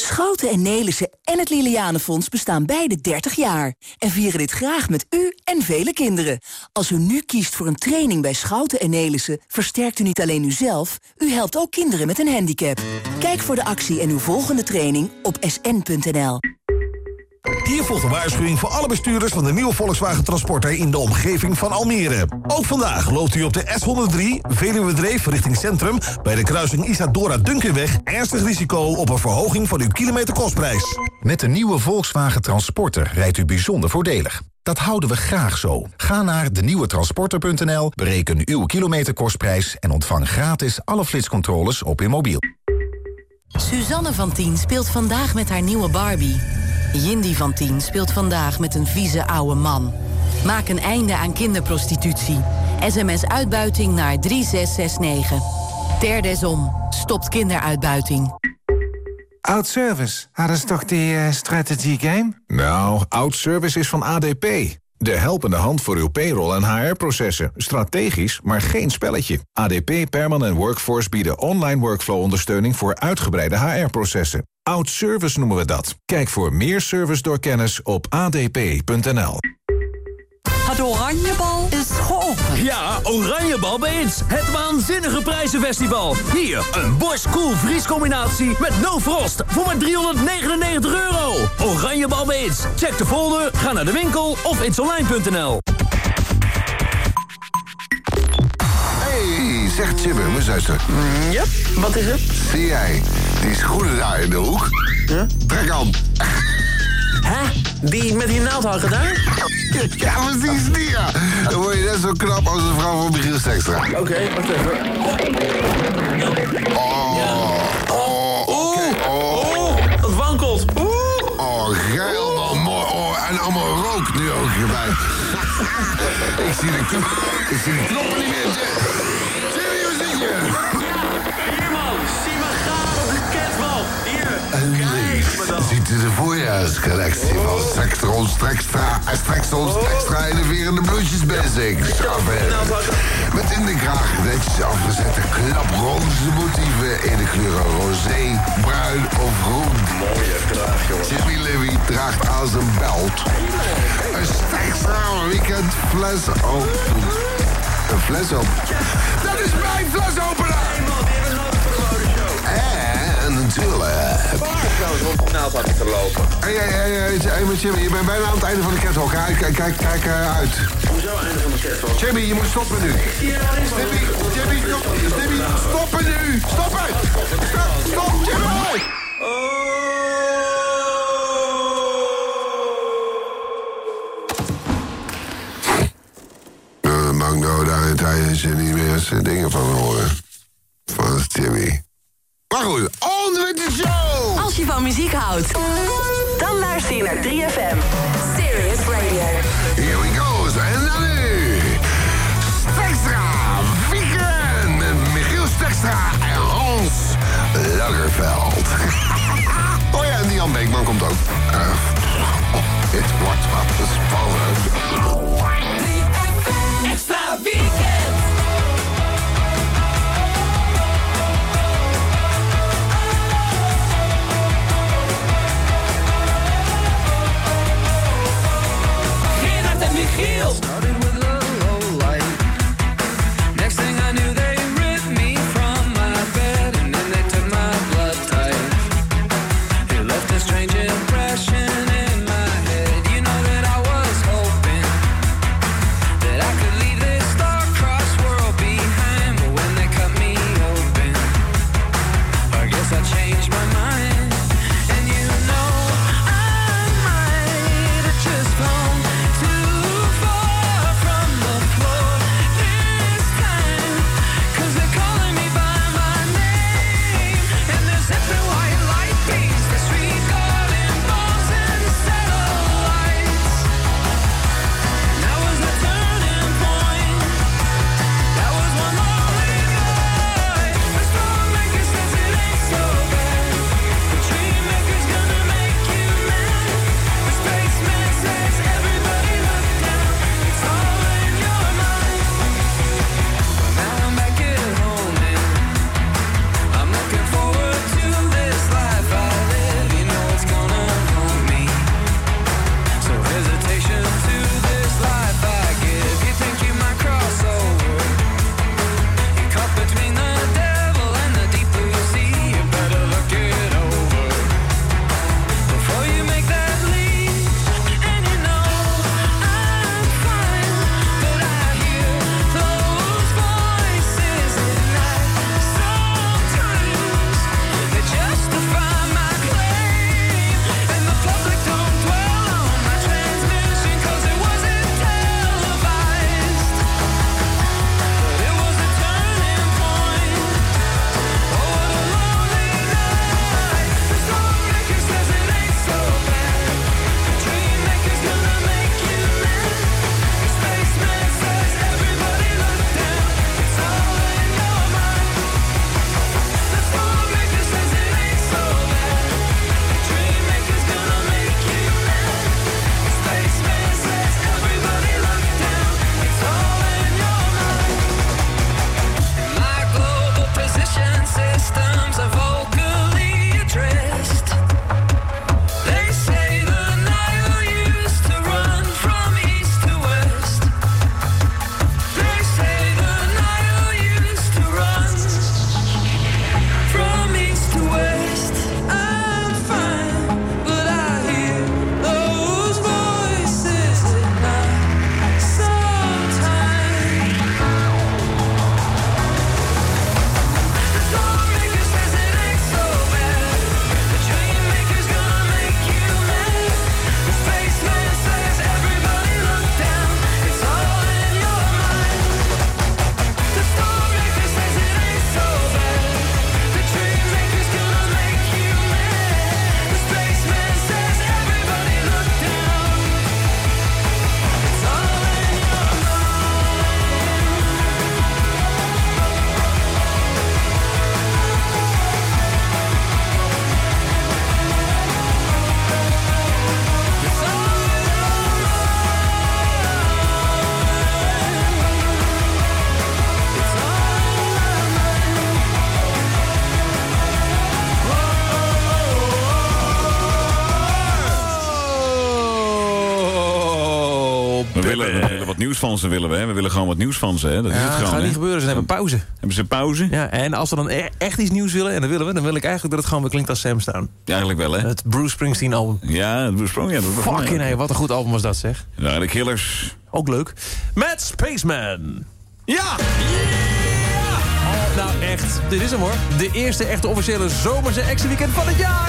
Schouten en Nelissen en het Lilianenfonds bestaan beide 30 jaar. En vieren dit graag met u en vele kinderen. Als u nu kiest voor een training bij Schouten en Nelissen... versterkt u niet alleen uzelf, u helpt ook kinderen met een handicap. Kijk voor de actie en uw volgende training op sn.nl. Hier volgt een waarschuwing voor alle bestuurders van de nieuwe Volkswagen Transporter in de omgeving van Almere. Ook vandaag loopt u op de S103 Veluwe Dreef richting Centrum bij de kruising Isadora Dunkerweg ernstig risico op een verhoging van uw kilometerkostprijs. Met de nieuwe Volkswagen Transporter rijdt u bijzonder voordelig. Dat houden we graag zo. Ga naar denieuwetransporter.nl, bereken uw kilometerkostprijs en ontvang gratis alle flitscontroles op uw mobiel. Suzanne van Tien speelt vandaag met haar nieuwe Barbie. Jindy van Tien speelt vandaag met een vieze oude man. Maak een einde aan kinderprostitutie. SMS uitbuiting naar 3669. Ter desom. Stopt kinderuitbuiting. Outservice, hadden ze toch die uh, strategy game? Nou, Outservice is van ADP. De helpende hand voor uw payroll en HR-processen. Strategisch, maar geen spelletje. ADP Permanent Workforce bieden online workflow-ondersteuning... voor uitgebreide HR-processen. Outservice noemen we dat. Kijk voor meer service door kennis op adp.nl. Het Oranjebal is geopend. Ja, Oranjebal bij Ins. Het waanzinnige prijzenfestival. Hier, een Bosch Cool vriescombinatie met no frost voor maar 399 euro. Oranjebal bij Ins. Check de folder, ga naar de winkel of insonline.nl. Hey, zegt Jimmy, mijn zuster. Mm, ja, wat is het? Zie jij die schoenen daar in de hoek? Ja? Trek aan. Hè? Die met die naaldhanger daar? Ja, precies die, ja. Dan word je net zo knap als een vrouw van Michiel Sekstra. Oké, okay, wacht even. Oh, ja. oh, oké. Oh, oh, het wankelt. Oeh. Oh, geil man, mooi. Oh, en allemaal rook nu ook hierbij. ik zie de knop, ik zie de knoppen niet meer. Hoe zit je? Hier man, zie me gaan op de catwalk. Hier, en kijk me dan. Ziet u de voorjaarscollectie van Sectron Strekstra, Strekson Strekstra en de Verende Bloesjes Basics. Met in de kraag netjes afgezette klaproze motieven in de kleuren roze, bruin of groen. Mooie kraag, jongen. Jimmy Levy draagt aan zijn belt een Strekstra weekend fles open. Een fles open. Dat is mijn flesopener! En natuurlijk... naaldhanger te lopen. Hé, hé, hé, hé, Jimmy, je bent bijna aan het einde van de catwalk. Kijk, kijk, kijk, kijk uh, uit. Hoezo einde van de catwalk? Jimmy, je moet stoppen nu. Jimmy, Jimmy, stop, Jimmy, stoppen nu. Stoppen. Stop, stop, Jimmy. Uh, Magno, daar tijdens je niet meer dingen van horen. Van Jimmy. Maar goed, on with the show! Als je van muziek houdt, dan luister je naar 3FM. Serious Radio. Here we go, en dan nu... Stekstra Weekend met Michiel Stekstra en Hans Lagerveld. oh ja, en Jan Beekman komt ook. Uh, oh, het wordt wat spannend. Van ze, willen we. Hè? We willen gewoon wat nieuws van ze. Hè? Dat is het dat gewoon. gaat hè? niet gebeuren. Ze hebben pauze. Hebben ze pauze? Ja, en als we dan e- echt iets nieuws willen, en dat willen we... dan wil ik eigenlijk dat het gewoon weer klinkt als Sam Staan. Ja, eigenlijk wel, hè? Het Bruce Springsteen album. Ja, het Bruce ja. Dat was Fucking nee, wat een goed album was dat, zeg. Ja, de Killers. Ook leuk. Met Spaceman. Ja! Oh, nou echt, dit is hem hoor. De eerste echte officiële zomerse actieweekend van het jaar.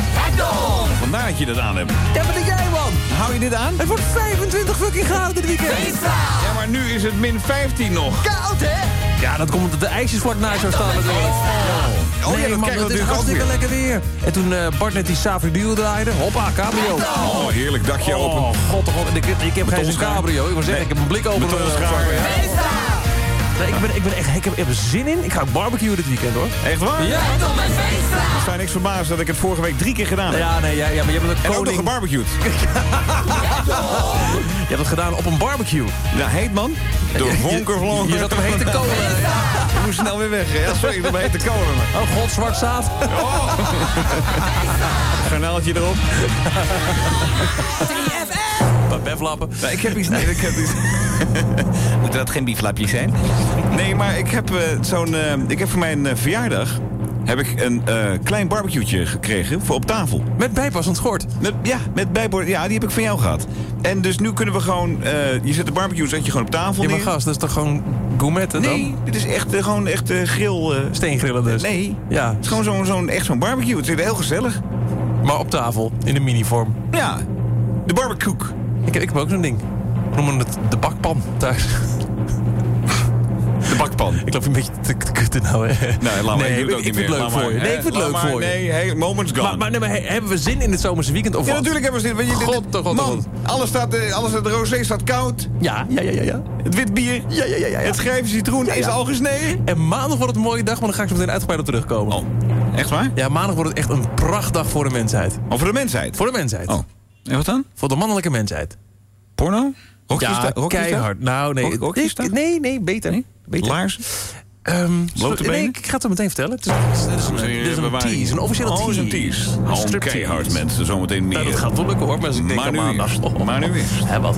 Vandaar dat je dat aan hebt. Ja, wat denk jij? Hou je dit aan? Het wordt 25 fucking graden dit weekend. Ja, maar nu is het min 15 nog. Koud hè? Ja, dat komt omdat de ijsjes vlak naast jou staan natuurlijk. Oh, ja, nee, dat man, dat is hartstikke lekker weer. En toen eh, Bart net die Savri Duo draaide, hoppa, cabrio. Oh, heerlijk dakje open. Oh, god, oh, god. Ik, ik heb geen cabrio. Ik wil zeggen, ik heb een blik open. Betonschaar. Nee, ik, ben, ik, ben echt, ik, heb, ik heb er zin in. Ik ga ook barbecuen dit weekend hoor. Echt waar? Ja. Ik sta niks verbaasd dat ik het vorige week drie keer gedaan heb. Ja, nee, ja, ja, maar je hebt het En ook nog koning... gebarbecued. Je hebt het gedaan op een barbecue. Ja, heet man. Door Je- je-. Je zat op hete kolen. Ik moest snel weer weg. Ja, sorry, ik heb hete kolen. Oh god, zwart zaad. Garnaaltje erop. Beflappen. Nee, ik heb iets... Nee, ik heb iets... Moeten dat geen bieflapjes zijn? Nee, maar ik heb eh, zo'n... eh, ik heb voor mijn eh, verjaardag... heb ik een eh, klein barbecue'tje gekregen voor op tafel. Met bijpassend schort. Met, ja, met bijbord. Ja, die heb ik van jou gehad. En dus nu kunnen we gewoon... eh, je zet de barbecue zet je gewoon op tafel Ja, maar neer. gast, dat is toch gewoon gourmetten dan? Nee, dit is echt gewoon echt eh, grill... eh, Steengrillen dus. nee, Ja, het is gewoon zo'n zo'n echt zo'n barbecue. Het is heel gezellig. maar op tafel, in een minivorm. Ja, de barbecue. Ik, ik heb ook zo'n ding. We noemen het de bakpan thuis. De bakpan. Ik loop een beetje te, te kutten nou, hè. Nee, laat maar. Nee, ik ook niet vind het leuk voor je. Nee, ik vind het leuk maar. voor je. Nee, hey, moments gone. Maar, maar, nee, maar he- hebben we zin in het zomerse weekend of ja, wat? natuurlijk hebben we zin. Want je, God, oh god, oh man, god. alles staat, eh, alles het rosé staat koud. Ja, ja, ja, ja, ja. Het wit bier. Ja, ja, ja, ja. Het schrijven citroen Ja, is al gesneden. En maandag wordt het een mooie dag, maar dan ga ik zo meteen uitgebreid op terugkomen. Oh, echt waar? Ja, maandag wordt het echt een prachtdag voor de mensheid. Of voor de mensheid? Voor de mensheid. Oh. En wat dan? Voor de mannelijke mensheid. Porno? ja, Rockjesdag? keihard. Nou, nee. Ik- nee, nee, beter. beter. Laarzen? Ehm, Blote nee, benen? ik ga het zo meteen vertellen. Het is, het is, een- dit is een tease, een officiële oh, tease. is een tease. Een Oh, striptease. keihard mensen, zometeen meer. Nou, dat gaat wel lukken hoor, maar als ik denk Maar nu maandag. eerst. Oh, Maar nu eerst. Hè, wat?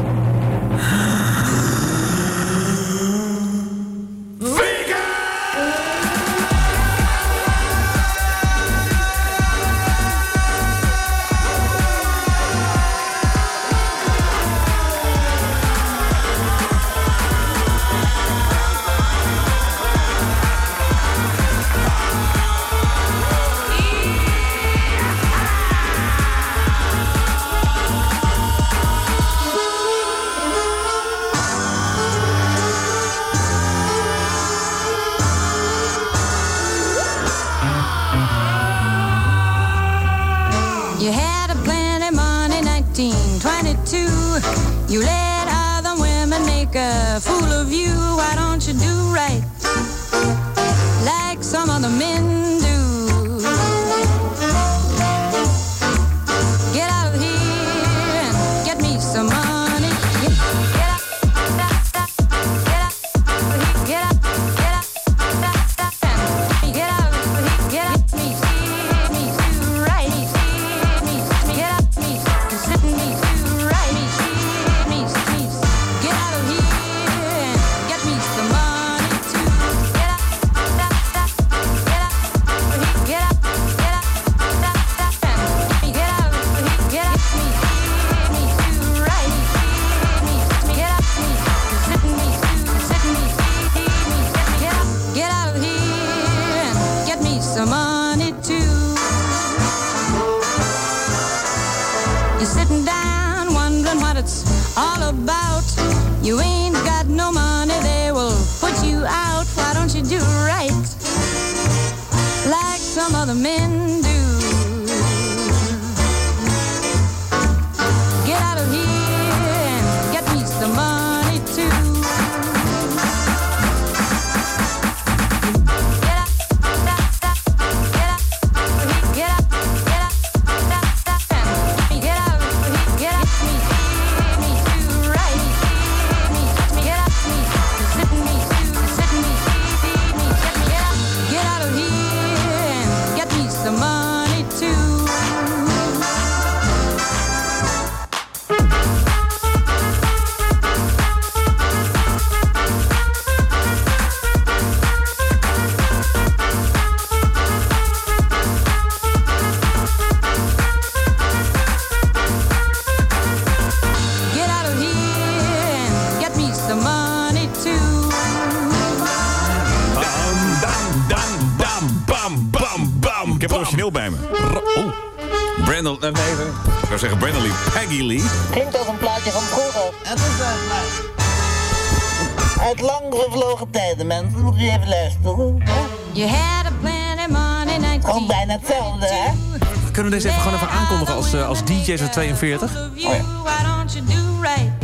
Oh. oh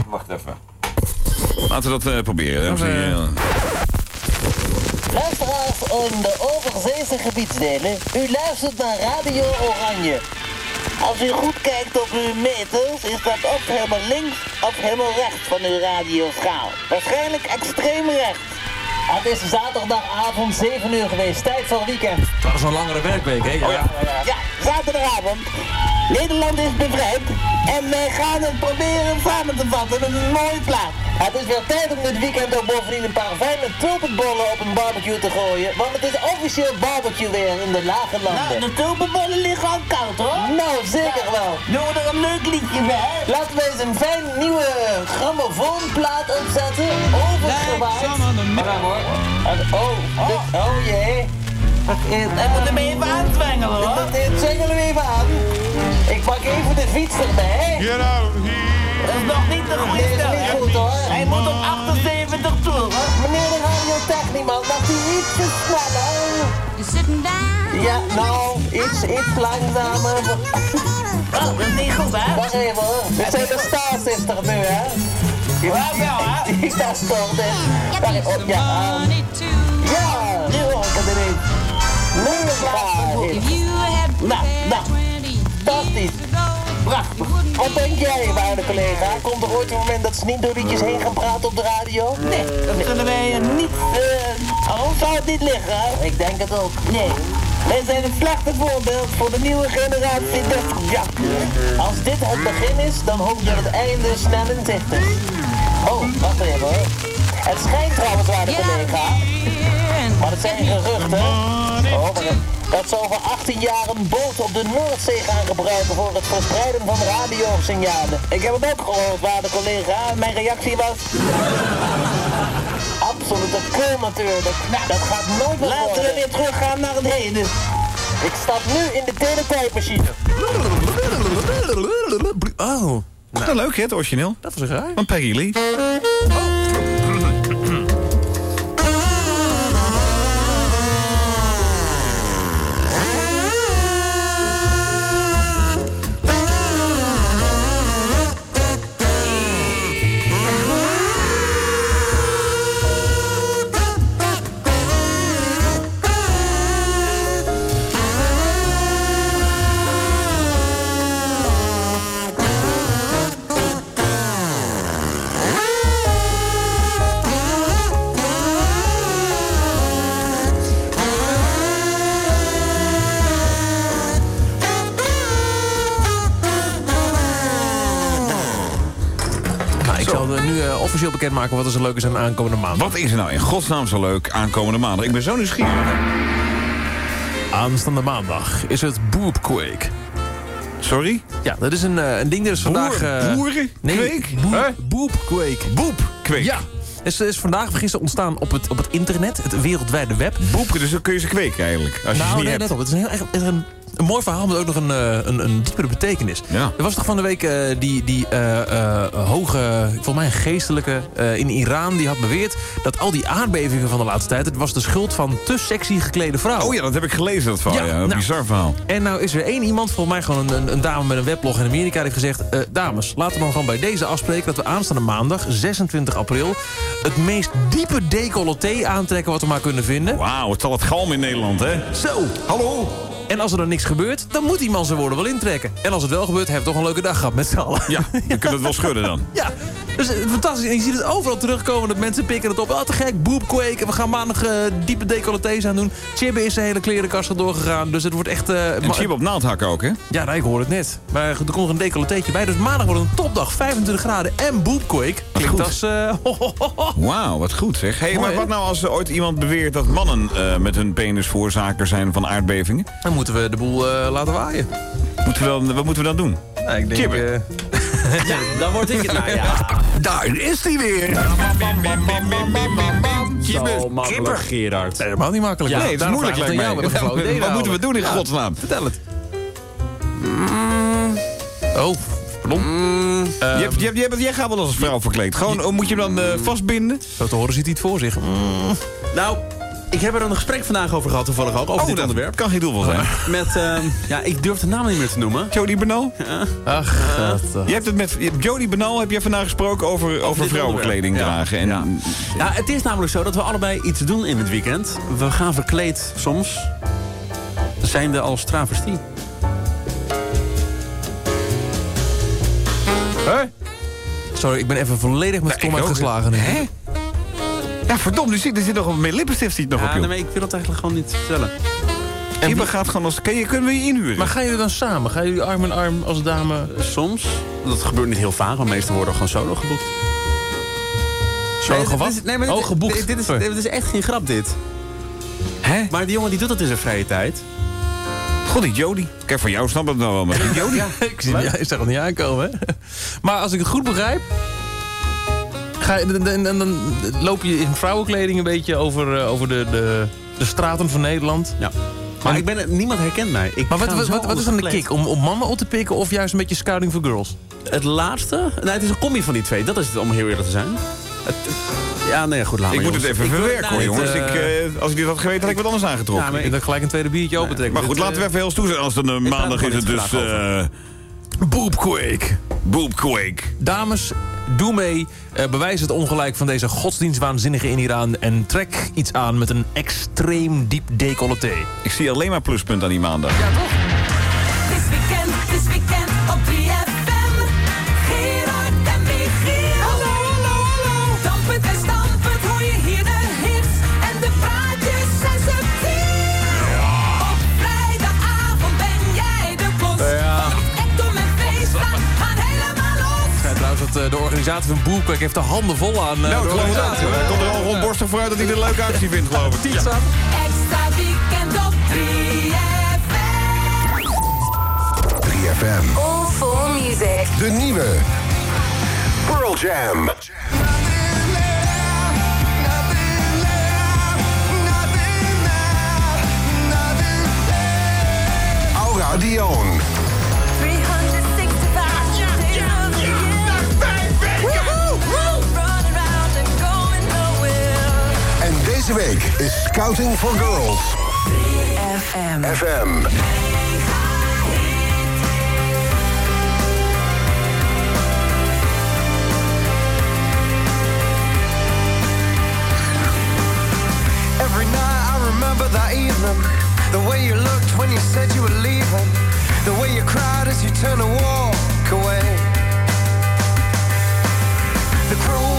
Wacht even. Laten we dat eh, proberen. Dames. Eh, eh, Luisteraars in de overzeese gebiedsdelen, u luistert naar Radio Oranje. Als u goed kijkt op uw meters, is dat of helemaal links of helemaal rechts van uw radioschaal. Waarschijnlijk extreem rechts. Het is zaterdagavond 7 uur geweest, tijd voor weekend. Dat is een langere werkweek, hè? Oh, ja, ja, ja. zaterdagavond. Nederland is bevrijd en wij gaan het proberen samen te vatten met een mooie plaat. Het is weer tijd om dit weekend ook bovendien een paar fijne tulpenbollen op een barbecue te gooien. Want het is officieel barbecue weer in de lage landen. Nou, de tulpenbollen liggen al koud hoor. Nou, zeker wel. Doen we er een leuk liedje bij? Laten we eens een fijn nieuwe grammofoonplaat opzetten. Overgewaaid. Hoor. En- Oh, dit- oh jee. Ik moet hem even aanzwengelen hoor. Dat zwengelen we even aan. Ik pak even de fiets erbij. Get out Dat is nog niet de goede stel. niet goed hoor. Hij moet op 78 toe. Meneer de radiotechnieman, mag u iets sneller? You sitting down? Ja, nou, iets, iets langzamer. Oh, dat is niet goed hè? Wacht even hoor. Dit zijn de Star Sisters nu hè. Ja, ja, hè? Die Star Sisters. Wacht even, oh, ja. aan. Ja, nu hoor ik het erin. Nu is het Nou, nou. Prachtig. Wat denk jij, waarde collega? Komt er ooit een moment dat ze niet door liedjes heen gaan praten op de radio? Nee, dat zullen wij niet... eh oh, zou het niet liggen? Ik denk het ook. Nee. Wij zijn een slechte voorbeeld voor de nieuwe generatie. Ja. Als dit het begin is, dan hoop ik dat het einde snel in zicht is. Oh, wacht even hoor. Het schijnt trouwens, waarde collega. Maar het zijn geruchten. Oh, dat ze over 18 jaar een boot op de Noordzee gaan gebruiken voor het verspreiden van radiosignalen. Ik heb het ook gehoord, waarde collega. Mijn reactie was... Absolute kul natuurlijk. Nou, dat gaat nooit meer Laten we weer teruggaan naar het heden. Ik stap nu in de teletijdmachine. Oh. Dat is leuk, hè, het origineel. Dat was raar. Van Peggy Lee. Nou, bekendmaken wat er zo leuk is aan de aankomende maand. Wat is er nou in godsnaam zo leuk aankomende maandag? Ik ben zo nieuwsgierig. Aanstaande maandag is het Boopquake. Sorry? Ja, dat is een, eh, een ding dat is vandaag... eh, boeren? Nee, Kweek? boep, Huh? Boopquake. Boepkweek? Ja. Het is, is vandaag gisteren ontstaan op het, op het internet, het wereldwijde web. Boep, dus dan kun je ze kweken eigenlijk. Als je nou, ze niet nee, hebt. let op. Het is een, heel, echt een, een mooi verhaal met ook nog een, eh, een, een diepere betekenis. Ja. Er was toch van de week eh, die, die eh, hoge, volgens mij een geestelijke in Iran... die had beweerd dat al die aardbevingen van de laatste tijd... het was de schuld van te sexy geklede vrouwen. Oh ja, dat heb ik gelezen, dat verhaal. Ja, nou. bizar verhaal. En nou is er één iemand, volgens mij gewoon een, een, dame met een weblog in Amerika... die heeft gezegd, dames, laten we dan gewoon bij deze afspreken... dat we aanstaande maandag, 26 april... het meest diepe decolleté aantrekken wat we maar kunnen vinden. Wauw, het zal het galm in Nederland, hè? Zo. Hallo. En als er dan niks gebeurt, dan moet die man zijn woorden wel intrekken. En als het wel gebeurt, heeft toch een leuke dag gehad met z'n allen. Ja, we kunnen het wel schudden dan. Ja, dus eh, fantastisch. En je ziet het overal terugkomen. Dat mensen pikken het op. Oh, te gek, boepquake. We gaan maandag eh, diepe decolletés aan doen. Chibbe is zijn hele klerenkast al doorgegaan. Dus het wordt echt... eh, En chip op naaldhakken ook, hè? Ja, nou, ik hoor het net. Maar er komt een decolleteetje bij. Dus maandag wordt een topdag. 25 graden en boepquake. Klinkt goed. als... Wauw, wat goed zeg. Hey, Mooi, maar wat nou als er ooit iemand beweert dat mannen met hun penis voorzaker zijn van aardbevingen? dan moeten we de boel laten waaien. Moeten we dan, wat moeten we dan doen? Nou, ik denk... Chibbe. Ja, dan word ik het. Nou ja, Daar is hij weer. zo makkelijk, Gerard. Nee, helemaal niet makkelijk. nee, het is moeilijk lijkt mij. jou. Wat moeten we doen in Ja, godsnaam? Vertel het. Oh, pardon. je hebt, je hebt, je hebt, jij gaat wel als vrouw verkleed. Gewoon, moet je hem dan eh, vastbinden? Zo te horen ziet hij het voor zich. Mm. Nou, ik heb er een gesprek vandaag over gehad, toevallig ook, over Oh, dit dat onderwerp. kan geen doel zijn. Met, ehm, ja, ik durf de naam niet meer te noemen. Jody Benal? Ach, God. Je hebt het met Jody Benal heb je vandaag gesproken over, over vrouwenkleding onderwerp. dragen. En, Ja. Ja, het is namelijk zo dat we allebei iets doen in het weekend. We gaan verkleed soms. Zijnde als travestie. Sorry, ik ben even volledig met ook. geslagen. nu. Hè? Ja, verdomd, er zit, er zit nog een meer lippenstift ziet nog Ja, op, joh. nee, ik wil het eigenlijk gewoon niet vertellen. En wie gaat gewoon als... Kun je, kunnen we je inhuren? Maar gaan jullie dan samen? Gaan jullie arm in arm als dame? Soms. Dat gebeurt niet heel vaak, maar meestal worden we gewoon solo geboekt. Solo Nee, dit gevat? is- nee, maar dit- Oh, geboekt. Dit, dit is, dit is echt geen grap, dit. Hè? Maar die jongen die doet dat in zijn vrije tijd. God, die Jody. Kijk, van jou snap ik het nou wel, maar die Jody... ik zie ja, ik zag het niet aankomen. Hè? Maar als ik het goed begrijp... Ga dan, dan, dan loop je in vrouwenkleding een beetje over, eh, over de, de, de straten van Nederland. Ja. Maar ik ben, niemand herkent mij. Ik Maar wat, wat, wat, wat is dan de kick? Om, om mannen op te pikken of juist een beetje scouting for girls? Het laatste? Nee, het is een combi van die twee. Dat is het, om heel eerlijk te zijn. Het, ja, nee, goed, laat Ik maar, moet het even verwerken, nou, hoor, jongens. eh, Ik, eh, als ik dit had geweten, had ik wat anders aangetrokken. Ja, maar Ik dan gelijk een tweede biertje open trekken. Maar goed, Dit, laten we even heel stoer zijn. Als het een praat maandag is het dus... eh Boobquake. Boobquake. Dames, doe mee. Eh, bewijs het ongelijk van deze godsdienstwaanzinnige in Iran... en trek iets aan met een extreem diep decolleté. Ik zie alleen maar pluspunt aan die maandag. Het dat, eh, de organisatie van Boelkwek heeft de handen vol aan eh, Nou, de organisatie. Hij komt er al rondborstig vooruit dat hij er een leuke actie vindt, geloof ik. Extra weekend op 3FM. 3FM. All for music. De nieuwe Pearl Jam. Aura Dion. Deze week is Scouting for Girls. FM. FM. Every night I remember that evening. The way you looked when you said you were leaving. The way you cried as you turned to walk away. The cruel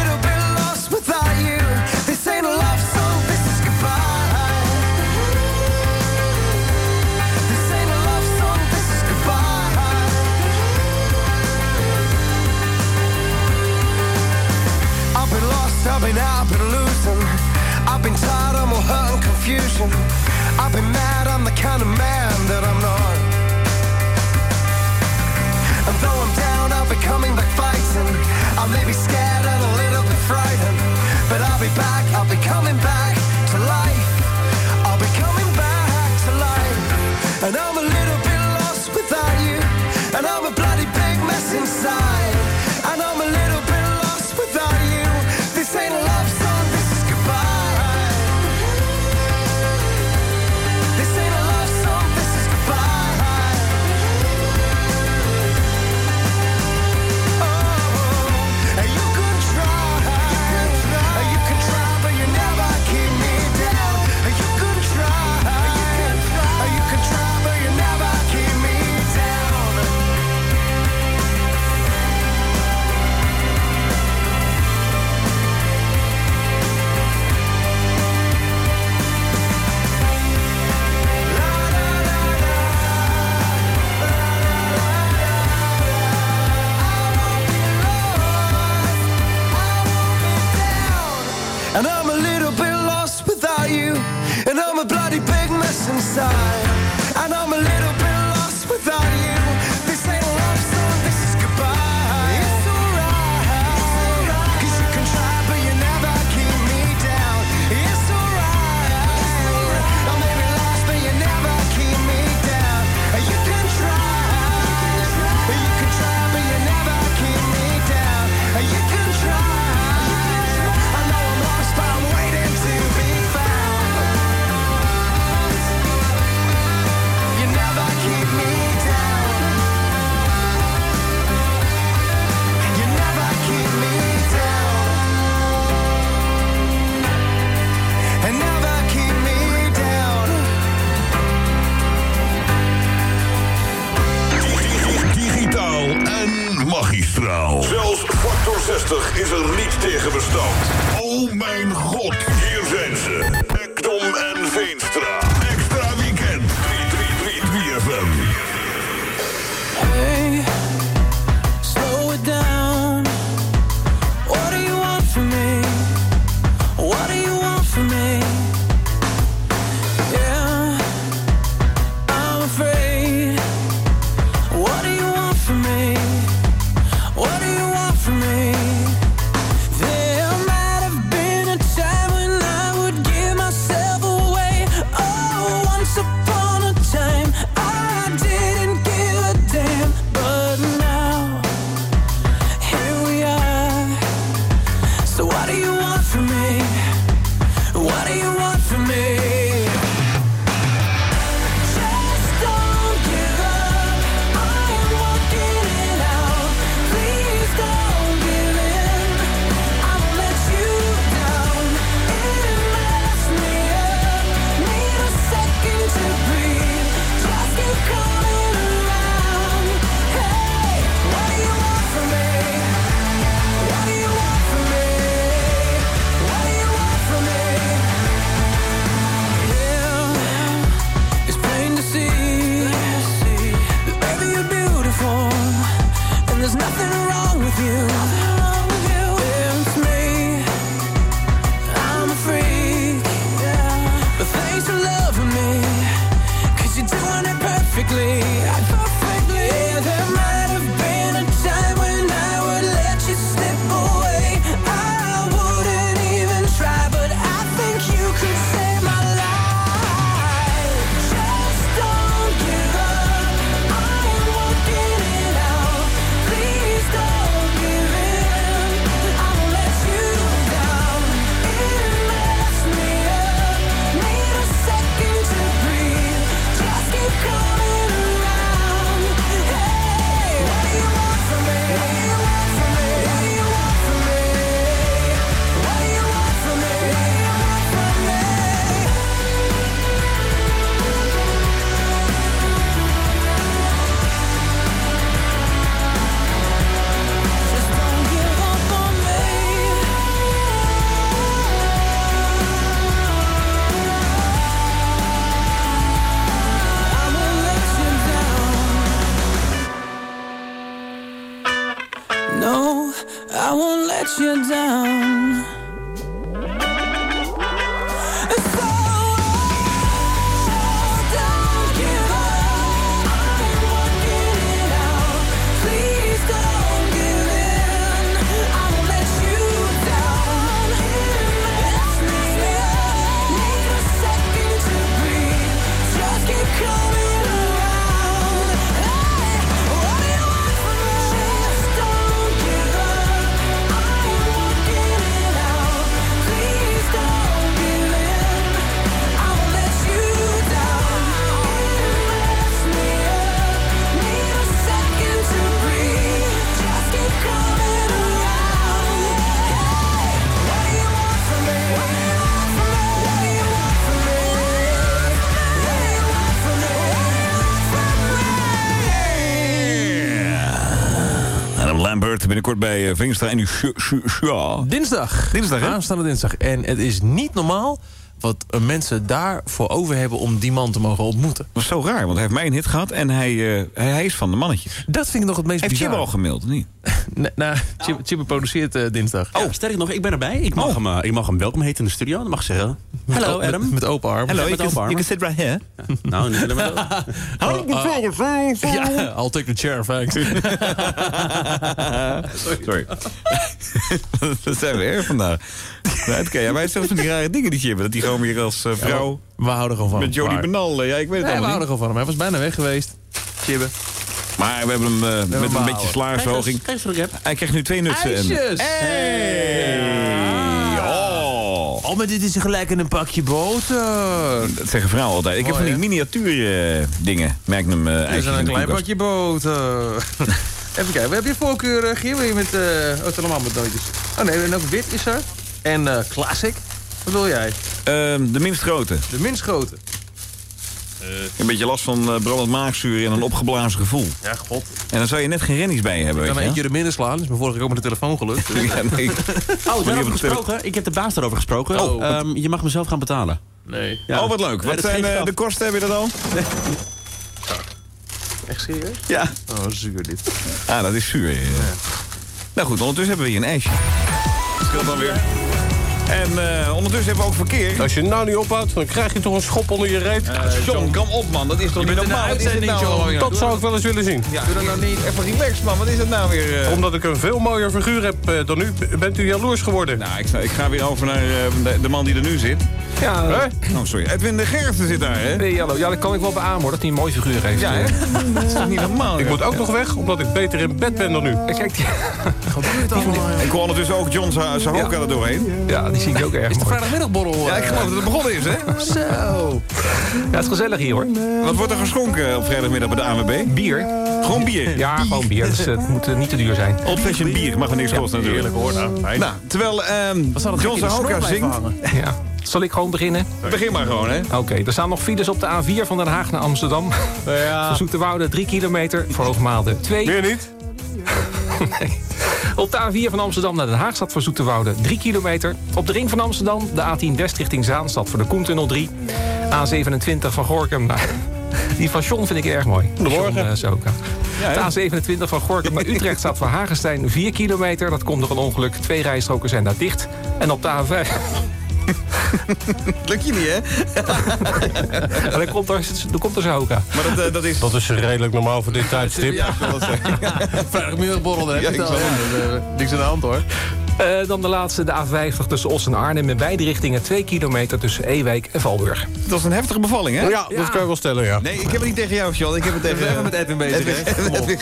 confusion. Binnenkort bij eh, Vingstra en nu ja. Dinsdag. Dinsdag, hè? Aanstaande dinsdag. En het is niet normaal wat eh, mensen daarvoor over hebben om die man te mogen ontmoeten. Dat is zo raar, want hij heeft mij een hit gehad en hij, eh, hij, hij is van de mannetjes. Dat vind ik nog het meest Heeft bizar. Chibbe al gemaild, niet? Nee, nou, produceert eh, dinsdag. Oh, sterker nog, ik ben erbij. Ik mag, hem, eh, ik mag hem welkom heten in de studio. Dan mag ik zeggen... Hallo, Adam. met open armen. Hallo, Ja, met met open armen. sit right here. Nou, niet alleen met... Ja, I'll take the chair, thanks. Sorry. dat zijn we erg vandaag. Nou, oké, ja, wij van die rare dingen die Chibbe. Dat hij gewoon weer als eh, vrouw We houden gewoon van met hem. Jody Benal... ja, ik weet het Nee, we houden niet. gewoon van hem. Hij was bijna weg geweest. Chibbe. Maar we hebben hem eh, met een beetje heb. Hij krijgt nu twee nutsen. en- IJsjes! Hey! Oh. Oh, maar dit is gelijk in een pakje boter. Dat zeggen vrouwen altijd. Ik heb van Mooi, die miniatuur eh, dingen. Magnum eh Dit is ijsjes in een klein pakje boter. Even kijken, heb je voorkeur, uh, Giel? Wil je met... eh oh, het allemaal met nootjes. Oh nee, en ook wit is er. En eh, classic. Wat wil jij? Ehm, de minst grote. De minst grote. Een beetje last van eh, brandend maagzuur en een opgeblazen gevoel. Ja, god. En dan zou je net geen rennies bij hebben, Ik weet kan je er eentje wel? er minder slaan. is me vorige keer ook met de telefoon gelukt. Ja, nee. Oh, Maar die daarover hebben gesproken. Ik heb de baas daarover gesproken. Oh. Ehm, je mag mezelf gaan betalen. Nee. Ja. Oh, wat leuk. Wat dat zijn ik eh, de kosten, heb je dat al? Echt serieus? Ja. Oh, zuur dit. Ah, dat is zuur. ja. Nou goed, ondertussen hebben we hier een ijsje. Dat scheelt dan weer. En eh, ondertussen hebben we ook verkeer. Als je nou niet ophoudt, dan krijg je toch een schop onder je reet. John, kom op man, dat is toch niet normaal? Is uitzending, nou? John. Dat zou ik wel eens willen zien. Ja, doe dat nou niet. Even relaxed man, wat is dat nou weer? eh? Omdat ik een veel mooier figuur heb eh, dan u, b- bent u jaloers geworden. Nou, ik, ik ga weer over naar eh, de, de man die er nu zit. Ja, Hè? Oh, sorry. Edwin de Gersten zit daar, hè? nee, hallo. ja, dat kan ik wel beamen hoor, dat hij een mooi figuur heeft. Ja, hè? Dat is toch niet normaal? Ik joh? moet ook nog weg, omdat ik beter in bed ben dan u. Eh, Kijk, die, Ik hoor ondertussen ook John zijn hoofd er doorheen. ja, die zie ik ook erg Is de vrijdagmiddagborrel? Ja, ik geloof dat het begonnen is, hè? Zo. Ja, het is gezellig hier hoor. Wat wordt er geschonken op vrijdagmiddag bij de ANWB? Bier. Gewoon bier. Ja, gewoon bier. Dus, eh, het moet eh, niet te duur zijn. Old fashioned bier mag er niks kosten natuurlijk. Heerlijk hoor. Nou, fijn. Nou, terwijl ehm dat John de Zahoka zingt, hangen? Ja. Zal ik gewoon beginnen? begin maar gewoon, hè? Oké, er staan nog files op de A4 van Den Haag naar Amsterdam. Van Zoeterwoude 3 kilometer, voor Hoogmaalde 2. Meer niet? Nee. Op de A4 van Amsterdam naar Den Haag staat voor Zoeterwoude 3 kilometer. Op de ring van Amsterdam de A10 West richting Zaan staat voor de Koentunnel 3. A27 van Gorkum naar... Die van John vind ik erg mooi. Goedemorgen. John, eh, Zoka. De A27 van Gorkum naar Utrecht staat voor Hagenstein 4 kilometer. Dat komt door een ongeluk. Twee rijstroken zijn daar dicht. En op de A5... Lukt je niet, hè? Maar dan komt er, dan komt er. Maar dat, eh, dat is... Dat is redelijk normaal voor dit tijdstip. Ja, ik wil dat zeggen. Vrijdagmiddagborrel, je Ja, ik Ja, dat, eh, Niks aan de hand hoor. Eh, dan de laatste, de A50 tussen Os en Arnhem. In beide richtingen 2 kilometer tussen Ewijk en Valburg. Dat is een heftige bevalling, hè? Ja, dat kan je wel stellen, ja. Nee, ik heb het niet tegen jou, John. Ik heb het tegen... Even met Edwin bezig, Edwin. Edwin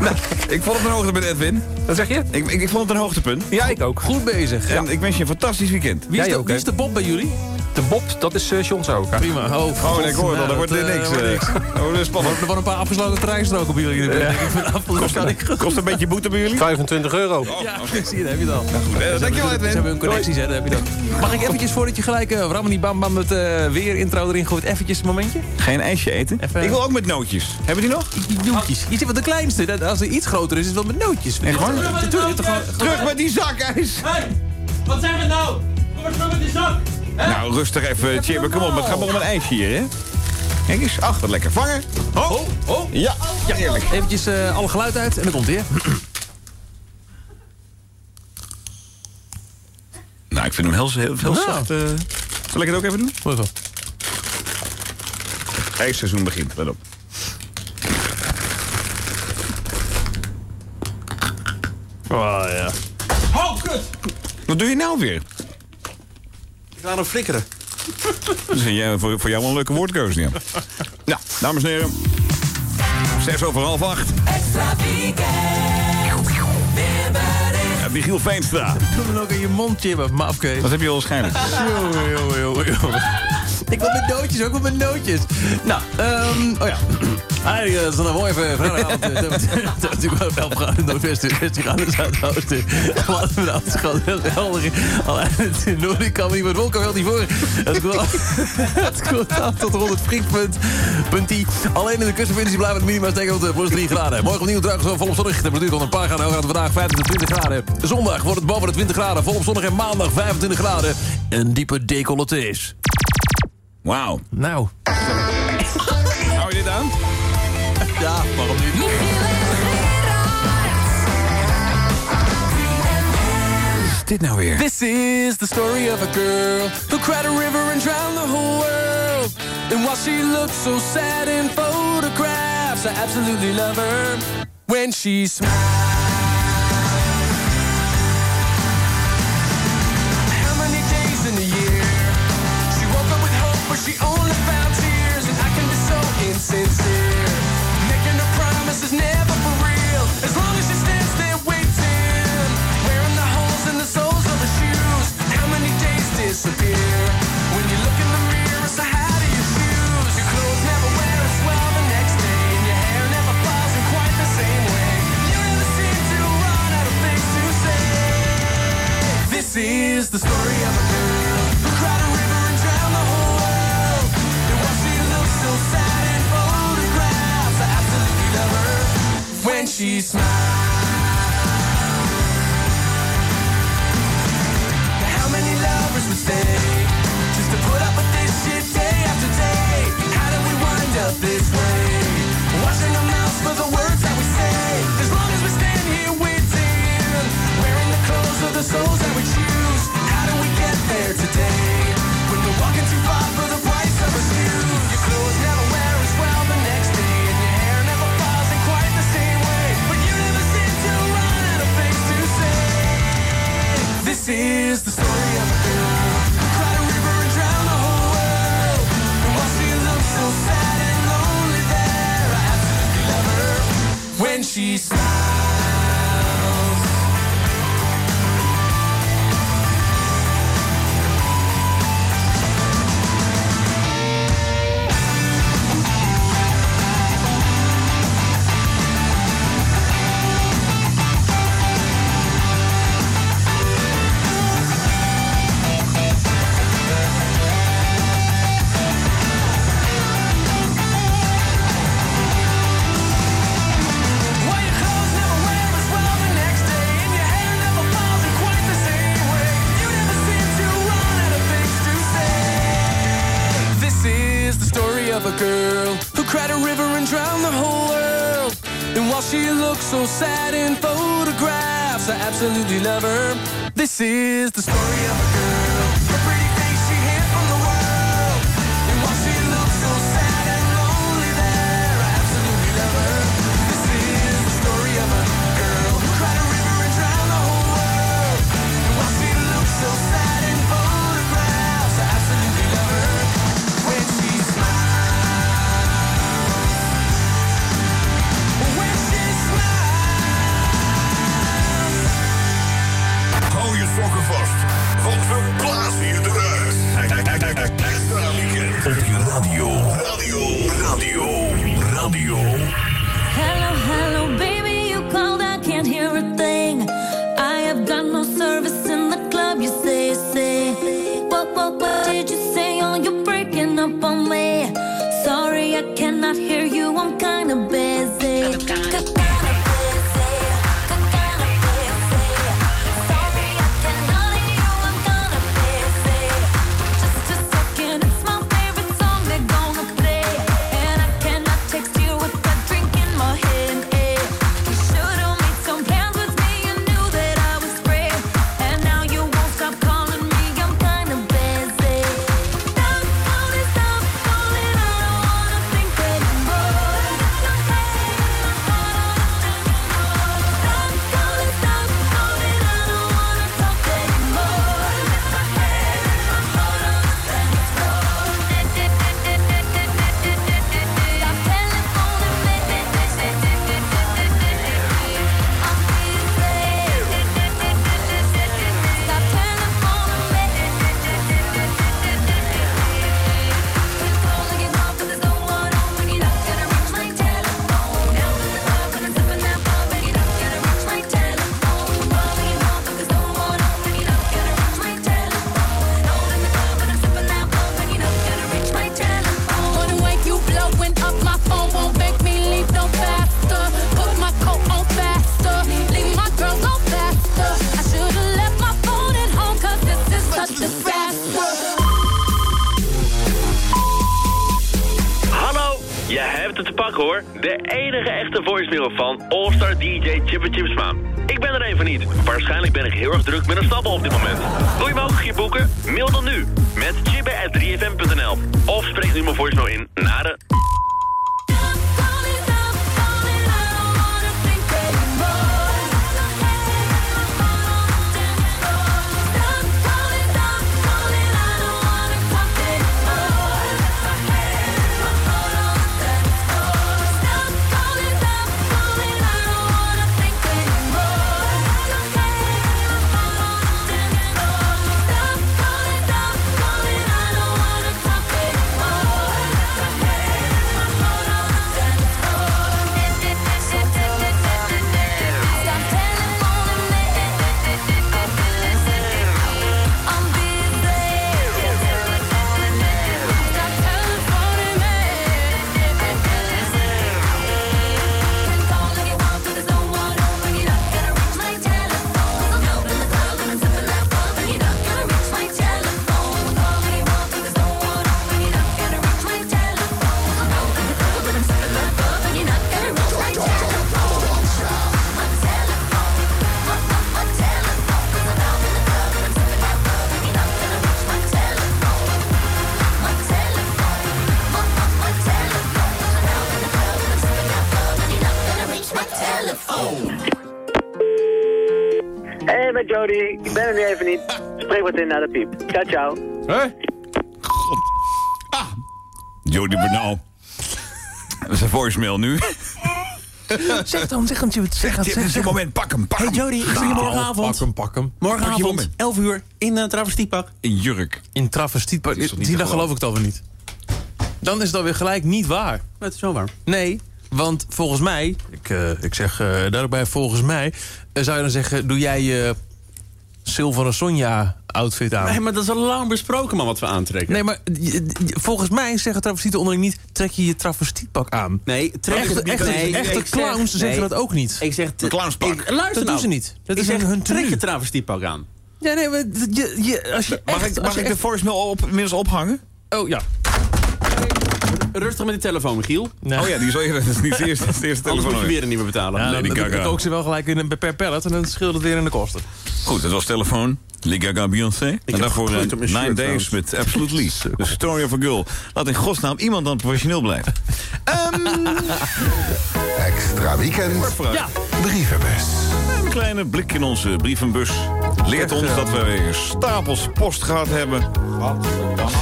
nou, ik vond het een hoogtepunt, Edwin. Wat zeg je? Ik, ik, ik vond het een hoogtepunt. Ja, ik ook. Goed bezig. En ik wens je een fantastisch weekend. Wie is, de, ook, wie is de Bob bij jullie? De Bob, dat is uh, John Zoka. Prima. Oh, Oh, nee, ik hoor. Nou, Er wordt dat, weer eh, niks. wordt eh. niks. Oh, dat is spannend. Er worden een paar afgesloten treinstroken bij jullie. Ja. Kan ik Kost een beetje boete bij jullie? 25 euro. Ja, zie je, heb je dan. Eh, dankjewel, Ze Edwin. hebben hun connecties, hè, heb je dan. Mag ik eventjes, voordat je gelijk uh, Ramani Bam Bam het eh, weer intro erin gooit, eventjes een momentje? Ga je een ijsje eten? Even- Ik wil ook met nootjes. Hebben die nog? Nootjes. Je zit wat de kleinste. Dat- Als er iets groter is, is het wel met nootjes. Echt waar? Natuurlijk, toch gewoon- Terug met die zakijs! Hey, wat zeg je nou? Kom maar terug met die zak. Nou, rustig even, Chibber. Kom op, het gaat maar om een ijsje hier, hè? Kijk eens, ach, wat lekker. Vangen. Ho, ho. Ja, ja, eerlijk. Eventjes eh, alle geluid uit en dan komt hij. Nou, ik vind hem heel, heel, heel Nou. zacht. eh. Zal ik het ook even doen? Wat dan? IJsseizoen begint, let op. Oh ja. Ho, kut. Wat doe je nou weer? Ik ga nog flikkeren. Dat is jij- voor, voor jou wel een leuke woordkeuze, ja. nou, dames en heren. Zes over half acht. Extra weekend. Weerbericht. Ja, Michiel Veenstra. Doe hem ook in je mond, Jim, mafkees. Dat heb je wel waarschijnlijk. Jongen, jongen, jongen, jongen. Ik wil met nootjes, ook wel met nootjes. Nou, ehm, oh ja. Eigenlijk is het een mooie vrijdagavond. eh, Dat is natuurlijk wel 11 graden noordwesten, 16 graden zuidoosten. Laten we is gewoon heel helder. Alleen het het noorden kan niet met wolken wel niet voor. Het koelt af tot rond het vriespunt. Punt I. Alleen in de kustprovincie blijven het minima steken op de plus 3 graden. Morgen opnieuw druigen zo volop zonnig. De temperatuur komt een paar graden hoger dan vandaag 25 graden. Zondag wordt het boven de 20 graden. Volop zonnig en maandag 25 graden. En diepe decolletés. Wauw. Nou. Hou je dit aan? Ja, waarom niet? Is dit nou weer? This is the story of a girl who cried a river and drowned the whole world. And while she looks so sad in photographs, I absolutely love her when she smiles. Naar de piep. Ciao, ciao. Jody Bernal. Dat is een voicemail nu. Zeg dan, zeg dan, Tjibbe, zeg dan. Dit is je moment, pak hem, pak Hey hem. Jody, ik zie je morgenavond. Pak hem, pak hem. Morgenavond, moment. 11 uur, in uh, travestiepak. In jurk. In travestietpak. niet Die dan geloof ik het alweer niet. Dan is het alweer gelijk niet waar. Het is wel waar. Nee, want volgens mij, ik, eh, ik zeg uh, daarbij volgens mij, eh, zou je dan zeggen, doe jij je zilveren Sonja outfit aan? Nee, maar dat is al lang besproken, man, wat we aantrekken. Nee, maar volgens mij zeggen travestieten onderling niet... trek je je travestietpak aan. Nee, trek echte, het- echte, nee, echte zeg- clowns nee. zeggen dat ook niet. Ik zeg... Clownspak. Ik- luister Dat nou. doen ze niet. Dat ik is zeg, hun trek je travestiepak aan. Ja, nee, maar je, je, als je Mag echt, ik, als mag je ik de voicemail op, inmiddels ophangen? Oh, ja. Rustig met die telefoon, Michiel. Oh ja, die zal je, dat is niet de eerste, dat is de eerste Anders moet telefoon. je weer een nieuwe betalen. Ja, Lady dan, kook ze wel gelijk in een per pallet en dan scheelt het weer in de kosten. Goed, het was telefoon. Lady Gaga Beyoncé. En heb daarvoor eh, Nine shirt, Days met Absolutely. The Story of a Girl. Laat in godsnaam iemand dan professioneel blijven. Extra weekend. Ja. Brievenbus. Een kleine blik in onze brievenbus leert ons dat we weer stapels post gehad hebben.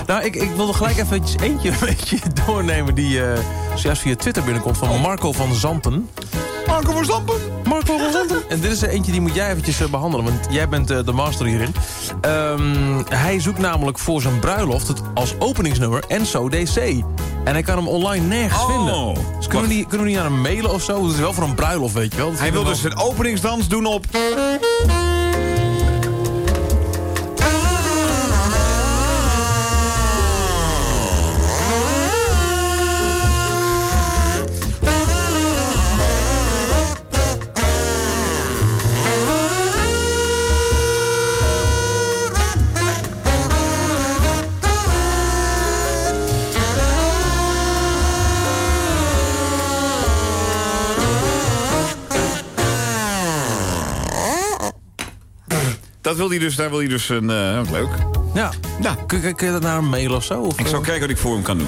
Nou, ik, ik wilde gelijk even eentje een beetje doornemen... die eh zojuist via Twitter binnenkomt van Marco van Zanten. Marco van Zanten? Marco van Zanten. En dit is er eentje die moet jij eventjes eh, behandelen, want jij bent eh, de master hierin. Ehm, hij zoekt namelijk voor zijn bruiloft het als openingsnummer Enso DC. En hij kan hem online nergens Oh. vinden. Dus kunnen we, niet, kunnen we niet naar hem mailen of zo? Het is wel voor een bruiloft, weet je wel. Dat Hij wil dus wel- een openingsdans doen op... wil hij dus, daar wil hij dus een... eh, leuk. Ja. Ja. Kun, je dat naar hem mailen of zo? Of, Ik zal eh, kijken wat ik voor hem kan doen.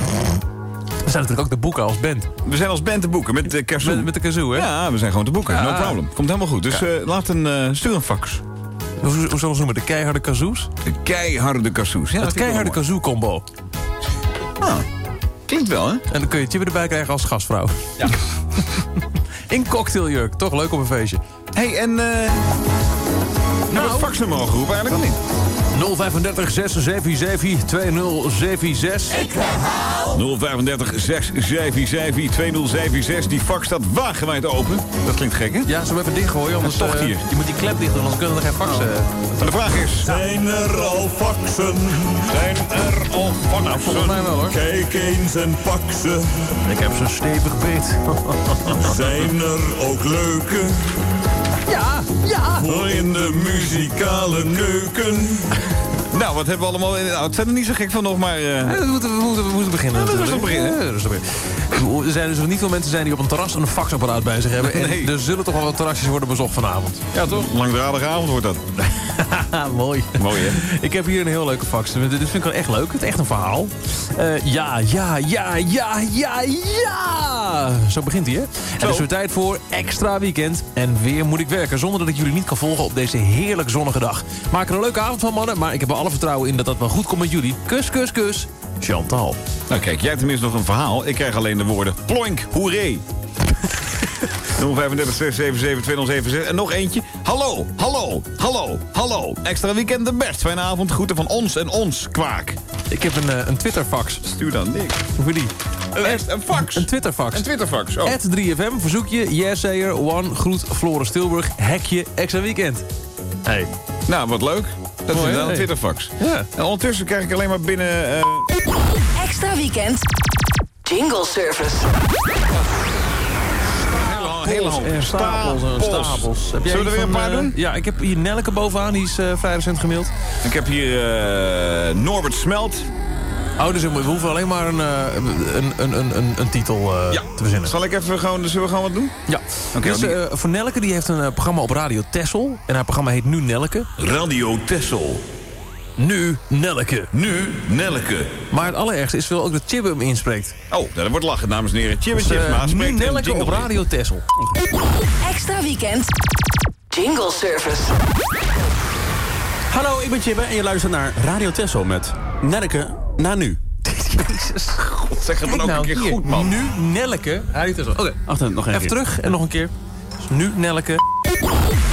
We zijn natuurlijk ook de boeken als band. We zijn als band te boeken met de kazoo. Met, met de kazoo, hè? Ja, we zijn gewoon te boeken. Ja. No problem. Komt helemaal goed. Dus eh, laat een, eh, stuur een fax. Hoe, hoe zullen we ze noemen? De keiharde kazoos? De keiharde kazoos. Ja, het ik keiharde wel kazoo combo. mooi. Ah, klinkt wel, hè? En dan kun je Tjibbe erbij krijgen als gastvrouw. Ja. In cocktailjurk. Toch leuk op een feestje. hey, en... eh nou, het faxnummer al geroepen? Eigenlijk niet. 035 677 2076. Ik herhaal. 035 677 2076. Die fax staat wagenwijd open. Dat klinkt gek, hè? Ja, we even dichtgooien? Anders toch eh, hier. Je moet die klep dicht doen, anders kunnen we er geen fax... eh, En de vraag is... Zijn er al faxen? Zijn er al faxen? Nou, volgens mij wel, hoor. Kijk eens en pak ze. Ik heb ze stevig beet. Zijn er ook leuke? Ja, ja. Voor in de muzikale keuken. Nou, wat hebben we allemaal... in- Nou, het zijn er niet zo gek van nog, maar... eh, Ja, we, moeten, we, moeten, we moeten beginnen. Ja, we natuurlijk. moeten beginnen. Ja, beginnen. Er zijn dus nog niet veel mensen zijn die op een terras een faxapparaat bij zich hebben. En er zullen toch wel wat terrasjes worden bezocht vanavond. Ja, toch? Langdradige avond wordt dat. Mooi. Mooi, hè? Ik heb hier een heel leuke fax. Dit vind ik wel echt leuk. Het is echt een verhaal. Eh, ja, ja, ja, ja, ja, ja. Zo begint hij, hè? En er is weer tijd voor extra weekend. En weer moet ik werken, zonder dat ik jullie niet kan volgen op deze heerlijk zonnige dag. Maak er een leuke avond van, mannen. Maar ik heb er alle vertrouwen in dat dat wel goed komt met jullie. Kus, kus, kus. Chantal. Nou kijk, jij hebt tenminste nog een verhaal. Ik krijg alleen de woorden ploink, hoeree. 035 677 2076. En nog eentje. Hallo, hallo, hallo, hallo. Extra weekend de best. Fijne avond. Groeten van ons en ons, kwaak. Ik heb een, eh, een Twitter-fax. Stuur dan niks. Hoe vind je die? Een, een fax. Een Twitter-fax. Een Twitterfax. Oh. At 3FM, verzoekje, Yesayer, One, groet, Floris Tilburg, hekje, extra weekend. Hey. Nou, wat leuk. Dat is Mooi, een Twitterfax. Ja. En ondertussen krijg ik alleen maar binnen... eh, Extra weekend. Jingle service. hele, hele hoop. En stapels en Stapels. stapels. Heb jij Zullen we er weer een paar eh, doen? Ja, ik heb hier Nelke bovenaan, die is eh, vrij recent gemaild. Ik heb hier eh, Norbert Smelt. Oh, dus we hoeven alleen maar een, eh, een, een, een, een, een titel eh, Ja. te verzinnen. Zal ik even gewoon, zullen we gewoon wat doen? Ja. Oké, dus, die- eh, voor Nelke, die heeft een programma op Radio Tessel. En haar programma heet Nu Nelke. Radio Tessel. Nu Nelke. Nu Nelke. Maar het allerergste is wel ook dat Chibbe hem inspreekt. Oh, dat wordt lachen, dames en heren. Chibbe Dus, Chipma nu Nelke op in. Radio Tessel. Extra weekend. Jingle service. Hallo, ik ben Chibbe en je luistert naar Radio Tessel met Nelleke na nu. Jezus. God, zeg het dan ook nou, een keer hier. goed, man. Nu Nelleke. Hij is Oké, Wacht, nog even terug en nog een keer. Dus nu Nelleke.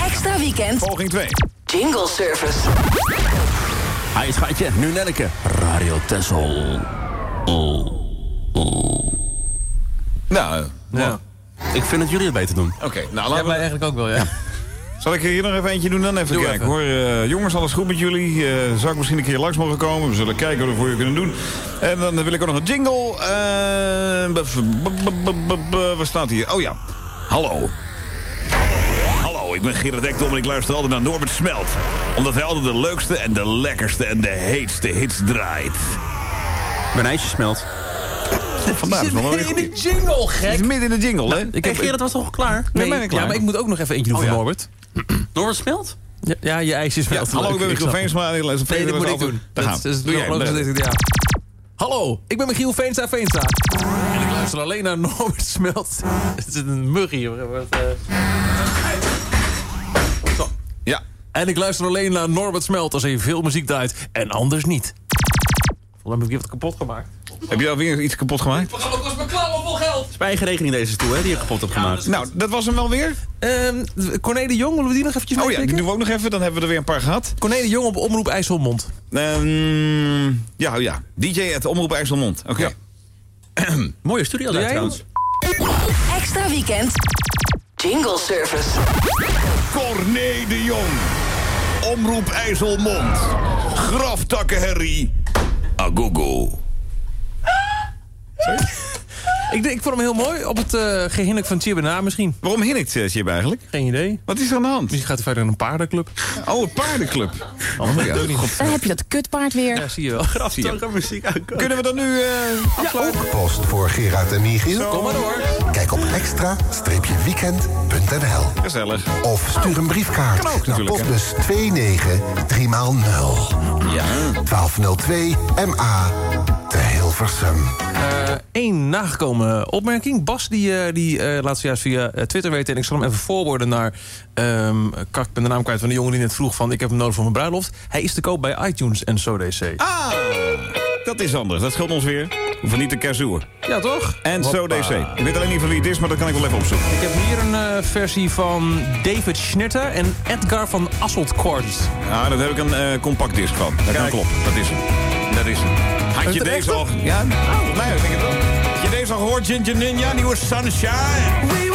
Extra weekend. Poging 2. Jingle service. Hi, schatje. Nu Nelleke. Radio Tessel. Oh. Oh. Nou, Ja. Ik vind dat jullie het beter doen. Oké, nou Ja, laten we... wij eigenlijk ook wel, ja. Zal ik er hier nog even eentje doen? Dan even Doe kijken even. hoor. Eh, jongens, alles goed met jullie? Eh, zou ik misschien een keer langs mogen komen? We zullen kijken wat we voor je kunnen doen. En dan wil ik ook nog een jingle. Eh, b- waar staat hier? Oh ja. Hallo. Hallo, ik ben Gerard Ekdom en ik luister altijd naar Norbert Smelt. Omdat hij altijd de leukste en de lekkerste en de heetste hits draait. Mijn ijsje smelt. Vandaar is nog weer in de jingle, Het gek. is midden in de jingle, hè? Ik Hey, heb, Gerard was toch al klaar? nee, ben ik klaar. ja, maar ik moet ook nog even eentje doen Oh, voor ja. Norbert. Norbert smelt? Ja, ja, je ijsje is wel te Hallo, ik ben Michiel. Veensma. Nee, Veensma moet ik altijd- doen. Daar Dat gaan. Doe jij. ja. Hallo, ik ben Michiel Veenstra Veenstra. En ik luister alleen naar Norbert Smelt. Het is een mug hier. Wat, eh. Zo. Ja. En ik luister alleen naar Norbert Smelt als hij veel muziek draait. En anders niet. Volgens mij heb ik wat kapot gemaakt. Heb je alweer iets kapot gemaakt? Het programma kost me vol geld. Rekening deze stoel, hè, die je kapot hebt gemaakt. Nou, dat was hem wel weer. Ehm Corné de Jong, willen we die nog eventjes Oh ja, die doen we ook nog even. Dan hebben we er weer een paar gehad. Corné de Jong op Omroep IJsselmond. Ehm, ja, oh ja. DJ at Omroep IJsselmond. Oké. Mooie studio daar trouwens. Extra weekend. Jingle service. Corné de Jong. Omroep IJsselmond. Graftakkenherrie. Agogo. Ik, denk- ik vond hem heel mooi. Op het uh, gehinnik van Chibbe na misschien. Waarom hinnikt uh, Chib eigenlijk? Geen idee. Wat is er aan de hand? Misschien gaat hij verder naar een paardenclub. Oh, een paardenclub. Oh, ja. Dan heb je dat kutpaard weer. Ja, zie je wel. Graftige muziek uitkomen. Kunnen we dan nu uh, afsluiten? Post voor Gerard en Michiel? Kom maar door. Kijk op extra-weekend.nl Gezellig. Of stuur een briefkaart Kan ook naar postbus 29 3x0. Ja. 1202 MA Hilversum. Eén Eh, nagekomen opmerking. Bas die, eh, die eh, laat zojuist via Twitter weten... en ik zal hem even voorwoorden naar... ehm kak, ik ben de naam kwijt van de jongen die net vroeg van... ik heb hem nodig voor mijn bruiloft. Hij is te koop bij iTunes en SoDC. Ah, dat is anders. Dat scheelt ons weer. We hoeven niet te kerzoen. Ja, toch? En Hoppa. zo DC. Ik weet alleen niet van wie het is, maar dat kan ik wel even opzoeken. Ik heb hier een eh, versie van David Schnitter en Edgar van Asseltkords. Ja, daar heb ik een eh, compact disc van. Dat kan kloppen. Dat is hem. Dat is hem. Had je deze al... Ja, mij denk ik het wel. Had je deze al gehoord? Ginger Ninja, nieuwe Sunshine.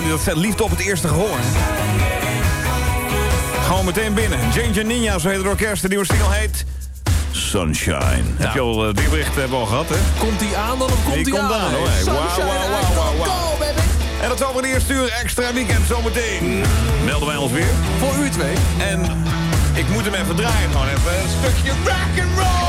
Die dat zet liefde op het eerste gehoor. Gewoon meteen binnen. Ginger Ninja, zo heet het orkest. De nieuwe single heet... Sunshine. Heb je al uh, die berichten hebben we al gehad, hè? Komt die aan dan of komt die die komt aan? aan, hoor. Hey, Wauw, wauw, wauw, wauw, wauw. En dat is over de eerste uur extra weekend zometeen. Melden wij ons weer. Voor u twee. En ik moet hem even draaien, gewoon even een stukje rock and roll.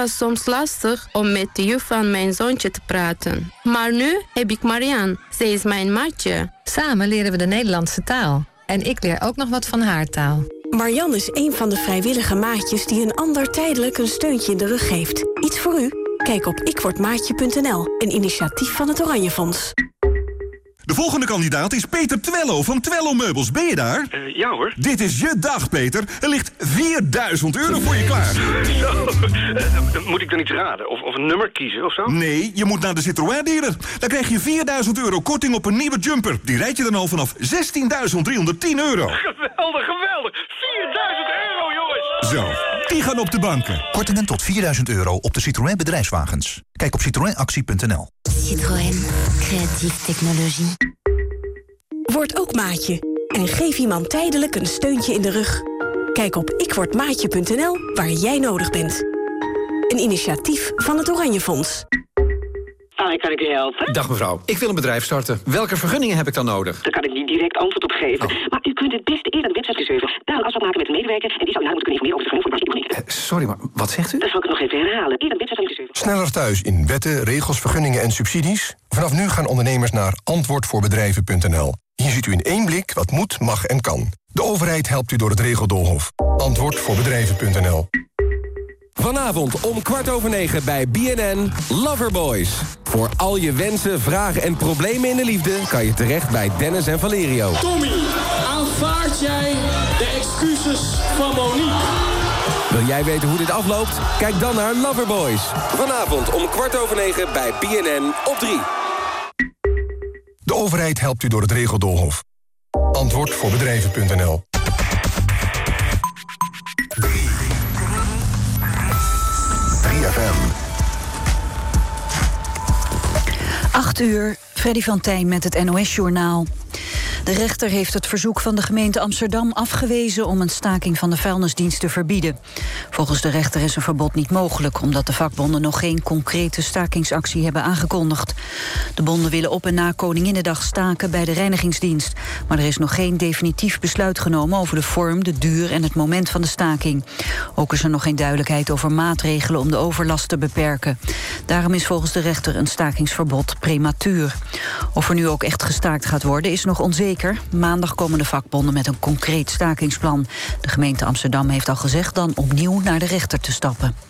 Was soms lastig om met de juf van mijn zoontje te praten. Maar nu heb ik Marianne. Zij is mijn maatje. Samen leren we de Nederlandse taal. En ik leer ook nog wat van haar taal. Marianne is een van de vrijwillige maatjes die een ander tijdelijk een steuntje in de rug geeft. Iets voor u? Kijk op ikwordmaatje.nl, een initiatief van het Oranje Fonds. De volgende kandidaat is Peter Twello van Twello Meubels. Ben je daar? ja hoor. Dit is je dag, Peter. Er ligt 4000 euro voor je klaar. Zo, eh, moet ik dan iets raden? Of, of een nummer kiezen of zo? Nee, je moet naar de Citroën dealer. Dan krijg je 4000 euro korting op een nieuwe jumper. Die rijd je dan al vanaf 16.310 euro. Geweldig, geweldig. 4000 euro, jongens. Zo, die gaan op de banken. Kortingen tot 4000 euro op de Citroën bedrijfswagens. Kijk op citroenactie.nl. Citroën. Creatieve technologie. Word ook maatje. En geef iemand tijdelijk een steuntje in de rug. Kijk op ikwordmaatje.nl waar jij nodig bent. Een initiatief van het Oranje Fonds. Hi, kan ik u helpen? Dag mevrouw, ik wil een bedrijf starten. Welke vergunningen heb ik dan nodig? Daar kan ik niet direct antwoord op geven. Maar u kunt het beste eerder aan de website surfen. Daar een afspraak maken met een medewerker... en die zou u moeten kunnen informeren over de vergunning voor de marketing. Sorry, maar wat zegt u? Dat zal ik het nog even herhalen. Eerder aan de website. Sneller thuis in wetten, regels, vergunningen en subsidies? Vanaf nu gaan ondernemers naar antwoordvoorbedrijven.nl. Hier ziet u in één blik wat moet, mag en kan. De overheid helpt u door het regeldoolhof. Antwoordvoorbedrijven.nl. Vanavond om kwart over negen bij BNN Loverboys. Voor al je wensen, vragen en problemen in de liefde... kan je terecht bij Dennis en Valerio. Tommy, aanvaard jij de excuses van Monique? Wil jij weten hoe dit afloopt? Kijk dan naar Loverboys. Vanavond om kwart over negen bij BNN op 3. De overheid helpt u door het regeldoolhof. Antwoordvoorbedrijven.nl. 3FM. 8 uur, Freddy van Tijn met het NOS-journaal. De rechter heeft het verzoek van de gemeente Amsterdam afgewezen... om een staking van de vuilnisdienst te verbieden. Volgens de rechter is een verbod niet mogelijk... omdat de vakbonden nog geen concrete stakingsactie hebben aangekondigd. De bonden willen op en na Koninginnedag staken bij de reinigingsdienst. Maar er is nog geen definitief besluit genomen... over de vorm, de duur en het moment van de staking. Ook is er nog geen duidelijkheid over maatregelen... om de overlast te beperken. Daarom is volgens de rechter een stakingsverbod prematuur. Of er nu ook echt gestaakt gaat worden is nog onzeker. Maandag komen de vakbonden met een concreet stakingsplan. De gemeente Amsterdam heeft al gezegd dan opnieuw naar de rechter te stappen.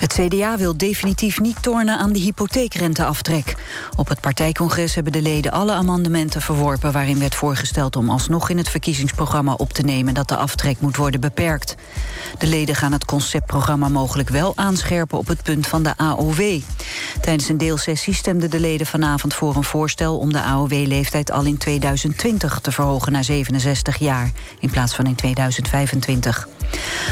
Het CDA wil definitief niet tornen aan de hypotheekrenteaftrek. Op het partijcongres hebben de leden alle amendementen verworpen... waarin werd voorgesteld om alsnog in het verkiezingsprogramma op te nemen... dat de aftrek moet worden beperkt. De leden gaan het conceptprogramma mogelijk wel aanscherpen... op het punt van de AOW. Tijdens een deelsessie stemden de leden vanavond voor een voorstel... om de AOW-leeftijd al in 2020 te verhogen naar 67 jaar... in plaats van in 2025.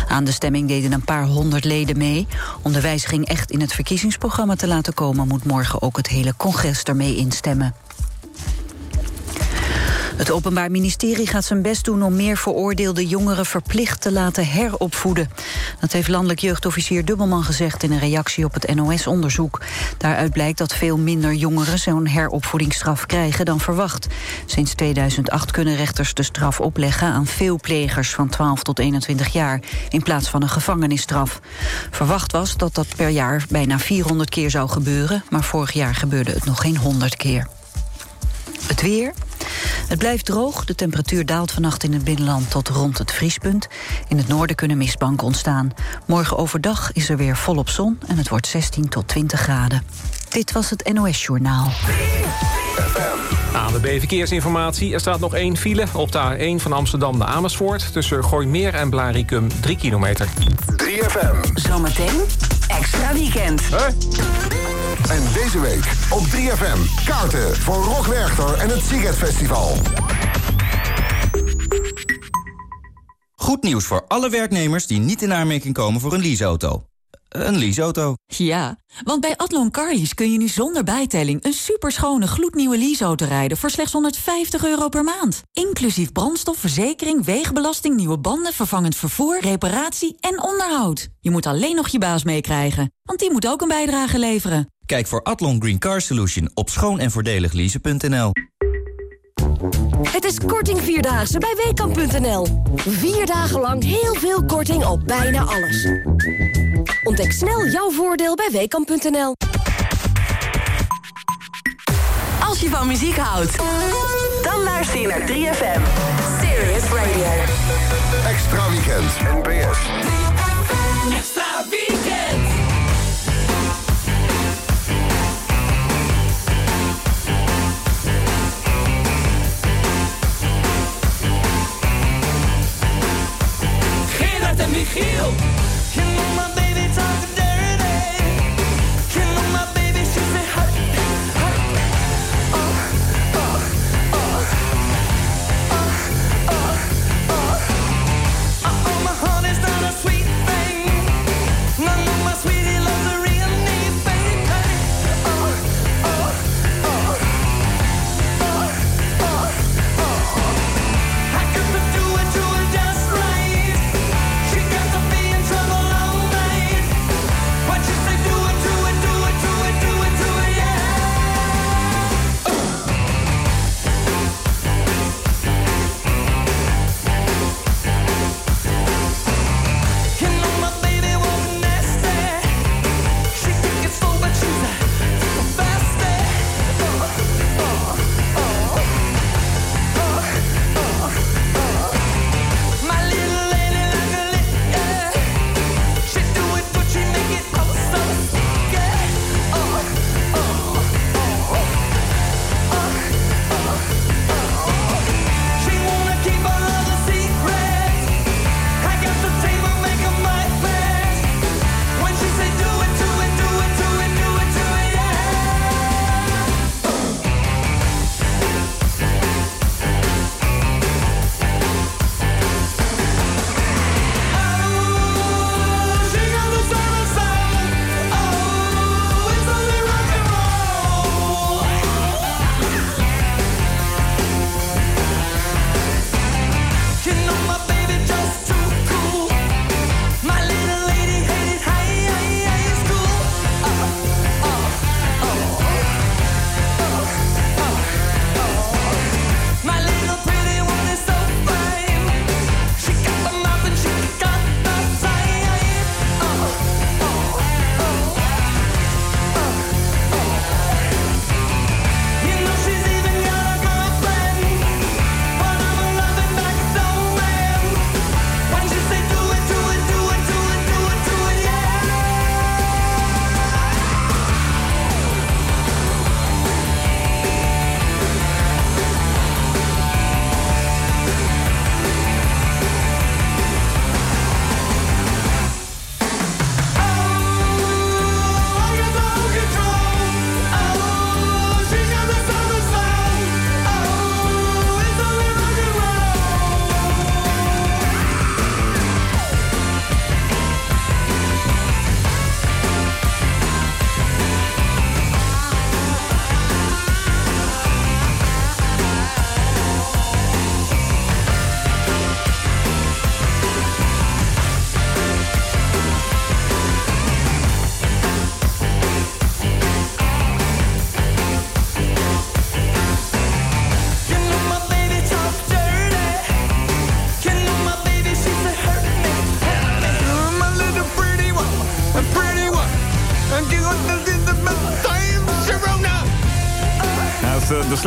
Aan de stemming deden een paar honderd leden mee. Om de wijziging echt in het verkiezingsprogramma te laten komen... moet morgen ook het hele congres ermee instemmen. Het Openbaar Ministerie gaat zijn best doen om meer veroordeelde jongeren verplicht te laten heropvoeden. Dat heeft landelijk jeugdofficier Dubbelman gezegd in een reactie op het NOS-onderzoek. Daaruit blijkt dat veel minder jongeren zo'n heropvoedingsstraf krijgen dan verwacht. Sinds 2008 kunnen rechters de straf opleggen aan veel plegers van 12 tot 21 jaar, in plaats van een gevangenisstraf. Verwacht was dat dat per jaar bijna 400 keer zou gebeuren, maar vorig jaar gebeurde het nog geen 100 keer. Het weer. Het blijft droog. De temperatuur daalt vannacht in het binnenland tot rond het vriespunt. In het noorden kunnen mistbanken ontstaan. Morgen overdag is er weer volop zon en het wordt 16 tot 20 graden. Dit was het NOS Journaal. ANWB Verkeersinformatie. Er staat nog één file op de A1 van Amsterdam naar Amersfoort... tussen Gooimeer en Blarikum, 3 kilometer. 3FM. Zometeen extra weekend. En deze week op 3FM. Kaarten voor Rock Werchter en het Siget Festival. Goed nieuws voor alle werknemers die niet in aanmerking komen voor een leaseauto. Een leaseauto. Ja, want bij Adlon Carlies kun je nu zonder bijtelling... een superschone gloednieuwe leaseauto rijden voor slechts 150 euro per maand. Inclusief brandstof, verzekering, wegenbelasting, nieuwe banden... vervangend vervoer, reparatie en onderhoud. Je moet alleen nog je baas meekrijgen, want die moet ook een bijdrage leveren. Kijk voor Adlon Green Car Solution op schoon en voordelig leasen.nl. Het is korting Vierdaagse bij Weekamp.nl. Vier dagen lang heel veel korting op bijna alles. Ontdek snel jouw voordeel bij Weekamp.nl. Als je van muziek houdt, dan luister je naar 3FM. Serious Radio. Extra weekend. NPS. Michiel.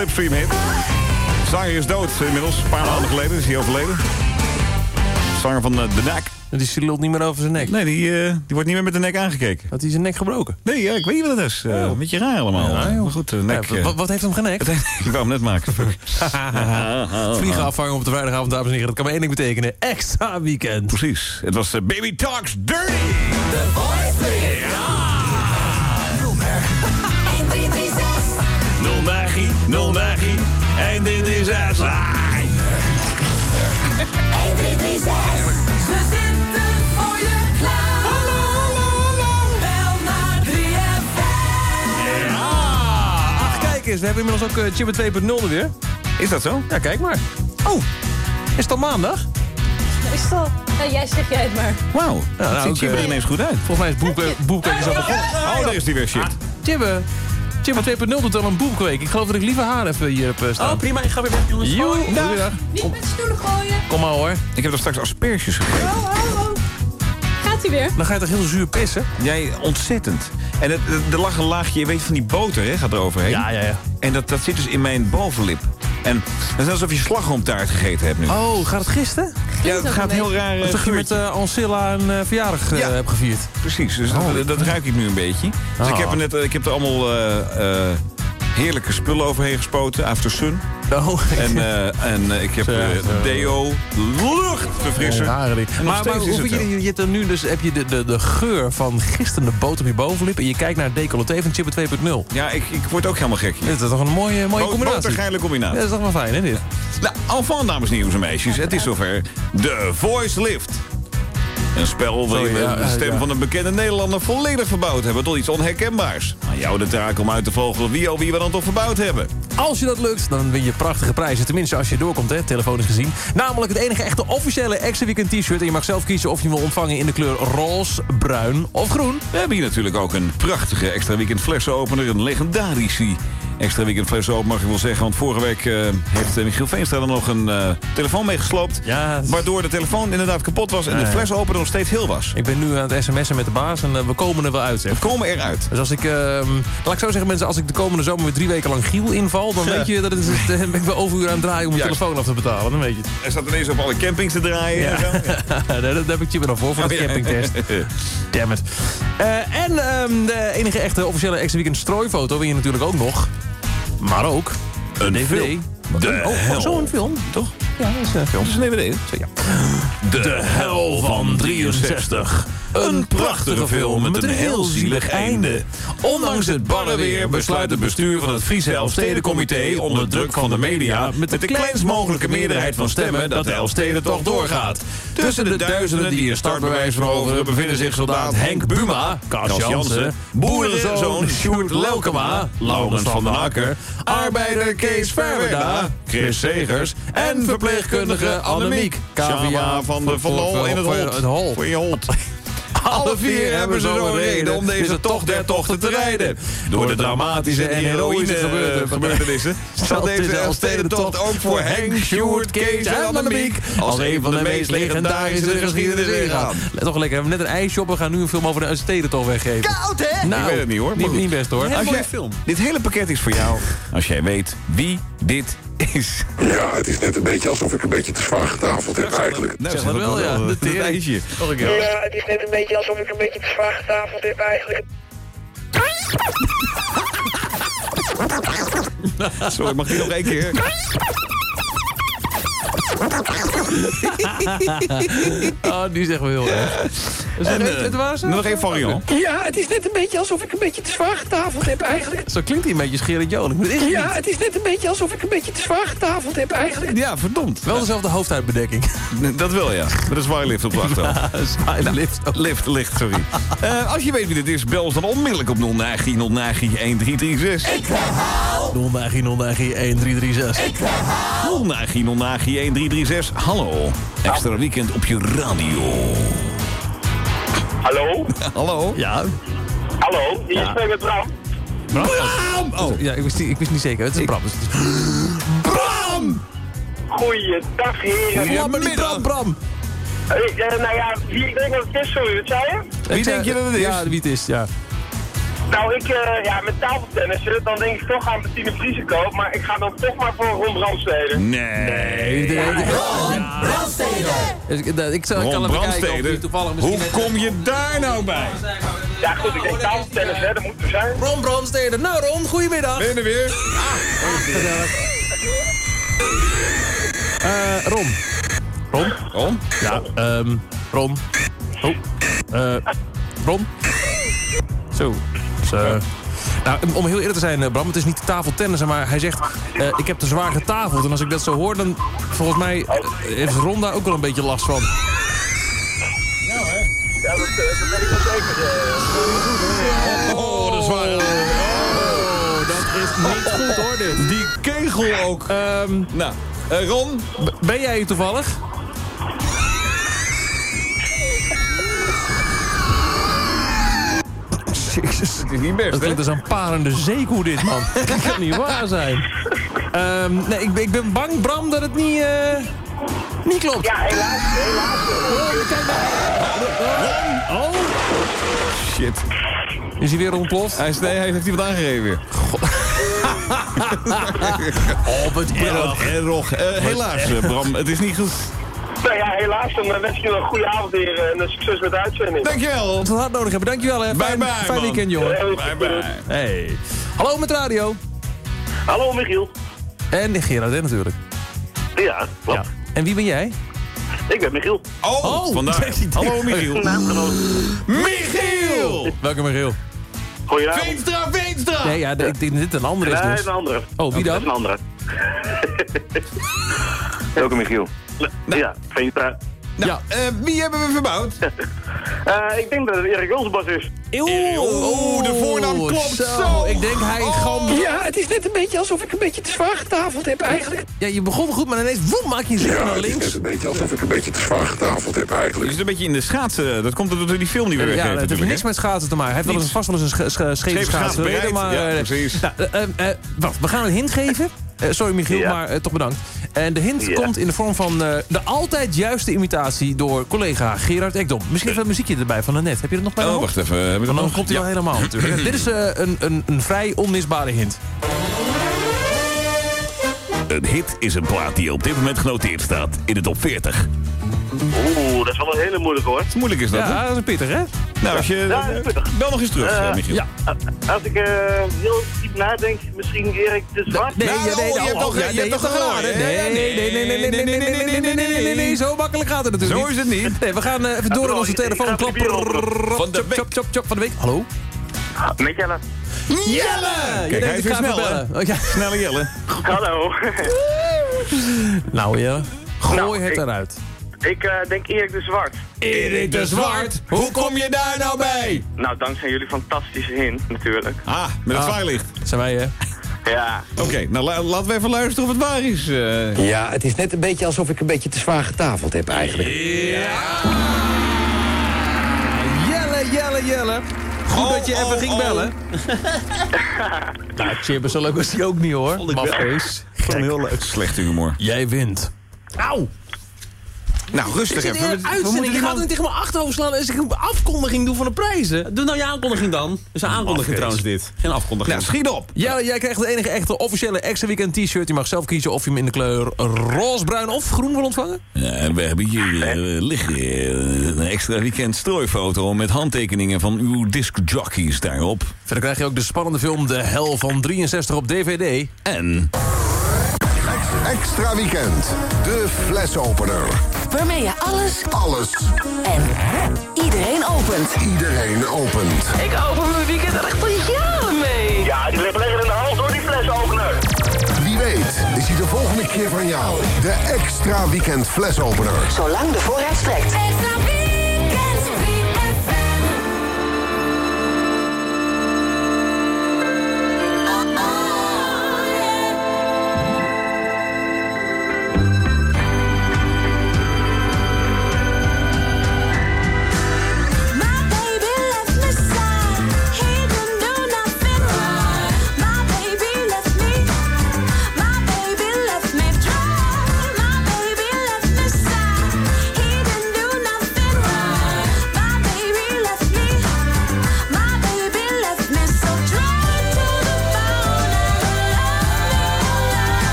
Is de, Slipstream hit. Zanger is dood inmiddels. Een paar maanden geleden is hij overleden. Zanger van eh, de nek. Die lult niet meer over zijn nek. Nee, die, eh, die wordt niet meer met de nek aangekeken. Had hij zijn nek gebroken? Nee, ja, ik weet niet wat het is. Eh, Een beetje raar allemaal. Ja, maar goed, de nek... Ja, wat, wat heeft hem genekt? ik wou hem net maken. Vliegen afvangen op de vrijdagavond, dames en heren. Dat kan maar één ding betekenen. Extra weekend. Precies. Het was eh, Baby Talks Dirty. The voice magie, nul magie. En dit is het. Ze zitten voor je klaar. Hallo, hallo, hallo. Bel naar 3FM. Ach, kijk eens. We hebben inmiddels ook uh, Chibbe 2.0 er weer. Is dat zo? Ja, kijk maar. Oh, is het al maandag? Is het al? Ja, jij zeg jij het maar. Wauw, Ja, dat nou, ziet ook, Chibber eh, ineens goed uit. Volgens mij is boek, boekweek is al begonnen. Oh, daar is die weer shit. Chibbe. Chibbe 2.0 doet al een boekweek. Ik geloof dat ik liever haar even hier heb eh, staan. Oh, prima. Ik ga weer weg, jongens. Joe. Niet met stoelen gooien. Kom maar hoor. Ik heb er straks asperges gegeten. Oh, oh, oh. Gaat hij weer? Dan ga je toch heel zuur pissen? Jij, ontzettend. En het, het- er lag een laagje, je weet van die boter, hè, gaat er overheen. Ja, ja, ja. En dat, dat zit dus in mijn bovenlip. En het is alsof je slagroomtaart gegeten hebt nu. Oh, gaat het gisten? ja, het gaat heel raar. eh, Alsof je met eh, Ancilla een eh, verjaardag eh, Ja. hebt gevierd. Precies, dus Oh. dat, dat ruik ik nu een beetje. Dus ik Ah. heb er net, eh, ik heb er allemaal eh, eh, heerlijke spullen overheen gespoten. After Sun. Oh, En, eh, en eh, ik heb eh, deo, luchtverfrisser. Ja, maar maar hoe vind het je, je hebt er nu dus heb je de, de, de geur van gistende boter op je bovenlip... en je kijkt naar decolleté van Chipper 2.0. Ja, ik, ik word ook helemaal gek hier. Dit is toch een mooie, mooie Bo- combinatie? botergeile combinatie. Ja, dat is toch wel fijn, hè, dit? Nou, alvast, dames en heren en meisjes, het is zover. De Voice Lift. Een spel waarin we de stem van een bekende Nederlander volledig verbouwd hebben tot iets onherkenbaars. Aan jou de taak om uit te vogelen wie al wie we dan toch verbouwd hebben. Als je dat lukt, dan win je prachtige prijzen. Tenminste, als je doorkomt, hè, telefonisch gezien. Namelijk het enige echte officiële Extra Weekend t-shirt. En je mag zelf kiezen of je hem wil ontvangen in de kleur roze, bruin of groen. We hebben hier natuurlijk ook een prachtige extra weekend flessenopener. Een legendarische extra weekend flessenopener mag ik wel zeggen. Want vorige week eh, heeft eh, Michiel Veenstra er nog een eh, telefoon meegesloopt. Ja, Waardoor de telefoon inderdaad kapot was en de flesopener nog steeds heel was. ik ben nu aan het sms'en met de baas en we komen er wel uit, zeg. We komen eruit. Dus als ik, ehm, laat ik zo zeggen mensen, als ik de komende zomer weer drie weken lang Giel inval... dan weet je dat het, eh, ben ik wel overuur aan het draaien om mijn telefoon af te betalen. Dan weet je het. Hij staat ineens op alle campings te draaien. Ja. En zo. Ja. Nee, dat heb ik je wel voor, voor de Oh, campingtest. Damn it. Eh, en ehm, de enige echte officiële extra weekend strooifoto win je natuurlijk ook nog. Maar ook een DVD. film. De oh, oh, zo'n film, toch? Ja, dat is ja. De Hel van 63. Een prachtige film met een heel zielig einde. Ondanks het barre weer besluit het bestuur van het Friese Elfstedencomité... onder druk van de media met de kleinst mogelijke meerderheid van stemmen... dat de Elfstedentocht doorgaat. Tussen de duizenden die een startbewijs veroveren... bevinden zich soldaat Henk Buma, Kas Jansen... boerenzoon Sjoerd Lelkema, Laurens van den Akker... arbeider Kees Verweda, Chris Segers... en verpleegkundige Annemiek, KVA van de Van Lol in het hol. Voor je hond. Alle vier hebben ze zo'n reden om deze tocht der tochten te rijden. Door de dramatische en heroïsche gebeurte- gebeurtenissen... staat deze Elfstedentocht ook voor Henk, Sjoerd, Kees en Annemiek... als een van de meest legendarische geschiedenis ingaan. Let toch lekker, we hebben net een ijsje op. We gaan nu een film over de steden toch weggeven. Koud, hè? Nou, ik weet het niet, hoor. Niet, niet best, hoor. Als jij- Dit hele pakket is voor jou als jij weet wie dit is. Ja, het is net een beetje alsof ik een beetje te zwaar getafeld heb eigenlijk. Nou, Zeg dat wel, ja. De Dat tering. ijsje. Nog een keer. Ja, het is net een beetje alsof ik een beetje te zwaar getafeld heb eigenlijk. Sorry, mag ik nog één keer? oh, die zeggen we heel erg. Dus En, het, eh, het was nog één variant. Ja, het is net een beetje alsof ik een beetje te zwaar getafeld heb eigenlijk. Zo klinkt hij een beetje Gerrit Joling. het Ja, niet. het is net een beetje alsof ik een beetje te zwaar getafeld heb eigenlijk. Ja, verdomd. Wel dezelfde hoofdhuidbedekking. Dat wel, ja. Met een zwaailift op de achterhoofd. Lift. Lift, licht, sorry. Eh, als je weet wie dit is, bel ons dan onmiddellijk op 09 09 1336. Ik herhaal. 09 09 1336. Ik herhaal. 09 09 1336. Hallo. Extra weekend op je radio. Hallo? Hallo? Ja. Hallo, hier Ja. spreekt met Bram. Bram! Oh. Ja, ik wist, niet, ik wist niet zeker. Het is een Bram. dus het is- Bram! Goeiedag, heren. Ja, maar niet Bram, Bram. Eh, nou ja, wie ik denk dat het is, sorry, wat zei je? Wie denk je dat het is? Ja, wie het is, ja. Nou, ik, eh, ja, met tafeltennissen, dan denk ik toch aan Bettine Vriesekoop, maar ik ga dan toch maar voor Ron Brandstede. Nee. Dus Ik, ik, ik zal- ik kan Ron even kijken of Brandstede. die toevallig misschien... Hoe kom je daar nou bij? Ja, goed, ik denk tafeltennis, hè, dat moet er zijn. Ron Brandstede. Nou Ron, goedemiddag. Ben je er weer? Eh, Ron. Ron? Ron? Ja, ehm, Ron. Oh, eh, Ron. Zo. Dus, eh, nou, om heel eerlijk te zijn, eh, Bram, het is niet tafeltennissen, maar hij zegt... eh, ik heb te zwaar getafeld. En als ik dat zo hoor, dan volgens mij heeft Ron daar ook wel een beetje last van. Ja, dat, eh, dat ben ik wel zeker. Oh, dat is waar. Oh, dat is niet goed hoor, dit. Die kegel ook. Ehm, Nou, Ron? b- ben jij hier toevallig? Jezus. Het is niet best, Dat hè? klinkt als een parende zeekoe dit, man. dat kan niet waar zijn. Ehm, nee, ik, ben- ik ben bang, Bram, dat het niet, eh, niet klopt. Ja, helaas, helaas. Oh, kijk maar. Oh, Shit. is hij weer ontploft? Hij, is, nee, hij heeft iemand aangegeven weer. Op het Wat erg. Eh, helaas, eh, Bram, het is niet goed. Nou ja, helaas, dan wens ik je een goede avond hier en succes met de uitzending. Dankjewel. Wat we hard nodig hebben. Dankjewel, hè. Bye Fijn, bye, fijn man. weekend, jongen. Bye bye. Hey. Hallo met radio. Hallo Michiel. En Gerard, hè, natuurlijk. Ja, klopt. En wie ben jij? Ik ben Michiel. Oh, Oh, vandaar. dat is Hallo Michiel. Naamgenoot. Michiel! Welke Michiel? Goedenavond. Veenstra, Veenstra! Nee, ja, ik denk dat dit een andere is Nee, dus. een andere. Oh, wie Dat dan? is een andere. Welke Michiel? Ja, Veenstra. Nou, Ja. eh, wie hebben we verbouwd? Eh, ik denk dat het Erik Wilsbas is. Oh, de voornaam klopt zo. Ik denk hij gewoon... Ja, het is net een beetje alsof ik een beetje te zwaar getafeld heb eigenlijk. Ja, je begon goed, maar ineens woem, maak je zin naar links. een beetje alsof ik een beetje te zwaar getafeld heb Je eigenlijk. zit een beetje in de schaatsen. Dat komt door die film die we Ja, weggeven het heeft niks met schaatsen te maken. Hij heeft wel eens vast wel eens een sch- sch- scheve schaatsen maar... Ja, eh, precies. Nou, eh, eh, wacht, we gaan een hint geven. Eh, sorry Michiel, Ja. maar eh, toch bedankt. En de hint Ja. komt in de vorm van eh, de altijd juiste imitatie door collega Gerard Ekdom. Misschien even een muziekje erbij van net. Heb je er nog bij? Oh, wacht even. Hebben we Want dat dan nog? komt hij Ja. wel helemaal natuurlijk. Dit is eh, een, een, een vrij onmisbare hint. Een hit is een plaat die op dit moment genoteerd staat in de top 40. Oeh, dat is wel een hele moeilijke hoor. Moeilijk is dat, hè? Ja, dat is een pittig, hè? Nou, als je... Ja, dat is pittig. Bel nog eens terug, Eh, eh, Michiel. Ja. Als ik eh, heel diep nadenk, misschien Erik de Zwart. Nee, Nou, ja, nee, oh, je nou, hebt oh, toch- ja, je nee, hebt toch geraden? geraden? Nee, nee, nee, nee, nee, nee, nee, nee, nee, nee, nee, nee, nee, nee, zo makkelijk gaat het natuurlijk Zo is het niet. Nee, we gaan eh, even door in onze ik- ik telefoon. ga Klap, de bier openen. Van de chop, week. chop, chop, chop van de week. Hallo? Met Jelle. Jelle! Kijk, hij is weer snel, hè? Oh, ja. Snelle Jelle. Hallo. Nou, Jelle. Gooi Nou, het ik- eruit. Ik eh, denk Erik de Zwart. Erik de Zwart, hoe kom je daar nou bij? Nou, dankzij jullie fantastische hint natuurlijk. Ah, met het Ah. zwaailicht. Zijn wij, hè? Ja. Oké, nou la- laten we even luisteren of het waar is. eh. Ja, het is net een beetje alsof ik een beetje te zwaar getafeld heb eigenlijk. Jelle, Jelle, Jelle. Goed Oh, dat je even oh, ging oh. bellen. nou, Chipper, zo leuk was die ook niet, hoor. Gewoon heel leuk. Slechte humor. Jij wint. Auw! Nou, rustig even. We- uitzending. moeten Je gaat niet tegen mijn achterhoofd slaan als ik een afkondiging doe van de prijzen. Doe nou je aankondiging dan. Dus een aankondiging trouwens dit. Geen afkondiging. Nou, schiet op. Ja, jij krijgt de enige echte officiële extra weekend t-shirt. Je mag zelf kiezen of je hem in de kleur roze, bruin of groen wil ontvangen. Ja, we hebben hier eh, liggen eh, een extra weekend strooifoto met handtekeningen van uw discjockeys daarop. Verder krijg je ook de spannende film De Hel van 63 op DVD. En Extra weekend, de flesopener. Waarmee je alles Alles, en iedereen opent. iedereen opent. Ik open mijn weekend er echt al jaren mee. Ja, die ligt lekker in de hals door die flesopener. Wie weet is hij de volgende keer van jou. De extra weekend flesopener. Zolang de voorraad strekt. Extra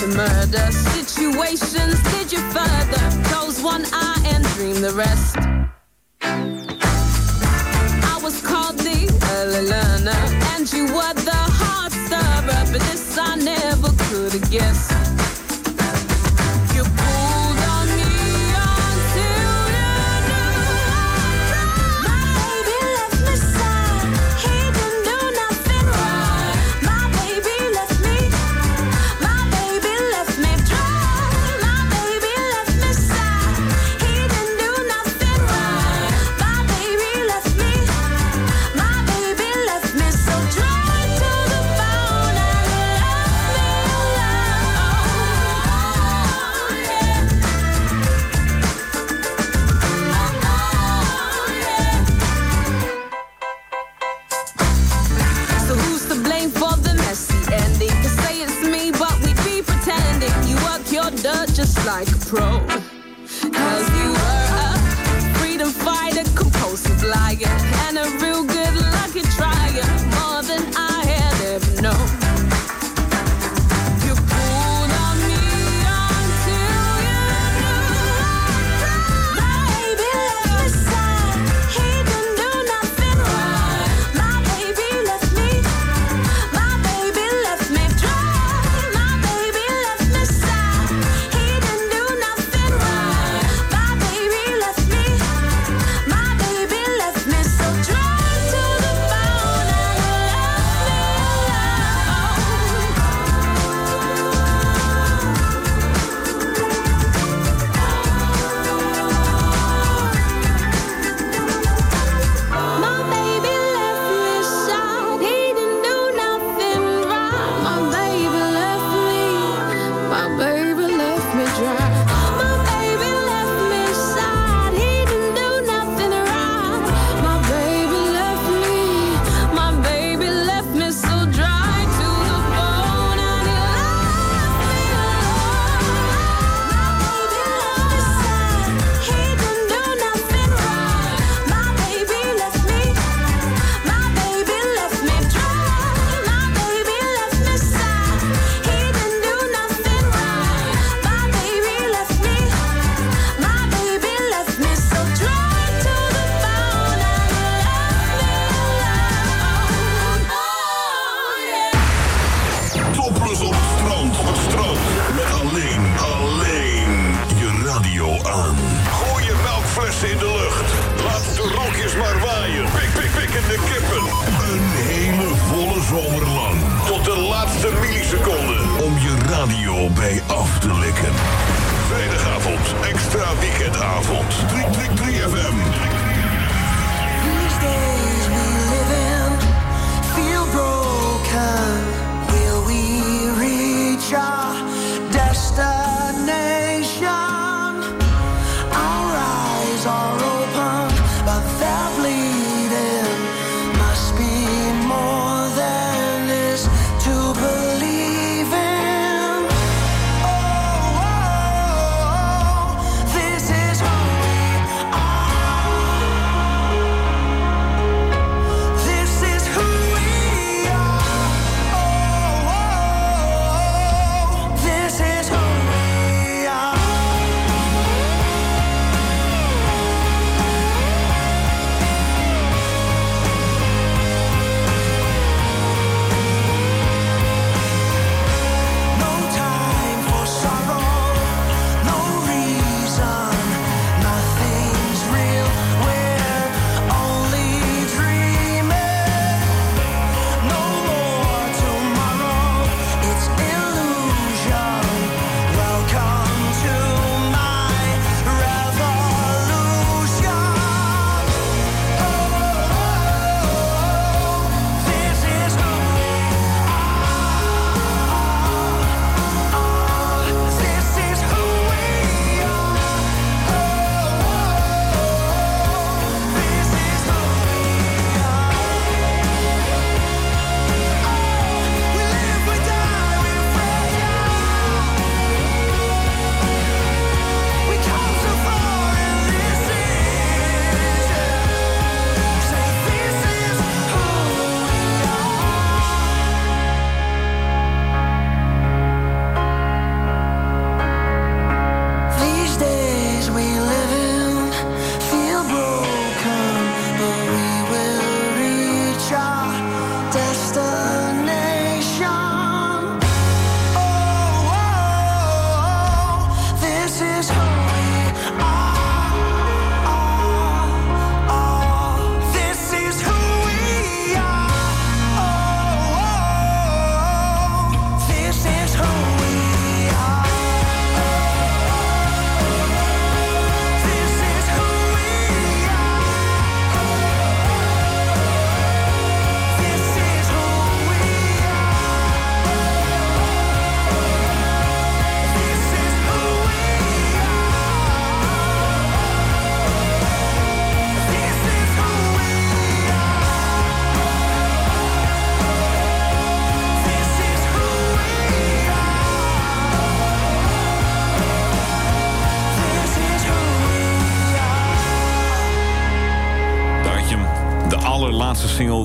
to murder. Situations did you further. Close one eye and dream the rest. I was called the early learner, and you were the heart server. But this I never could have guessed. like a pro. Cause you were a freedom fighter, compulsive liar.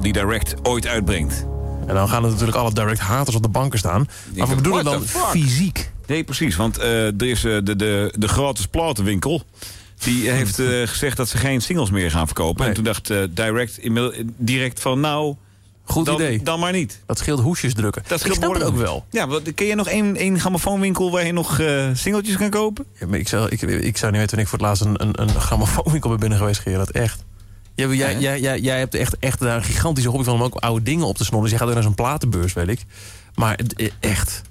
Die Direct ooit uitbrengt. En dan gaan er natuurlijk alle direct haters op de banken staan. Maar we bedoelen dan fysiek. Nee, precies. Want eh, er is eh, de, de, de gratis platenwinkel. Die heeft eh, gezegd dat ze geen singles meer gaan verkopen. En toen dacht Direct direct van nou... Goed dan, idee. Dan maar niet. Dat scheelt hoesjes drukken. Dat ik scheelt snap het ook wel. Ja, wat, ken je nog één, één grammofoonwinkel waar je nog eh, singeltjes kan kopen? Ja, maar ik, zou, ik, ik zou niet weten wanneer ik voor het laatst een, een, een grammofoonwinkel ben binnen geweest, Gerard. Echt. Ja, jij, jij, jij, jij hebt echt, echt daar een gigantische hobby van om ook oude dingen op te snonnen. Dus je gaat ook naar zo'n platenbeurs, weet ik. Maar eh, echt.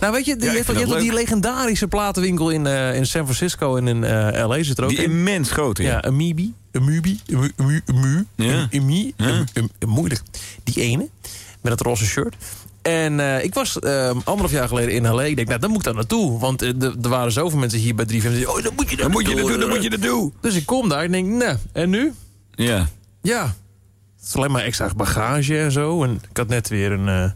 Nou, weet je, je ik hebt, vind je dat hebt die legendarische platenwinkel in, eh, in San Francisco en in eh, LA zit er ook Die in. immens grote, ja. Ja, Amiibi. Amiibi. Amu- Amu- Amu. Ja. Ami. Ja. Moeilijk. Die ene. Met het roze shirt. En eh, ik was eh, anderhalf jaar geleden in L.A. Ik denk, nou, dan moet ik daar naartoe. Want er er waren zoveel mensen hier bij 3FM. die zeiden, Oh, dan moet je daar Dan moet je dat doen, dan moet je dat doen. Dus ik kom daar en denk, nou, en nu? Ja. Ja. Het is alleen maar extra bagage en zo. En ik had net weer een, eh,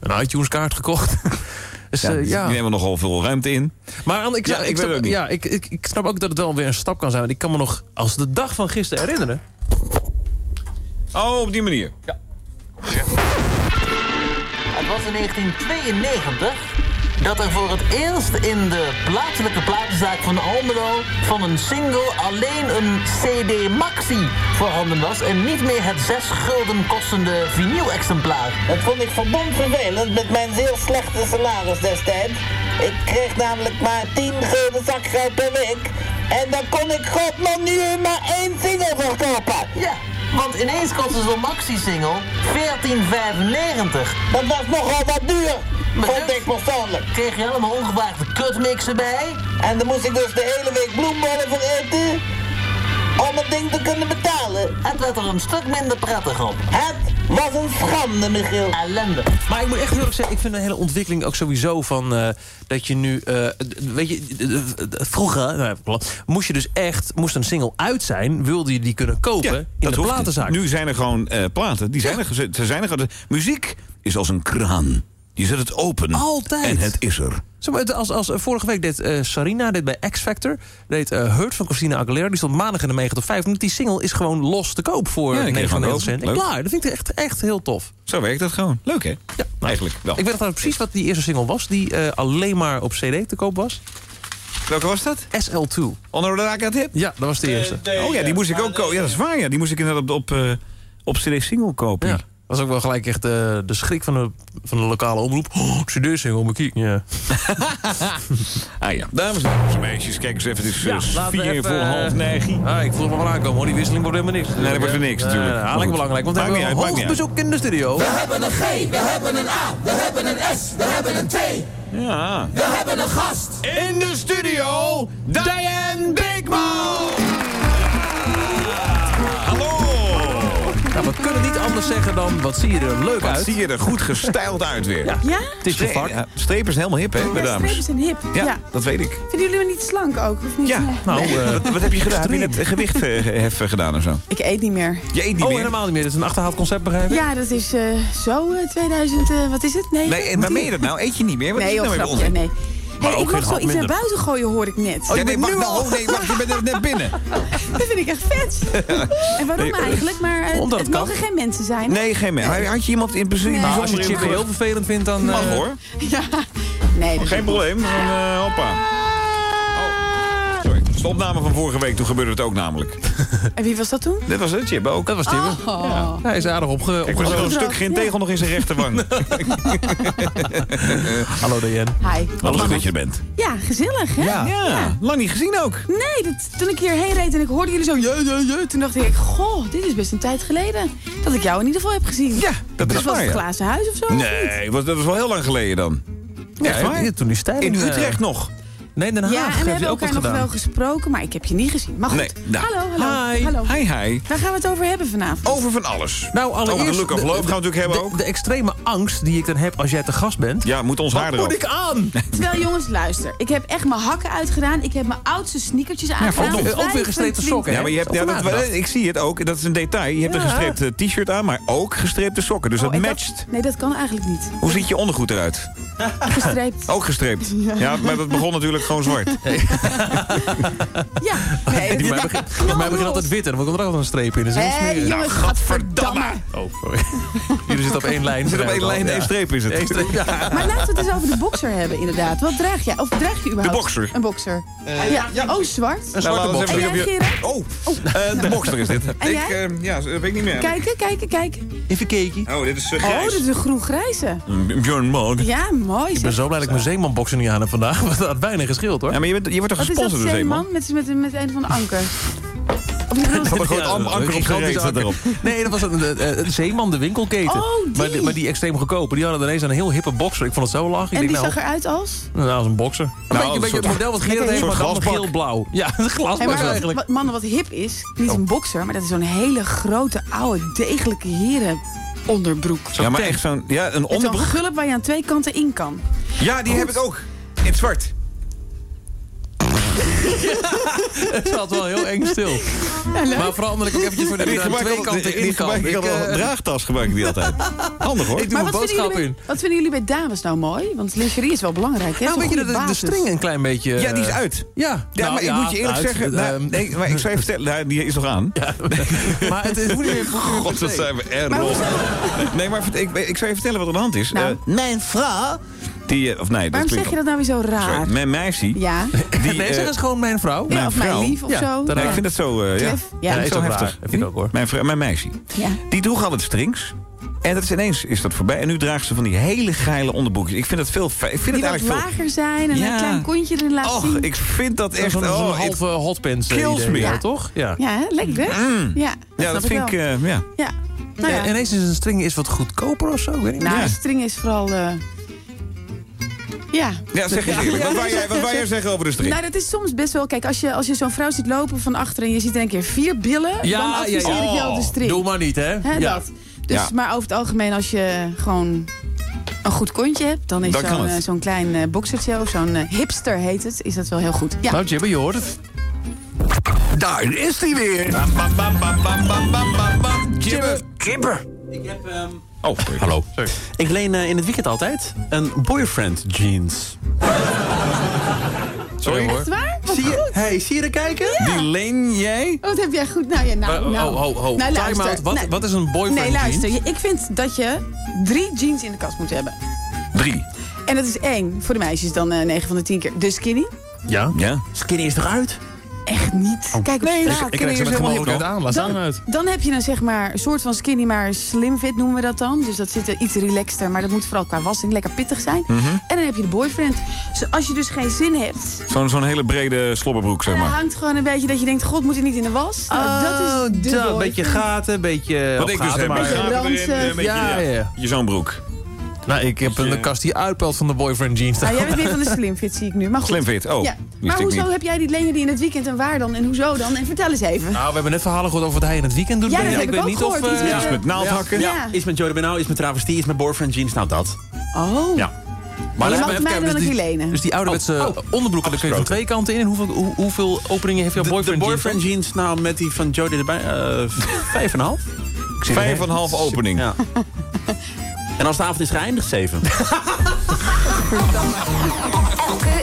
een iTunes-kaart gekocht. dus Ja, ja, die nemen nogal veel ruimte in. Maar ik, Ja, ik, snap, het ook niet. ja, ik, ik, ik snap ook dat het wel weer een stap kan zijn. Want ik kan me nog als de dag van gisteren herinneren. Oh, op die manier. Ja. Het was in 1992 dat er voor het eerst in de plaatselijke platenzaak van Almelo van een single alleen een CD Maxi voorhanden was en niet meer het 6 gulden kostende vinyl-exemplaar. Dat vond ik verdomd vervelend met mijn zeer slechte salaris destijds. Ik kreeg namelijk maar 10 gulden zakgeld per week. En dan kon ik god nog nu maar één single verkopen. Ja, want ineens kostte zo'n Maxi-single 14,95. Dat was nogal wat duur, vond ik persoonlijk. Kreeg je allemaal ongewaagde kutmixen bij? En dan moest ik dus de hele week bloembollen voor eten. Om het ding te kunnen betalen. Het werd er een stuk minder prettig op. Het was een schande, Michiel. Ellende. Maar ik moet echt heel erg zeggen, ik vind de hele ontwikkeling ook sowieso van eh, dat je nu, eh, weet je, vroeger nou, moest je dus echt, moest een single uit zijn, wilde je die kunnen kopen in dat de platenzaak. Nu zijn er gewoon eh, platen. Die zijn er, ze zijn er, gewoon- muziek is als een kraan. Je zet het open. Altijd. En het is er. Zo, als, als, eh, vorige week deed eh, Sarina dit bij X Factor. Deed eh, Hurt van Christina Aguilera. Die stond maandag in de 9 tot 5. Want die single is gewoon los te koop voor Ja, die kun je 99 gewoon cent. kopen. Leuk. Klaar, dat vind ik echt, echt heel tof. Zo werkt dat gewoon. Leuk, hè? Ja, Eigenlijk wel. Ik weet nog precies wat die eerste single was. Die alleen maar op cd te koop was. Welke was dat? SL2. Onder de Raka Tip? Ja, dat was de eerste. Oh ja, die moest ik ook kopen. Ja, dat is waar. Ja. Die moest ik inderdaad op, op, op CD-single kopen. Ja. Was ook wel gelijk echt eh, de schrik van de, van de lokale omroep. Oh, cd-single, maar kijk. Ja. Ah ja, dames en heren, meisjes, kijk eens even. Het is eh, laten we vier even, voor eh, half negen. Ah, ik voel me wel aankomen hoor. Die wisseling wordt helemaal niks. Nee, dat wordt weer niks natuurlijk. Belangrijk. Want we hebben een hoog bezoek in de studio. We hebben een G, we hebben een A, we hebben een S, we hebben een T. Ja. We hebben een gast. In de studio, Diane Beekman! Nou, we kunnen niet anders zeggen dan, wat zie je er leuk Wat uit. zie je er goed gestyled uit weer. Ja. Ja? Het is je vak. Ja, strepen zijn helemaal hip, hè, bij Ja, dames. strepen zijn hip. Ja, Ja. dat weet ik. Vinden jullie me niet slank ook? Of niet? Ja, nou, Nee. eh, wat, wat heb je gedaan? Heb je net gewicht eh, heffen gedaan of zo? Ik eet niet meer. Je eet niet Oh, meer? helemaal niet meer. Dat is een achterhaald concept, begrijp ik? Ja, dat is eh, zo eh, 2000, eh, wat is het? Nee, Nee, en waar meen je dat nou? Eet je niet meer? Wat nee, is nou nee. Maar Hey, ook ik mag zoiets naar buiten gooien, hoor ik net. Oh, ja, nee, wacht, nou, oh, nee, wacht, je bent er net binnen. dat vind ik echt vet. en waarom Nee, eigenlijk? Maar eh, het het mogen geen mensen zijn. Nee, geen meer. Had je iemand in precies Nee. Nou, als je bijzonder Chip heel vervelend vindt, dan... Mag eh, hoor. Ja. Nee, dat Geen probleem. Dan, eh, hoppa. De opname van vorige week. Toen gebeurde het ook namelijk. En wie was dat toen? Dit was het, Chip ook. Dat was Tim. Oh. Hij is aardig opge... Zit opge- een stuk geen tegel nog in zijn rechterwang. Hallo Diane. Hi. Wat leuk dat je er bent. Ja, gezellig, hè? Ja, lang niet gezien ook. Nee, dat, toen ik hierheen reed en ik hoorde jullie zo... Ja, ja, ja, toen dacht ik, goh, dit is best een tijd geleden... dat ik jou in ieder geval heb gezien. Ja, dat dus is was waar, het ja. glazen huis of zo? Nee, dat was wel heel lang geleden dan. Echt Ja, waar? ja, toen die styling... In eh, Utrecht nog. Nee, in Den Haag Ja, en we hebben elkaar nog gedaan. wel gesproken, maar ik heb je niet gezien. Maar goed, Nee, nou. hallo, hallo. Hi. hallo. Hi, hi. Waar gaan we het over hebben vanavond? Over van alles. Nou, allereerst... Over de look of love gaan we natuurlijk hebben de- ook. De extreme angst die ik dan heb als jij te gast bent. Ja, moet ons haar Wat erop. moet ik aan? Terwijl, jongens, luister. Ik heb echt mijn hakken uitgedaan. Ik heb mijn oudste sneakertjes aangedaan. ook- ook weer gestreepte sokken, Ja, maar je hebt, ja, dat, ik zie het ook. Dat is een detail. Je hebt een Ja. gestreept eh, t-shirt aan, maar ook gestreepte sokken. Dus Oh, dat matcht. nee, dat kan eigenlijk niet. Hoe ziet je ondergoed eruit? Gestreept. Ook gestreept. Ja, maar dat begon natuurlijk het gewoon zwart. Ja, nee, Die mij begint, volgens mij begint altijd wit en dan komt er ook altijd een streep in. Dus meer- jongens, gadverdamme. Oh, sorry. Jullie zitten op één lijn. zit op één lijn, één streep is het. Eén streep, ja. Maar laten we het eens over de boxer hebben, inderdaad. Wat draag jij? Of draag je überhaupt? De boxer. Een boxer. ja. Oh, zwart. Nou, laten we eens En even jij, op je- Gerard? Oh, eh, de boxer is dit. En ik, jij? eh, ja, dat weet ik niet meer. Kijken, kijken, kijken. Even kijken. Oh, dit is uh, Oh, dit is een groen-grijze. Bjorn Mog. Ja, mooi. Ik ben zo blij dat ik mijn zeemanboxer niet aan heb vandaag. Want dat had weinig hoor. Ja, maar je, bent, je wordt toch gesponsord door Zeeman? zeeman? Met, met, met een van de anker. Of Ja, een anker op erop. Nee, dat was een, een, een Zeeman, de winkelketen. Oh, die. Maar, die- maar die extreem goedkope. Die hadden ineens een heel hippe boxer. Ik vond het zo lachen. Ik En denk, die nou, zag eruit als? nou, als een boxer. Een beetje, een een beetje soort- het model wat Gerard heeft, maar dan geel-blauw. Ja, een Hey, glasbak maar wat, eigenlijk. wat, mannen, wat hip is, niet Oh. een boxer, maar dat is zo'n hele grote, oude, degelijke herenonderbroek. Ja, maar echt zo'n ja, een Met zo'n onderbroek. gulp waar je aan twee kanten in kan. Ja, die heb ik ook. In het zwart. Het zat wel heel eng stil. Maar verander ik ook eventjes voor er gebruik twee ik kanten in kan. gebruik ik al eh, een draagtas gebruik ik die altijd. Handig hoor. Ik doe Maar mijn wat vinden, boodschap jullie in. wat vinden jullie bij dames nou mooi? Want lingerie is wel belangrijk, hè? Nou, weet je dat de, de string een klein beetje... Ja, die is eh, uit. Ja, Ja, nou, maar ik moet je eerlijk uit, zeggen... nou, ehm, nee, maar ik zou je vertellen... nou, die is nog aan. maar het is God, dat zijn we erg. Nee, maar ik, ik zou je vertellen wat er aan de hand is. Nou. Eh, mijn vrouw... Die, eh, of nee, dat Waarom zeg je dat nou weer zo raar? Sorry, mijn meisje... Ja. Die, nee, eh, zeg eens gewoon mijn vrouw. Ja, of mijn vrouw. lief of Ja, zo. dat- Nee, ik vind het zo... eh, ja. Ja, Ja. is zo heftig. Vind ik ook, hoor. Mijn, vrou- mijn meisje. Ja. Die droeg altijd strings. En dat is ineens is dat voorbij. En nu draagt ze van die hele geile onderbroekjes. Ik vind het veel fijn. Ik vind Die het wat eigenlijk veel... lager zijn en Ja. een klein kontje erin laten Och, zien. ik vind dat echt... Zo'n zo'n oh, halve hotpants eh, kills idee, me. ja, Ja. toch? Ja. Ja, hè? lekker. Mm. Ja, Ja, snap dat vind ik... eh, ja. Ja. Nou ja, En ineens is een string is wat goedkoper of zo. Ik weet niet. nou, Ja. de string is vooral... Ja. Ja, zeg je eerlijk. Wat wou jij, wat jij zeggen over de strik? Nou, dat is soms best wel... Kijk, als je, als je zo'n vrouw ziet lopen van achteren... en je ziet in een keer vier billen... Dan adviseer ja, ja. ik jou de strik. Doe maar niet, hè? Ja. Dus, Maar over het algemeen, als je gewoon een goed kontje hebt... dan is zo'n uh, klein uh, boxertje of zo'n eh, hipster heet het... is dat wel heel goed. Ja. Nou, Jibbe, je hoort het. Daar is hij weer. Bam, bam, Ik heb... Ehm, Oh, sorry. Hallo. Sorry. Ik leen eh, in het weekend altijd een boyfriend jeans. Sorry hoor. Echt waar? Wat Zie je, hey, zie je er kijken? Die leen jij? Oh, Wat heb jij goed? Nou ja, nou, Eh, nou. ho, ho, ho. Nou, Time luister. out. Wat, wat is een boyfriend Nee, luister. jeans? Ik vind dat je drie jeans in de kast moet hebben. Drie. En dat is één. Voor de meisjes dan eh 9 van de 10 keer. De skinny. Ja? Ja? Skinny is eruit. Echt niet. Kijk op Nee, straat. Ik krijg ze met helemaal aan. Laat Dan, dan heb je dan zeg maar een soort van skinny, maar slim fit noemen we dat dan. Dus dat zit er iets relaxter, maar dat moet vooral qua wassing lekker pittig zijn. Mhm. En dan heb je de boyfriend. Dus als je dus geen zin hebt, Zo'n zo'n hele brede slobberbroek, zeg dan maar. hangt gewoon een beetje dat je denkt, god, moet hij niet in de was? Nou, dat is de Oh, Een beetje gaten, beetje... Wat ik dus gaten, heb. Een beetje eh, een beetje, Ja, ja, ja. Je zo'n broek. Nou, ik heb een kast die uitpelt van de boyfriend jeans. Nou, jij bent meer van de slim fit, zie ik nu. Maar goed. Slim fit, oh. Ja. Maar hoezo niet. heb jij die lenen die in het weekend en waar dan? En hoezo dan? En vertel eens even. Nou, we hebben net verhalen gehoord over wat hij in het weekend doet. Ja, dat heb ik weet ook niet gehoord. of... Iets eh, met, Iets eh, met naaldhakken. Ja. Ja, iets met Joy de Benauw, iets met travestie, iets met boyfriend jeans. Nou, dat. Oh. Ja. Maar je mag mij kijken, dus die- lenen. Dus die ouderwetse Oh, oh. onderbroeken, daar kun je van twee kanten in. En hoeveel, hoe- hoeveel openingen heeft jouw De, de boyfriend, boyfriend jeans, nou met die van Jody erbij, eh vijf en een half. Vijf en een half opening. Ja. En als de avond is geëindigd, zeven. Elke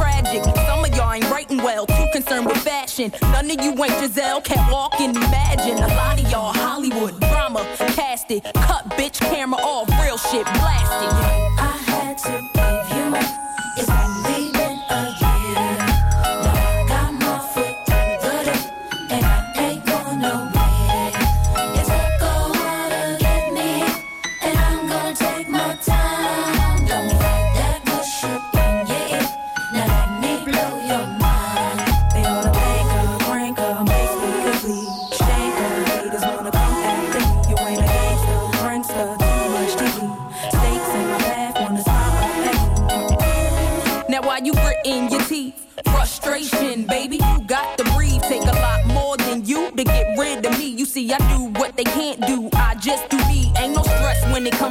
concerned with fashion. None of you ain't Giselle, can't walk and imagine. A lot of y'all Hollywood drama, cast it. Cut bitch camera off, real shit blasted.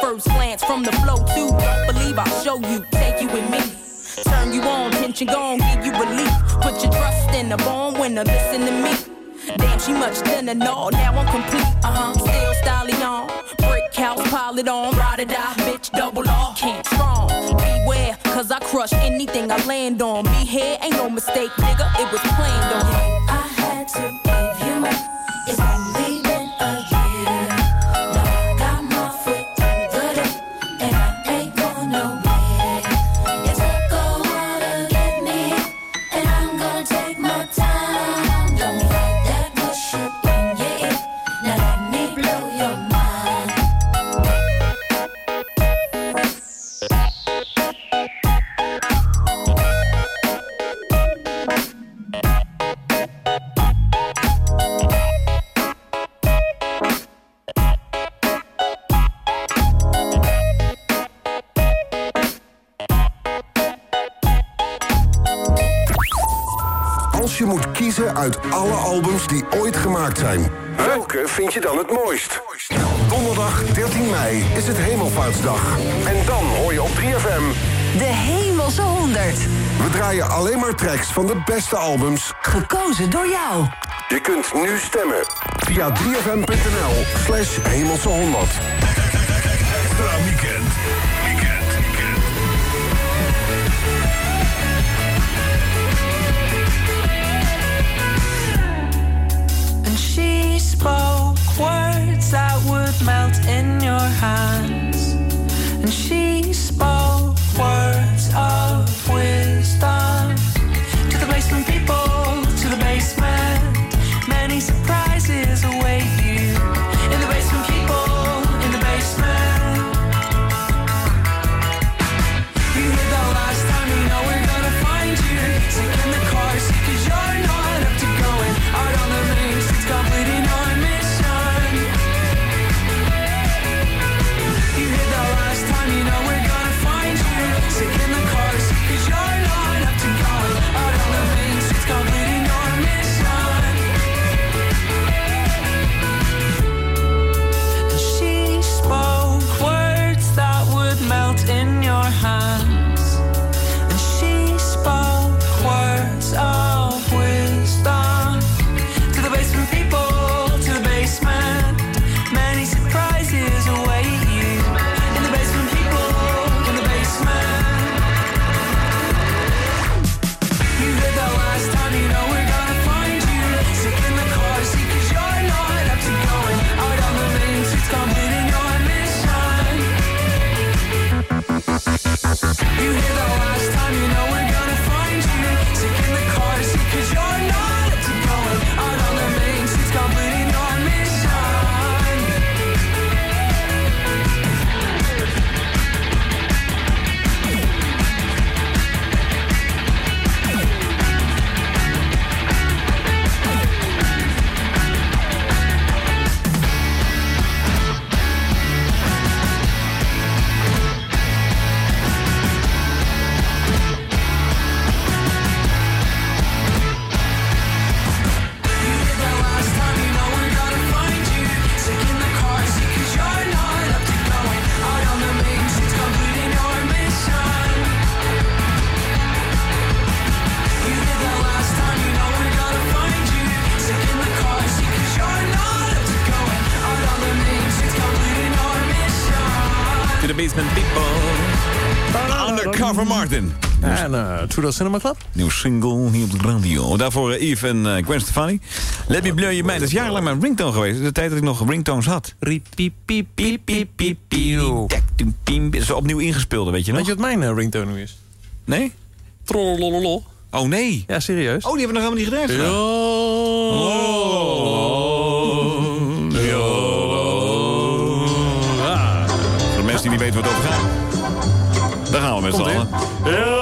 First glance from the flow. Don't believe I'll show you. Take you with me. Turn you on, tension gone, give you relief. Put your trust in a born winner, listen to me. Damn, she much thinner, no, now I'm complete. Uh huh, still styling on. Brick house, pile it on. Ride or die, bitch, double off. Can't strong. Beware, cause I crush anything I land on. Me here ain't no mistake, nigga, it was planned on. I had to uit alle albums die ooit gemaakt zijn, welke vind je dan het mooist? Donderdag 13 mei is het Hemelvaartsdag. En dan hoor je op 3FM... De Hemelse 100. We draaien alleen maar tracks van de beste albums. Gekozen door jou. Je kunt nu stemmen via 3fm.nl slash hemelse 100. Spoke words that would melt in your hands. And she spoke words of wisdom Carver Martin. En uh, Trudeau Cinema Club. Nieuw single hier op de radio. Daarvoor eh, Yves en eh, Gwen Stefani. Let me blow your mind. Dat is jarenlang mijn ringtone geweest. De tijd dat ik nog ringtones had. Dat is opnieuw ingespeeld, weet je nog? Weet je wat mijn ringtone nu is? Nee? Trollololol. Oh nee. Ja, serieus. Oh, die hebben we nog helemaal niet gedaan. Voor Sommersalen. Ja,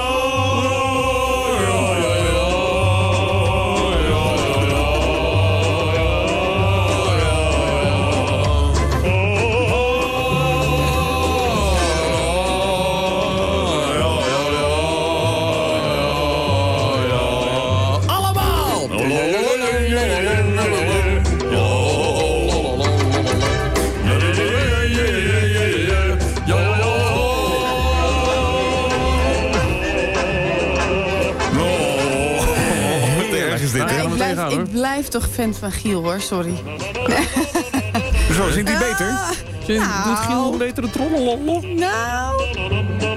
blijf, ik blijf toch fan van Giel hoor, sorry. Zo, zingt hij beter? Nou. Doet Giel een betere trollolol? Nou.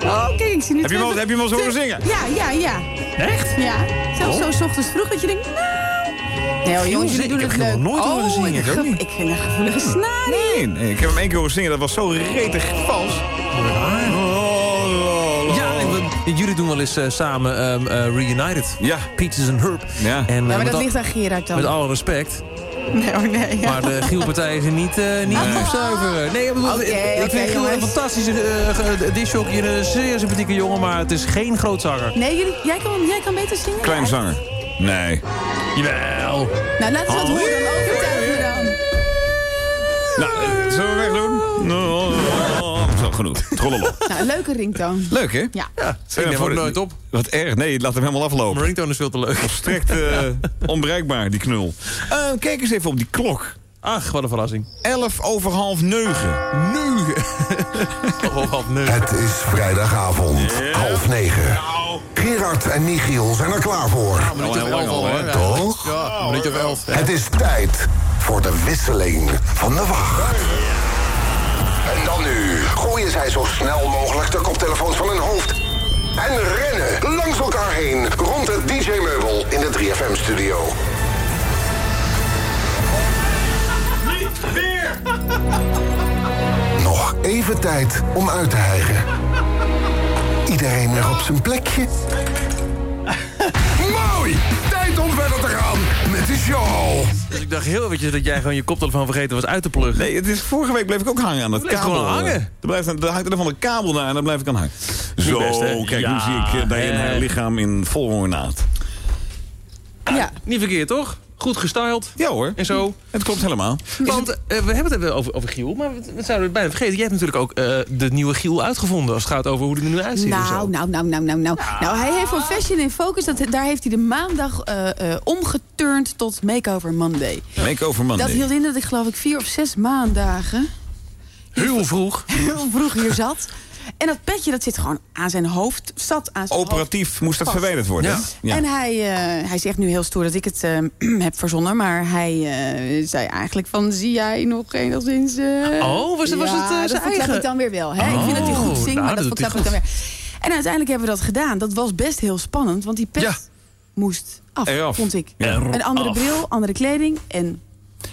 Oh, kijk, ik zie nu Heb je hem al- heb je hem al eens horen zingen? Ja, ja, ja. Echt? Ja. Zelfs Oh. zo 's ochtends vroeg dat je denkt, nou. Nee hoor, jongens, jullie doen ik het heb leuk. hem nog nooit horen oh, zingen, ik, ik ook ge- niet. ik vind een gevoelige snaar. Nee, nee, ik heb hem één keer horen zingen. Dat was zo retig vals. Ja, jullie doen wel eens eh, samen ehm, eh, Reunited. Ja. Peaches and Herb. Ja. En, eh, Ja, maar dat al- ligt aan Gerard dan. Met alle respect. Nee, oh nee. ja. Maar de Gielpartij is er niet, eh niet Nee. opzuiveren. Nee, ik, bedoel, ik, vind Giel een fantastische uh, disjockey en een zeer sympathieke jongen, maar het is geen grootzanger. Nee, jullie, jij, kan, jij kan beter zingen. Klein zanger. Nee. Jawel. Nou, laten we het horen, dan overtuig me dan. Nou, zullen we wegdoen? No, Zo, genoeg. Trollolo. Nou, een leuke ringtoon. Leuk, hè? Ja. Ja, ik neem de- nooit op. Wat erg. Nee, laat hem helemaal aflopen. Mijn ringtone is veel te leuk. Volstrekt eh, onbereikbaar, die knul. Eh, kijk eens even op die klok. Ach, wat een verrassing. 11 over half negen. Negen. oh, half negen. Het is vrijdagavond, half negen. Gerard en Michiel zijn er klaar voor. Elf al, al, hè? Toch? Ja, elf. Het is tijd voor de wisseling van de wacht. En dan nu gooien zij zo snel mogelijk de koptelefoons van hun hoofd. En rennen langs elkaar heen rond het DJ-meubel in de 3FM-studio. Nog even tijd om uit te hijgen. Iedereen weer op zijn plekje. Mooi! Tijd om verder te gaan de show. Dus ik dacht heel eventjes dat jij gewoon je koptelefoon vergeten was uit te pluggen. Nee, het is, vorige week bleef ik ook hangen aan dat Blijf kabel. gewoon hangen. Er, blijft, er hangt er van de kabel naar en dan blijf ik aan hangen. Zo, best, kijk, Ja, nu zie ik eh, Diane hè. haar lichaam in vol ornaat. Ja. Niet verkeerd, toch? Goed gestyled. Ja hoor. En zo. Het klopt helemaal. Want eh, we hebben het even over, over Giel, maar we, we zouden het bijna vergeten. Jij hebt natuurlijk ook eh, de nieuwe Giel uitgevonden... als het gaat over hoe hij er nu uitziet en zo. Nou, nou, nou, nou, nou, nou. Nou, hij heeft van Fashion in Focus, dat, daar heeft hij de maandag eh, eh, omgeturnd tot Makeover Monday. Makeover Monday. Dat hield in dat ik geloof ik vier of zes maandagen Heel vroeg. heel vroeg hier zat. En dat petje dat zit gewoon aan zijn hoofd, zat aan zijn hoofd. Operatief moest dat verwijderd worden. Ja. En hij, eh, hij zegt nu heel stoer dat ik het eh, heb verzonnen. Maar hij eh, zei eigenlijk van, zie jij nog enigszins... eh Oh, was het- was ja, het, eh, dat zijn eigen? ik dan weer wel. Hè? ik vind dat hij goed Oh, zingt, nou, maar dat dat ik dan weer. En uiteindelijk hebben we dat gedaan. Dat was best heel spannend, want die pet Ja. moest af, vond ik. Ja. Een andere Af. bril, andere kleding en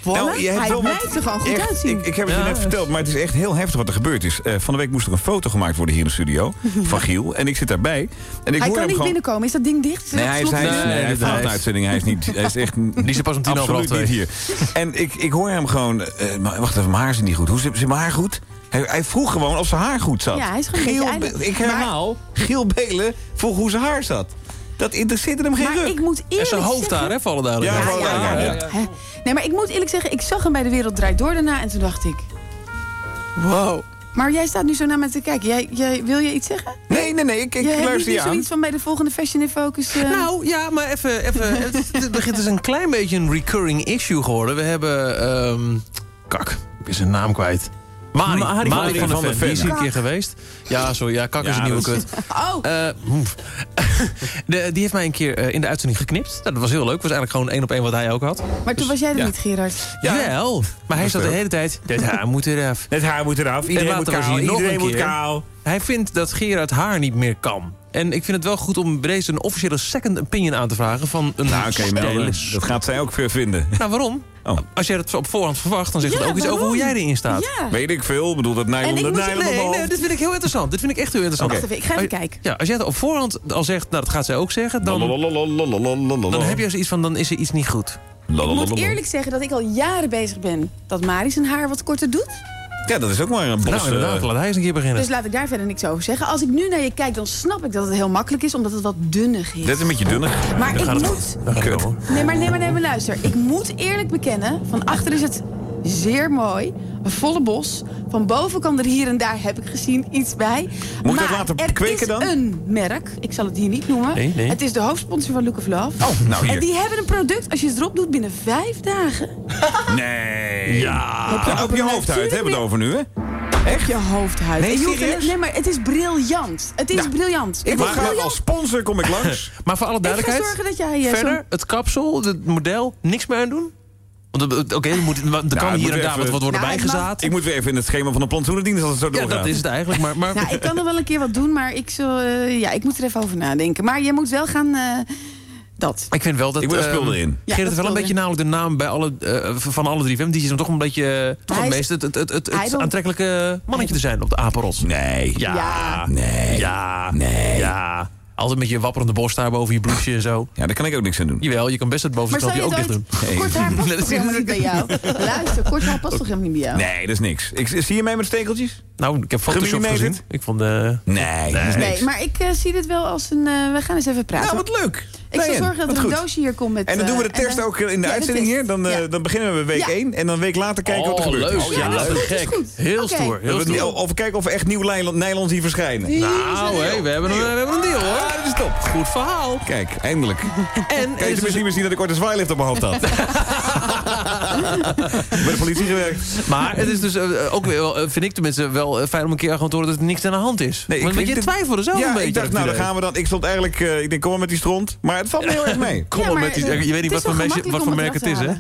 voilà, Nou, je hebt hij wel blijft er gewoon goed echt, uitzien. Ik, ik heb het Ja. je net verteld, maar het is echt heel heftig wat er gebeurd is. Eh, van de week moest er een foto gemaakt worden hier in de studio. van Giel. En ik zit daarbij. En ik hij hoor kan hem niet gewoon... binnenkomen. Is dat ding dicht? Nee, hij is, hij is, Nee, nee, hij nee, is is- uitzending. Hij is, niet, hij is echt Die is pas om tien over half absoluut niet twee. hier. En ik, ik hoor hem gewoon... eh, maar wacht even, mijn haar zit niet goed. Hoe zit, zit mijn haar goed? Hij, hij vroeg gewoon of zijn haar goed zat. Ja, hij is gewoon een Giel, Ik Maar- herhaal, Giel Belen vroeg hoe zijn haar zat. Dat interesseerde hem geen Maar ruk. ik moet En eerlijk zijn hoofd zeggen... daar, hè, vallen daar. Ja, Ja? Nee, maar ik moet eerlijk zeggen, ik zag hem bij De Wereld Draait Door daarna... en toen dacht ik... Wow. Maar jij staat nu zo naar me te kijken. Jij, jij, wil je iets zeggen? Nee, nee, nee, ik, ik luister niet je aan. zoiets van bij de volgende Fashion in Focus... eh, Nou, ja, maar even... even het, het begint dus een klein beetje een recurring issue geworden. We hebben... ehm kak, ik ben zijn naam kwijt. Mari, Mari Mari, van van, de de Ven. Die is een Kak. keer geweest. Ja, sorry. Ja, kak is Ja, een nieuwe kut. Oh, Eh, de, die heeft mij een keer eh, in de uitzending geknipt. Nou, dat was heel leuk. was eigenlijk gewoon één op één wat hij ook had. maar toen was jij er niet, Gerard. Jawel. Maar hij zat de hele tijd... Het haar moet eraf. Het haar moet eraf. Iedereen En moet kaal. Iedereen een moet keer. kaal. Hij vindt dat Gerard haar niet meer kan. En ik vind het wel goed om bij deze een officiële second opinion aan te vragen van een Nou, oké. Dat gaat zij ook weer vinden. Nou, waarom? Oh. Als jij het op voorhand verwacht, dan zegt Ja, het ook iets over hoe jij erin staat. Ja. Weet ik veel. Ik bedoel, dat ik dat moet- nylon op Nee, dit vind ik heel interessant. Dit vind ik echt heel interessant. Wacht even, ik ga even kijken. Ja, als jij het op voorhand al zegt, nou dat gaat zij ook zeggen, dan, dan heb je zoiets van, dan is er iets niet goed. Ik moet eerlijk zeggen dat ik al jaren bezig ben dat Mari zijn haar wat korter doet. Ja, dat is ook maar een bos. Nou, inderdaad, eh, laat hij eens een keer beginnen. Dus laat ik daar verder niks over zeggen. Als ik nu naar je kijk, dan snap ik dat het heel makkelijk is, omdat het wat dunnig is. dit is een beetje dunnig. Maar Dan ik moet... Nee, maar nee, maar nee, maar luister. Ik moet eerlijk bekennen, van achter is het zeer mooi. Een volle bos. Van boven kan er hier en daar, heb ik gezien, iets bij. Moet ik dat maar laten er kweken is dan? een merk, ik zal het hier niet noemen. Nee, nee. Het is de hoofdsponsor van Look of Love. Oh, nou hier. En die hebben een product, als je het erop doet, binnen vijf dagen. Nee. Ja. Heb je Ja, op je hoofdhuid hebben we het over nu, hè? Op je hoofdhuid. Nee, je nee, maar het is briljant. Het is Nou, briljant. Ik maar, maar briljant. als sponsor kom ik langs. Maar voor alle Ik ga duidelijkheid, zorgen dat jij... eh, verder, het kapsel, het model, niks meer aan doen? Want het- Oké, er, moet- er kan hier en even- daar wat, wat worden Nou, het bijgezaad. Ik moet weer even in het schema van de plantsoenendienst als het zo Ja, doorgaat. dat is het eigenlijk. Maar, maar Nou, ik kan er wel een keer wat doen, maar ik, zal, eh, ja, ik moet er even over nadenken. Maar je moet wel gaan... eh, dat. Ik vind wel dat... Ik moet er spul erin. Ja, Gerrit dat heeft wel een beetje namelijk de naam bij alle, eh, van alle drie VM's. Die is dan toch een beetje... eh, toch het meest het, het, het, het, wil- aantrekkelijke mannetje te zijn op de apenrots. Nee. Ja. Ja. Nee. Ja. Nee. Ja. Altijd met je wapperende borst daar boven je blouseje en zo. Ja, daar kan ik ook niks aan doen. Jawel, je kan best het bovenste knopje ook dicht doen. Kort haar past Nee, toch dat is- helemaal niet bij jou? Luister, kort haar past toch helemaal niet bij jou? Nee, dat is niks. Ik, zie je mee met stekeltjes? Nou, ik heb Photoshop gezien. Ik vond... eh Nee, dat is Nee, maar ik eh, zie dit wel als een... eh, we gaan eens even praten. Nou, wat leuk. ik zal Nee, zorgen dat er een goed. doosje hier komt met... En dan doen we de test ook in de ja, uitzending hier. Dan, Ja. dan beginnen we bij week Ja. 1. En dan een week later kijken wat er Oh, gebeurt. leuk. Oh, Ja, dat is leuk. goed, dat is Gek. Heel stoer. Heel Of, we- stoer. of we kijken of er echt nylon- nylons hier verschijnen. Nou, is hé, we hebben een, we hebben een deal hoor. Ah, dat is top. Goed verhaal. Kijk, eindelijk. En is dus- niet meer zien dat ik ooit een zwaailift op mijn hoofd had. Bij de politie gewerkt. Maar het is dus eh, ook weer, wel, eh, vind ik tenminste, wel eh, fijn om een keer gewoon te horen dat er niks aan de hand is. Nee, Want je dit- twijfelde zelf ja, een beetje. ik dacht, nou, dan gaan we dan. Ik stond eigenlijk, eh, ik denk, kom maar met die stront. Maar het valt me heel erg mee. Kom Ja, maar, met die, je weet niet wat voor, gemakkelijk wat voor merk het is, hè?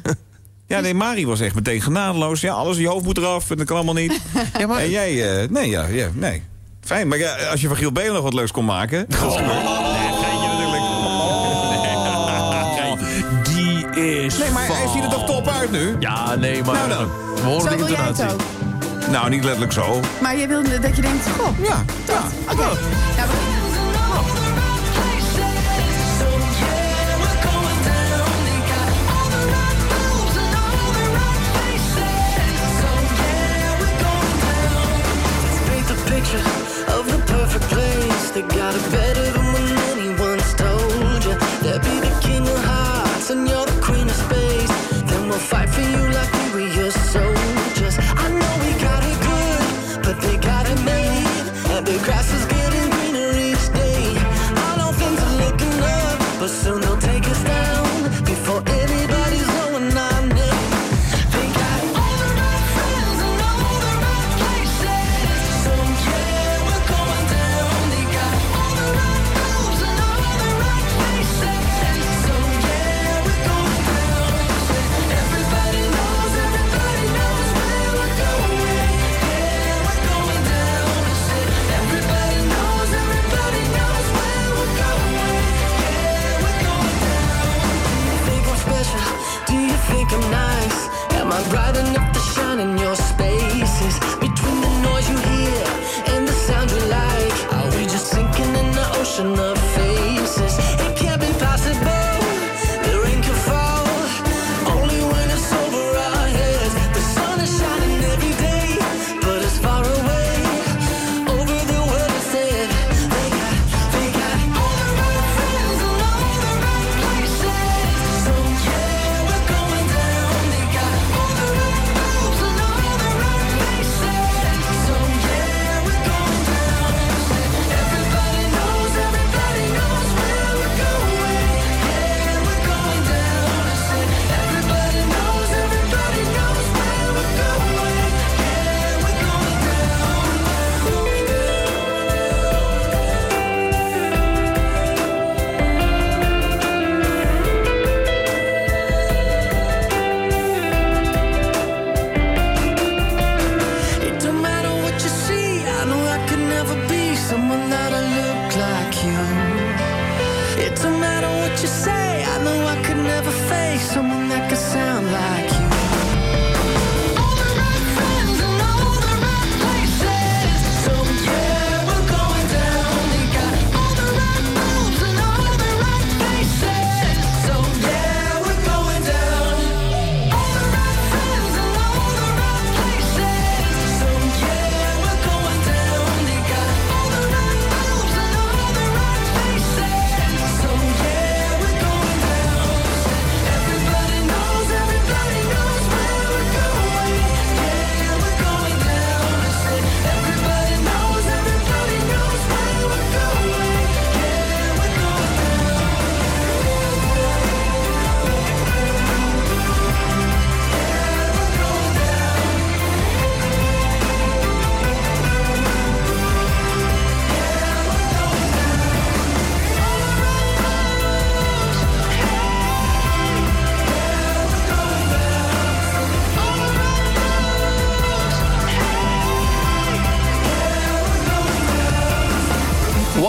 Ja, nee, Mari was echt meteen genadeloos. Ja, alles, je hoofd moet eraf en dat kan allemaal niet. Ja, maar, En jij, eh, nee, ja, ja, nee. Fijn, maar ja, als je van Giel Belen nog wat leuks kon maken... Oh. dat is leuk. Nee, geintje natuurlijk. die is Nee, maar hij ziet er toch top uit nu? Ja, nee, maar Nou dan. we horen Zo de wil jij het ook. Nou, niet letterlijk zo. Maar je wil dat je denkt, goh, Ja, ja. oké. Nou, place. They got it better than when anyone's told you. They'll be the king of hearts and you're the queen of space. Then we'll fight for you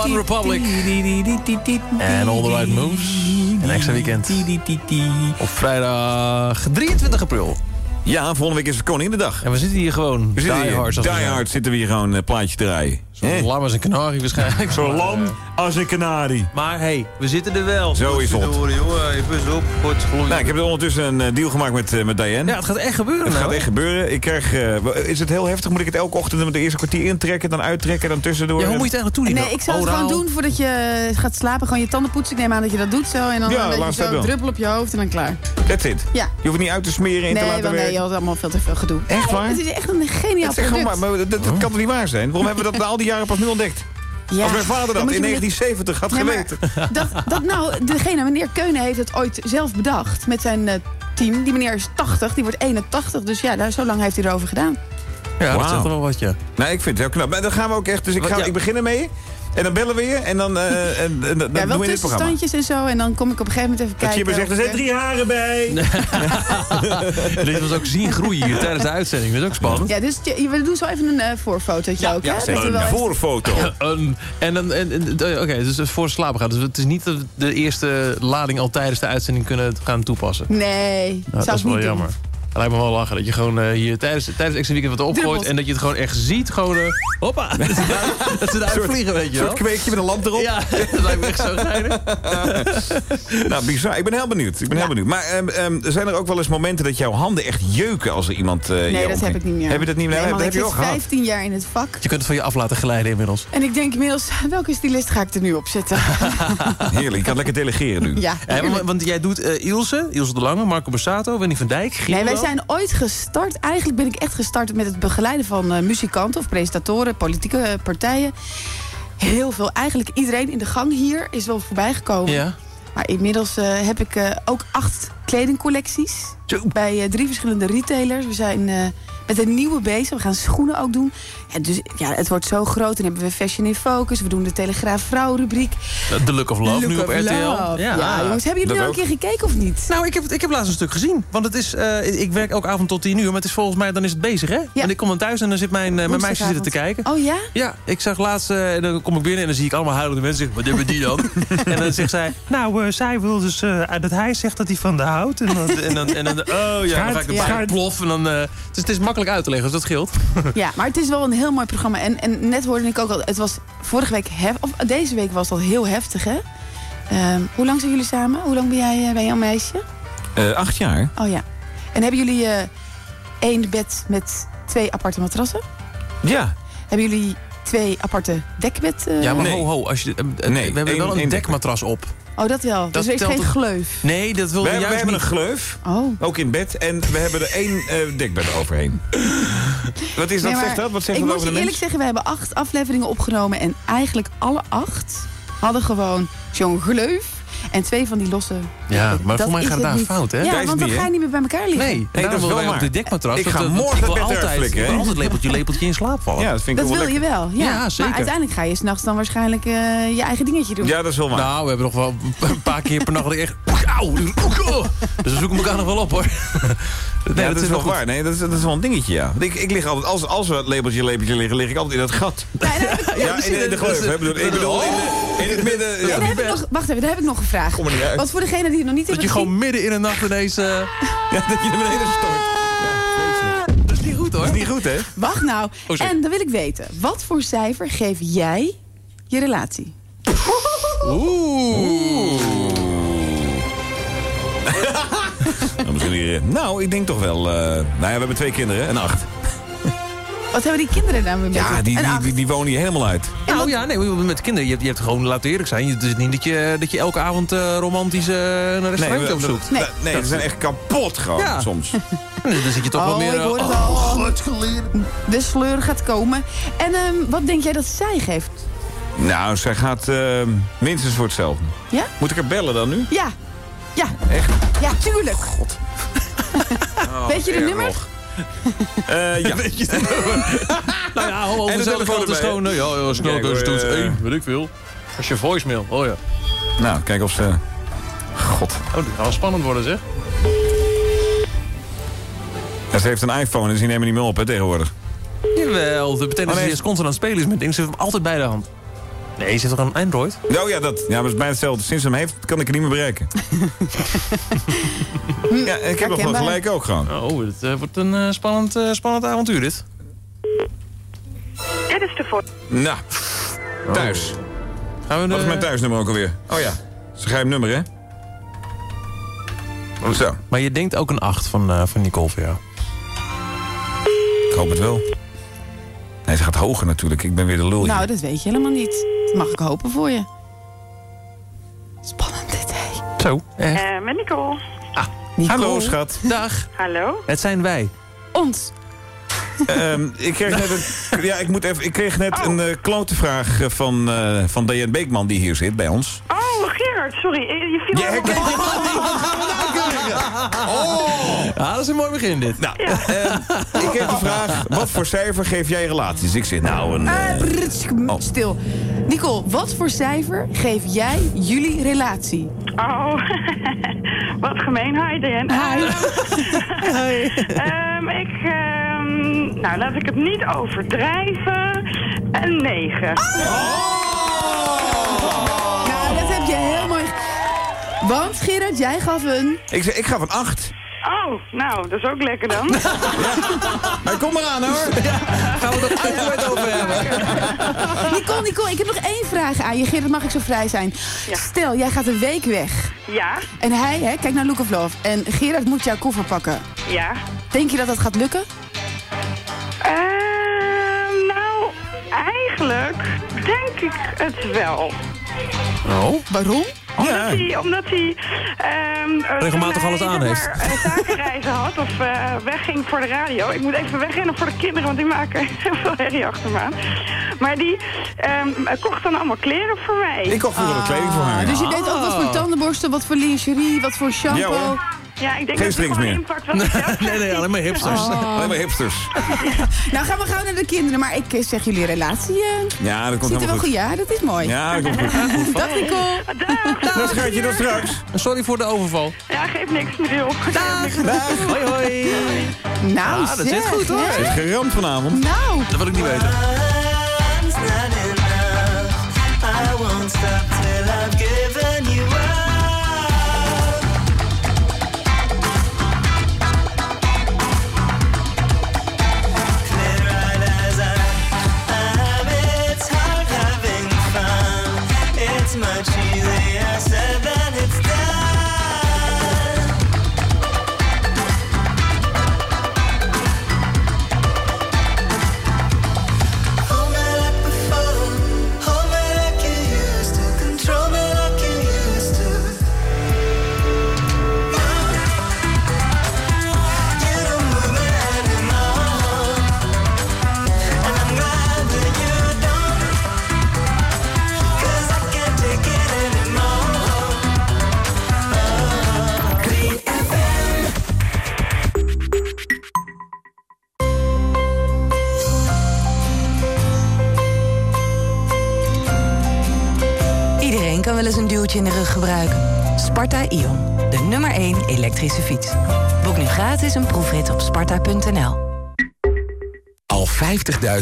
One Republic. En All the Right Moves. Een extra weekend. Op vrijdag 23 april. Ja, volgende week is het Koninginnedag. En we zitten hier gewoon. We zitten die hard. die hard zitten we hier gewoon een plaatje te rijden. Zo lam als een kanarie waarschijnlijk. Zo lam eh, als een kanarie. Maar hey, we zitten er wel. Zo is het. Even op. Nou, ik heb er ondertussen een eh, deal gemaakt met, eh, met Diane. Ja, het gaat echt gebeuren Het nou, gaat echt gebeuren. Ik krijg, eh, is het heel heftig? Moet ik het elke ochtend met de eerste kwartier intrekken, dan uittrekken, dan tussendoor? Ja, hoe moet je het eigenlijk doen? Nee, ik zou het gewoon doen voordat je gaat slapen. Gewoon je tanden poetsen. Ik neem aan dat je dat doet zo. En dan Ja, een beetje zo druppel op je hoofd en dan klaar. That's it. Ja. Je hoeft het niet uit te smeren, in te laten wel, nee, werken. je had allemaal veel te veel gedoe. Echt waar? Het is echt een geniaal product. gewoon maar, maar dat, dat kan toch niet waar zijn? Waarom hebben we dat na al die jaren pas nu ontdekt? Ja, Als mijn vader dat in je me- 1970 had Nee, geweten. Dat, dat nou, degene, meneer Keunen heeft het ooit zelf bedacht met zijn eh, team. Die meneer is 80, die wordt 81. Dus ja, daar, zo lang heeft hij erover gedaan. Ja, dat Wauw. zegt er wel wat, ja. Nou, ik vind het heel knap. Maar dan gaan we ook echt. Dus ik, ga, Ja. ik begin ermee. En dan bellen we je. En dan, eh, en, en, dan Ja, wel doen we in dit programma. en zo. En dan kom ik op een gegeven moment even Dat kijken. je me zegt, er zijn eh, drie haren bij. Dit was ook zien groeien hier tijdens de uitzending. Dat is ook spannend. Ja, dus je- we doen zo even een eh, voorfotootje ook. hè? Dat we wel even- voorfoto. Een, en dan, en, en- eh, oké, dus voor slapen gaat. Dus het is niet dat we de eerste lading al tijdens de uitzending kunnen gaan toepassen. Nee, Nou, zou dat is wel niet jammer. doen. Het lijkt me wel lachen dat je gewoon eh, hier tijdens, tijdens het extra weekend wat opgooit... En dat je het gewoon echt ziet. Gewoon, eh, hoppa, dat ze eruit- vliegen, weet je wel. soort kweekje met een lamp erop. Ja, dat lijkt me echt zo geinig. nou, bizar. Ik ben heel benieuwd. Ik ben heel benieuwd. Maar ehm, ehm, zijn er ook wel eens momenten dat jouw handen echt jeuken als er iemand... eh, Nee, dat heb ik niet meer. Heb je dat niet meer? Nee, man, heb ik je zit ook gehad. 15 jaar in het vak. Je kunt het van je af laten glijden inmiddels. En ik denk inmiddels, welke stylist ga ik er nu op zetten? Heerlijk. Je kan lekker delegeren nu. ja, Eh, want, want jij doet Ilse, Ilse de Lange, Marco Borsato, Wendy van Dijk, Nee. Zijn ooit gestart. Eigenlijk ben ik echt gestart met het begeleiden van eh, muzikanten of presentatoren, politieke eh, partijen. Heel veel. Eigenlijk iedereen in de gang hier is wel voorbij gekomen. Ja. Maar inmiddels eh, heb ik ook acht kledingcollecties. Bij drie verschillende retailers. We zijn met een nieuwe bezig. We gaan schoenen ook doen. Ja, dus ja, het wordt zo groot. Dan hebben we Fashion in Focus. We doen de Telegraaf Vrouw rubriek. The Look of Love Look nu op of RTL. Love. Ja, jongens, hebben jullie nu al een ook. keer gekeken of niet? Nou, ik heb, ik heb laatst een stuk gezien. Want het is, eh, ik werk elke avond tot 10 uur, maar het is volgens mij, dan is het bezig, hè? En ik kom dan thuis en dan zit mijn, eh, mijn meisje zitten te kijken. Oh ja? Ja, ik zag laatst, eh, en dan kom ik binnen en dan zie ik allemaal huilende mensen. zeggen, Wat hebben die dan? en dan zegt zij, nou, eh, zij wil dus eh, dat hij zegt dat hij van de houdt. En dan, en dan, en dan oh ja, dan ga ik Ja. erbij plof. En dan, eh, dus het is makkelijk uit te leggen, dus dat scheelt. Ja, maar het is wel een heel mooi programma. En, en net hoorde ik ook al, het was vorige week, hef, of deze week was dat heel heftig, hè? Ehm, hoe lang zijn jullie samen? Hoe lang ben jij, eh, jij een meisje? Eh, acht jaar. Oh ja. En hebben jullie eh, één bed met twee aparte matrassen? Ja. Hebben jullie twee aparte dekbed? eh? ja, maar ho, ho. Als je, Nee, we hebben één- wel een dekmatras op. Oh, dat wel. dus er is geen gleuf. Nee, dat wil We, je we juist hebben niet. een gleuf. Oh. Ook in bed. En we hebben er één eh, dekbed overheen. Wat is dat? Nee, zegt dat? Wat zegt ik dat moet over de eerlijk mens? zeggen, we hebben acht afleveringen opgenomen. En eigenlijk alle acht hadden gewoon zo'n gleuf. En twee van die losse... Ja, maar Dat voor mij gaat het daar niet. fout, hè? Ja, want dan ga je niet meer bij elkaar liggen. Nee, dat is wel wij op de dekmatras. Ik dat- ga morgen ik wil altijd, ik wil hè? altijd lepeltje, lepeltje in slaap vallen. Ja, dat vind ik Dat wel wil je wel, ja. Ja, zeker. Maar uiteindelijk ga je s'nachts dan waarschijnlijk eh, je eigen dingetje doen. Ja, dat is wel waar. Nou, we hebben nog wel een paar keer per nacht dat ik echt... Auw, oh. Dus we zoeken elkaar nog wel op, hoor. Nee, dat, is wel goed. waar. Nee, dat is, dat is wel een dingetje, ja. Want Ik, ik lig altijd, als, als we het lepeltje, lepeltje liggen, lig ik altijd in dat gat. Ja, in, in de gleuf. hè. Ik bedoel, ik bedoel in de, In het midden... En dan heb ik nog, wacht even, daar heb ik nog een vraag. Kom er niet uit. Want voor degene die het nog niet Dat hebben je gewoon midden in de nacht ineens... eh, Ja, dat je naar beneden stort. Dat is niet goed hoor. Dat is niet goed, hè? Wacht nou. Oh, en dan wil ik weten, wat voor cijfer geef jij je relatie? Oeh. Nou, misschien hier, nou, ik denk toch wel... eh, nou ja, we hebben twee kinderen, een acht. Wat hebben die kinderen nou weer met Ja, die, die, acht. die, die wonen hier helemaal uit. Nou ja, nee, met kinderen. Je hebt, je hebt gewoon, laten eerlijk zijn. Het is niet dat je, dat je elke avond eh, romantisch eh, een restaurant opzoekt. Nee, nee, ze zijn echt kapot gewoon Ja. soms. Dan zit je toch wel Oh, meer... ik eh, hoor het oh, al. De sleur gaat komen. En ehm, wat denk jij dat zij geeft? Nou, zij gaat eh, minstens voor hetzelfde. Ja? Moet ik haar bellen dan nu? Ja. Ja. Echt? Ja, tuurlijk. God. Weet je de erg nummer? nog. Eh, ja. Nou ja, En de telefoon is gewoon... eh, Ja, ja, snel dus toets eh, 1, weet ik veel. Als je voicemail, oh ja. Nou, kijk of ze... God. Oh, dit gaat wel spannend worden, zeg. Ja, ze heeft een iPhone, dus die nemen niet meer op hè, tegenwoordig. Jawel, dat betekent dat Oh, nee. ze eens constant aan het spelen is met dingen. Ze heeft hem altijd bij de hand. Nee, ze heeft toch een Android? Nou ja, dat, ja, maar het is bijna hetzelfde. Sinds ze hem heeft, kan ik het niet meer bereiken. ja, ik heb nog wel gelijk ook gewoon. Oh, het eh, wordt een eh, spannend, eh, spannend avontuur, dit. Dit is de voor. Nou, thuis. Gaan we de... Wat is mijn thuisnummer ook alweer? Oh ja, ze geheim nummer, hè? Zo, Maar je denkt ook een 8 van, eh, van Nicole voor jou. ik hoop het wel. Nee, ze gaat hoger natuurlijk. Ik ben weer de lul hier. Nou, dat weet je helemaal niet. Dat mag ik hopen voor je. Spannend dit, hè? Zo, eh. Eh, met Nicole. Hallo, schat. Dag. Hallo. Het zijn wij. Ons. Ehm, ik kreeg net een, ja, ik moet even, ik kreeg net een uh, klote vraag eh, van, eh van Diane Beekman die hier zit bij ons. Oh, Sorry. eh, Je viel Je herkent die man niet, wat gaan we krijgen? Oh! Ja, dat is een mooi begin dit. Nou, ehm, ik heb de vraag, wat voor cijfer geef jij relaties? Ik zit nou een... Eh, eh, brrtsk, oh. Stil. Nicole, wat voor cijfer geef jij jullie relatie? Oh, wat gemeen. Hi, Dan. Ehm, ik, ehm, nou, laat ik het niet overdrijven. Een 9. Nou, Want, Gerard, jij gaf een... ik, ik gaf een 8. Oh, nou, dat is ook lekker dan. Maar kom maar aan hoor. Gaan we het uitgebreid over hebben. Nicole, Nicole, ik heb nog één vraag aan je. Gerard, mag ik zo vrij zijn? Stel, jij gaat een week weg. Ja, En hij, hè, kijk naar Look of Love. En Gerard moet jouw koffer pakken. ja. Denk je dat dat gaat lukken? Ehm, nou, eigenlijk denk ik het wel. Oh? Waarom? Omdat hij, omdat hij ehm, eh, Regelmatig alles aan heeft. eh, zakenreizen had of eh, wegging voor de radio. Ik moet even wegrennen voor de kinderen, want die maken heel veel herrie achter me aan. Maar die ehm, kocht dan allemaal kleren voor mij. Ik kocht vroeger kleding voor haar. Dus je weet ook wat voor tandenborstel, wat voor lingerie, wat voor shampoo. Ja. Ja, ik denk Geen het strings gewoon meer. impact ik Nee, nee, alleen maar hipsters. Oh. Alleen maar hipsters. Nou, gaan we gauw naar de kinderen. Maar ik eh, zeg jullie relatie. eh, Ja, dat komt ziet er wel helemaal goed. goed. Ja, dat is mooi. Ja, dat komt goed. Dag Nicole. Dat schatje, tot straks. Sorry voor de overval. Ja, geeft niks, Michiel. Dag. Hoi, hoi. Nou, Ah, dat zeg, zit goed, hoor. Ze is geramd vanavond. Nou. Dat wil ik niet weten. Much kan wel eens een duwtje in de rug gebruiken. Sparta Ion, de nummer 1 elektrische fiets. Boek nu gratis een proefrit op sparta.nl. Al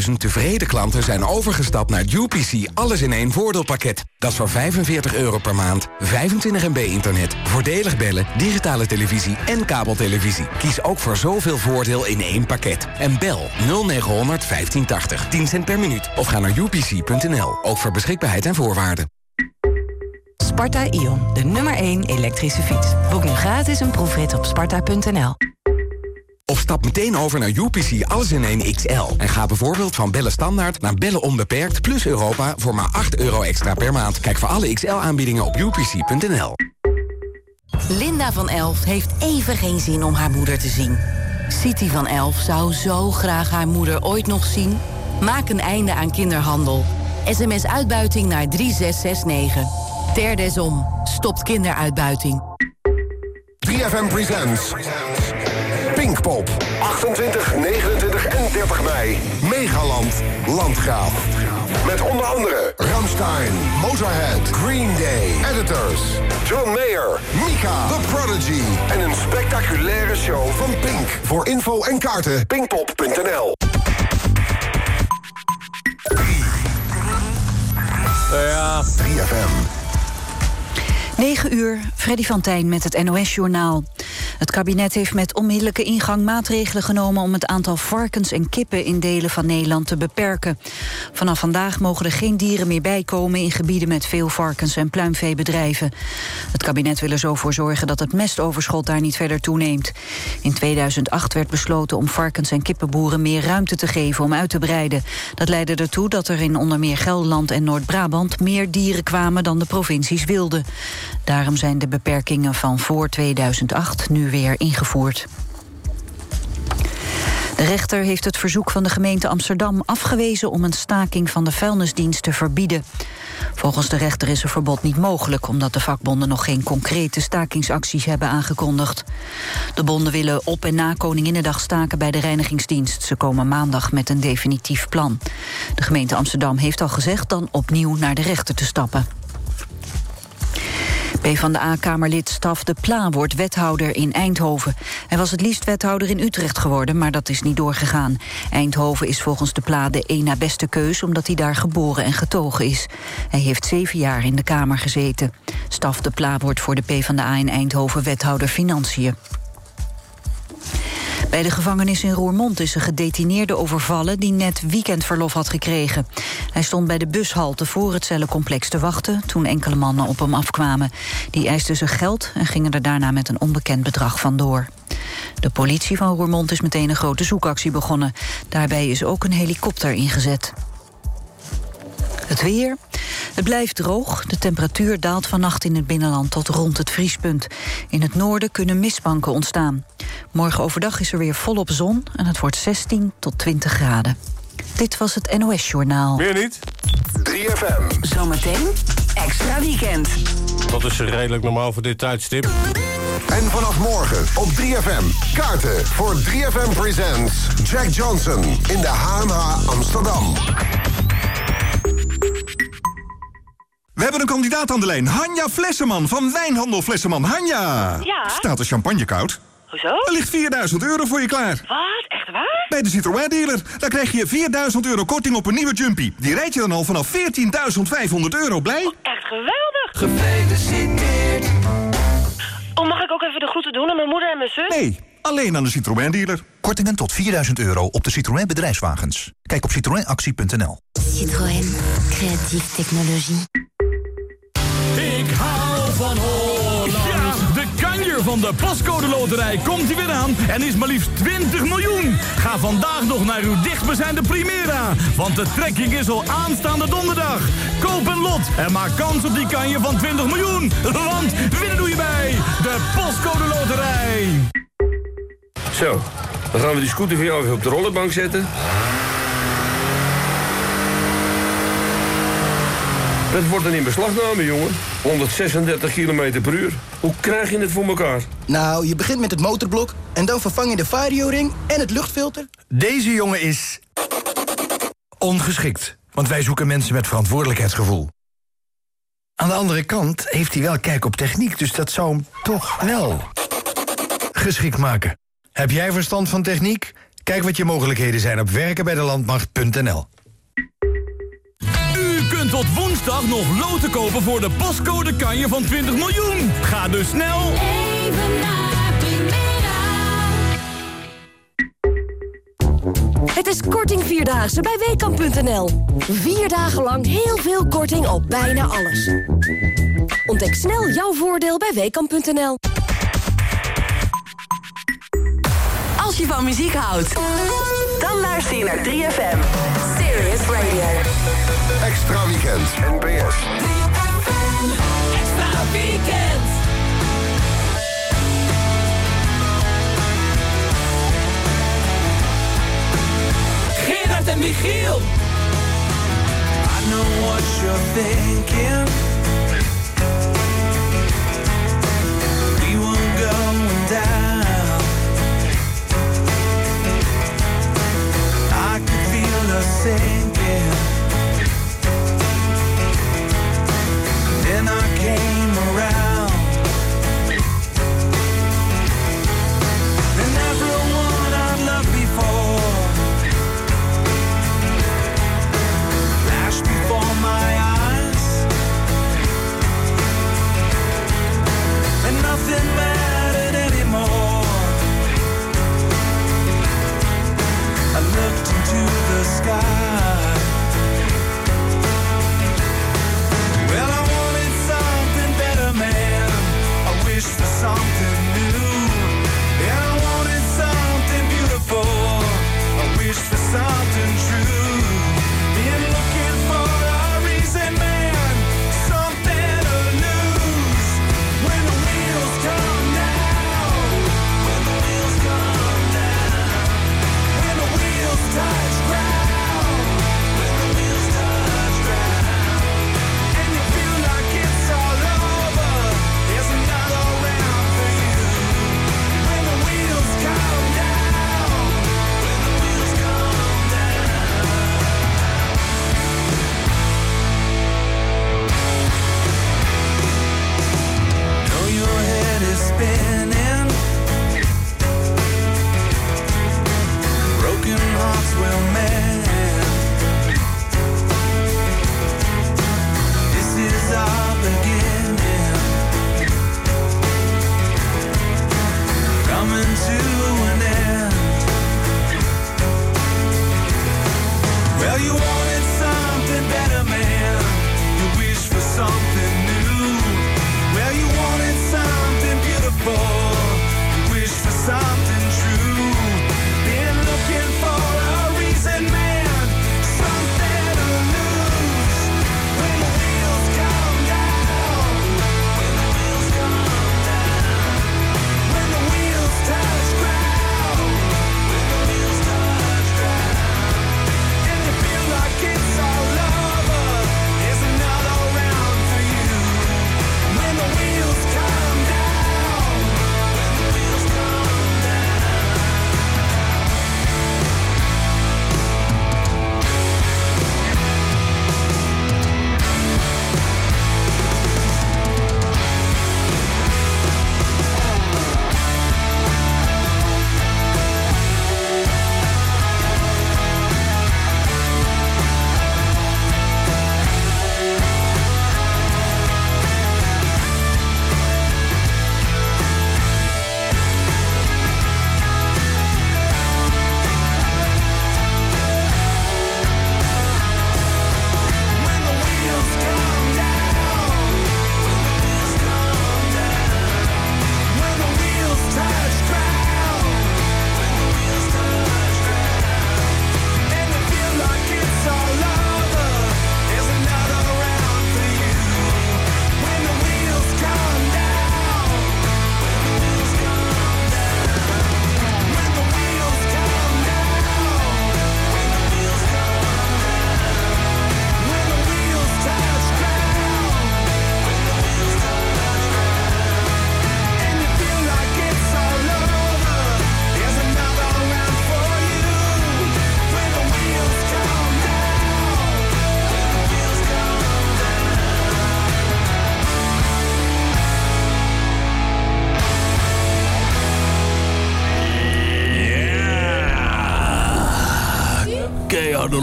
50.000 tevreden klanten zijn overgestapt naar UPC Alles in één voordeelpakket. Dat is voor 45 euro per maand, 25 MB internet, voordelig bellen, digitale televisie en kabeltelevisie. Kies ook voor zoveel voordeel in één pakket. En bel 0900 1580, 10 cent per minuut. Of ga naar upc.nl, ook voor beschikbaarheid en voorwaarden. Sparta Ion, de nummer 1 elektrische fiets. Boek nu gratis een proefrit op sparta.nl. Of stap meteen over naar UPC Alles in 1 XL. En ga bijvoorbeeld van bellen standaard naar bellen onbeperkt... plus Europa voor maar 8 euro extra per maand. Kijk voor alle XL-aanbiedingen op upc.nl. Linda van Elft heeft even geen zin om haar moeder te zien. City van Elft zou zo graag haar moeder ooit nog zien. Maak een einde aan kinderhandel. SMS uitbuiting naar 3669. Ter desom. Stopt kinderuitbuiting. 3FM Presents. Pinkpop. 28, 29 en 30 mei. Megaland. Landgraaf. Met onder andere Ramstein, Motorhead, Green Day, Editors, John Mayer, Mika, The Prodigy en een spectaculaire show van Pink. Voor info en kaarten pinkpop.nl. Ja. 3FM. 9 uur, Freddy van Tijn met het NOS-journaal. Het kabinet heeft met onmiddellijke ingang maatregelen genomen... om het aantal varkens en kippen in delen van Nederland te beperken. Vanaf vandaag mogen er geen dieren meer bijkomen... in gebieden met veel varkens- en pluimveebedrijven. Het kabinet wil er zo voor zorgen dat het mestoverschot daar niet verder toeneemt. In 2008 werd besloten om varkens- en kippenboeren meer ruimte te geven om uit te breiden. Dat leidde ertoe dat er in onder meer Gelderland en Noord-Brabant... meer dieren kwamen dan de provincies wilden. Daarom zijn de beperkingen van voor 2008 nu weer ingevoerd. De rechter heeft het verzoek van de gemeente Amsterdam afgewezen om een staking van de vuilnisdienst te verbieden. Volgens de rechter is een verbod niet mogelijk omdat de vakbonden nog geen concrete stakingsacties hebben aangekondigd. De bonden willen op en na Koninginnedag staken bij de reinigingsdienst. Ze komen maandag met een definitief plan. De gemeente Amsterdam heeft al gezegd dan opnieuw naar de rechter te stappen. PvdA-kamerlid Staf de Pla wordt wethouder in Eindhoven. Hij was het liefst wethouder in Utrecht geworden, maar dat is niet doorgegaan. Eindhoven is volgens de Pla de één na beste keus... omdat hij daar geboren en getogen is. Hij heeft zeven jaar in de Kamer gezeten. Staf de Pla wordt voor de PvdA in Eindhoven wethouder Financiën. Bij de gevangenis in Roermond is een gedetineerde overvallen... die net weekendverlof had gekregen. Hij stond bij de bushalte voor het cellencomplex te wachten... toen enkele mannen op hem afkwamen. Die eisten zijn geld en gingen er daarna met een onbekend bedrag vandoor. De politie van Roermond is meteen een grote zoekactie begonnen. Daarbij is ook een helikopter ingezet. Het weer. Het blijft droog. De temperatuur daalt vannacht in het binnenland tot rond het vriespunt. In het noorden kunnen mistbanken ontstaan. Morgen overdag is er weer volop zon en het wordt 16 tot 20 graden. Dit was het NOS Journaal. Meer niet? 3FM. Zometeen extra weekend. Dat is redelijk normaal voor dit tijdstip. En vanaf morgen op 3FM. Kaarten voor 3FM Presents Jack Johnson in de HMH Amsterdam. We hebben een kandidaat aan de lijn. Hanja Flesseman van Wijnhandel Flesseman. Hanja! Ja? Staat de champagne koud? Hoezo? Er ligt 4000 euro voor je klaar. Wat? Echt waar? Bij de Citroën dealer. Daar krijg je 4000 euro korting op een nieuwe Jumpy. Die rijd je dan al vanaf 14.500 euro. Blij? Echt geweldig. Gefeliciteerd. Oh, mag ik ook even de groeten doen aan mijn moeder en mijn zus? Nee, alleen aan de Citroën dealer. Kortingen tot 4000 euro op de Citroën bedrijfswagens. Kijk op citroënactie.nl. Citroën. Creatieve technologie. Van de Postcode Loterij komt hier weer aan en is maar liefst 20 miljoen. Ga vandaag nog naar uw dichtstbijzijnde Primera, want de trekking is al aanstaande donderdag. Koop een lot en maak kans op die kanje van 20 miljoen. Want winnen doe je bij de Postcode Loterij. Zo, dan gaan we die scooter jou even op de rollenbank zetten. Dat wordt een in beslagname, jongen. 136 km per uur. Hoe krijg je het voor elkaar? Nou, je begint met het motorblok en dan vervang je de vario-ring en het luchtfilter. Deze jongen is ongeschikt, want wij zoeken mensen met verantwoordelijkheidsgevoel. Aan de andere kant heeft hij wel kijk op techniek, dus dat zou hem toch wel geschikt maken. Heb jij verstand van techniek? Kijk wat je mogelijkheden zijn op werkenbijdelandmacht.nl. Tot woensdag nog loten kopen voor de postcode kanje van 20 miljoen. Ga dus snel... Even naar Het is korting Vierdaagse bij Weekamp.nl. Vier dagen lang heel veel korting op bijna alles. Ontdek snel jouw voordeel bij Weekamp.nl. Als je van muziek houdt, dan luister je naar 3FM. Serious Radio. Extra weekend. NPS. Extra weekend. Gerard en Michiel. I know what you're thinking.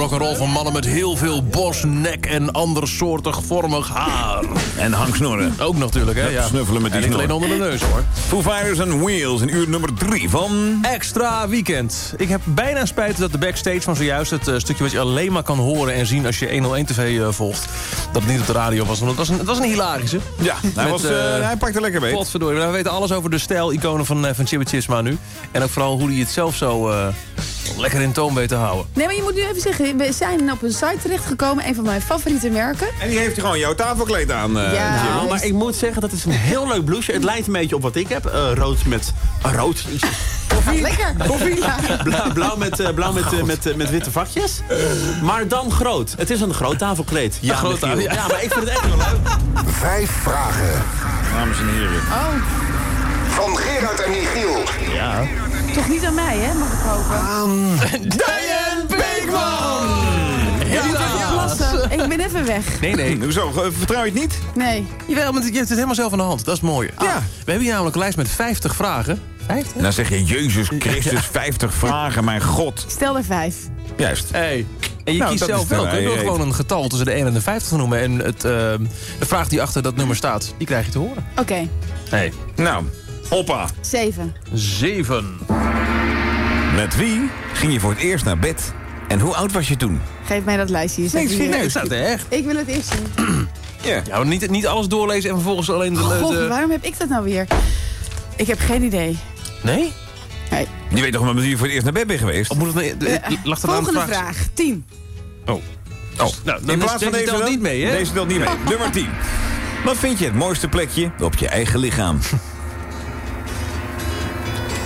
Rock'n'roll van mannen met heel veel bos, nek en andersoortig vormig haar. En hangsnorren. Ook natuurlijk, hè? Ja, Ja. snuffelen met die En niet alleen onder de neus, hoor. Foo Fighters en Wheels in uur nummer 3 van... Extra weekend. Ik heb bijna spijt dat de backstage van zojuist... het eh, stukje wat je alleen maar kan horen en zien als je 101 TV eh, volgt... dat het niet op de radio was. Want het was een, het was een hilarische. Ja, hij, Met, was, eh, hij pakte lekker mee. Potverdorie. We weten alles over de stijl-iconen van, uh, van Chibba Chisma nu. En ook vooral hoe hij het zelf zo eh, lekker in toon weet te houden. Nee, maar je moet nu even zeggen, we zijn op een site terechtgekomen, een van mijn favoriete merken. En die heeft gewoon jouw tafelkleed aan. eh, Ja. Nou, maar ik moet zeggen, dat is een heel leuk blouseje. Het lijkt een beetje op wat ik heb. Eh, rood met... ah, rood. Lekker. Koffie. Blauw, blauw met, eh, blauw met, eh, met, eh, met witte vakjes. Maar dan groot. Het is een groot tafelkleed. Ja, groot Michiel. tafel- ja. ja, maar ik vind het echt wel leuk. Vijf vragen. Dames en heren. Oh, Van Gerard en Michiel. Ja. Toch niet aan mij, hè, mag ik hopen. Diane Beekman! Klasse. Ik ben even weg. Nee, nee. Hoezo? Eh, Vertrouw je het niet? Nee. Jawel, want je hebt het helemaal zelf in de hand. Dat is mooi. Ja. We hebben hier namelijk een lijst met 50 vragen. 50? Dan zeg je, Jezus Christus, 50 vragen, mijn god. Stel er vijf. Juist. Hey. En je Nou, kiest zelf wel. Je hey, wil hey. gewoon een getal tussen de 1 en de 50 te noemen. En het, ehm, de vraag die achter dat nummer staat, die krijg je te horen. Oké, Nee. Nou, hoppa. zeven. 7. Met wie ging je voor het eerst naar bed? En hoe oud was je toen? Geef mij dat lijstje. hier. Nee, serieus. Staat er echt? Ik wil het eerst zien. Ja. Ja, maar niet, niet alles doorlezen en vervolgens alleen de... Goh, de- waarom heb ik dat nou weer? Ik heb geen idee. Nee? Nee. Je weet toch wel met wie je voor het eerst naar bed bent geweest? Of moet het... Eh, lag dat aan de volgende vraag? vraag. Tien. Oh. Oh, Nou, dan in plaats van deze deze telt niet mee, hè? Deze telt niet mee. Nummer 10. Wat vind je het mooiste plekje op je eigen lichaam?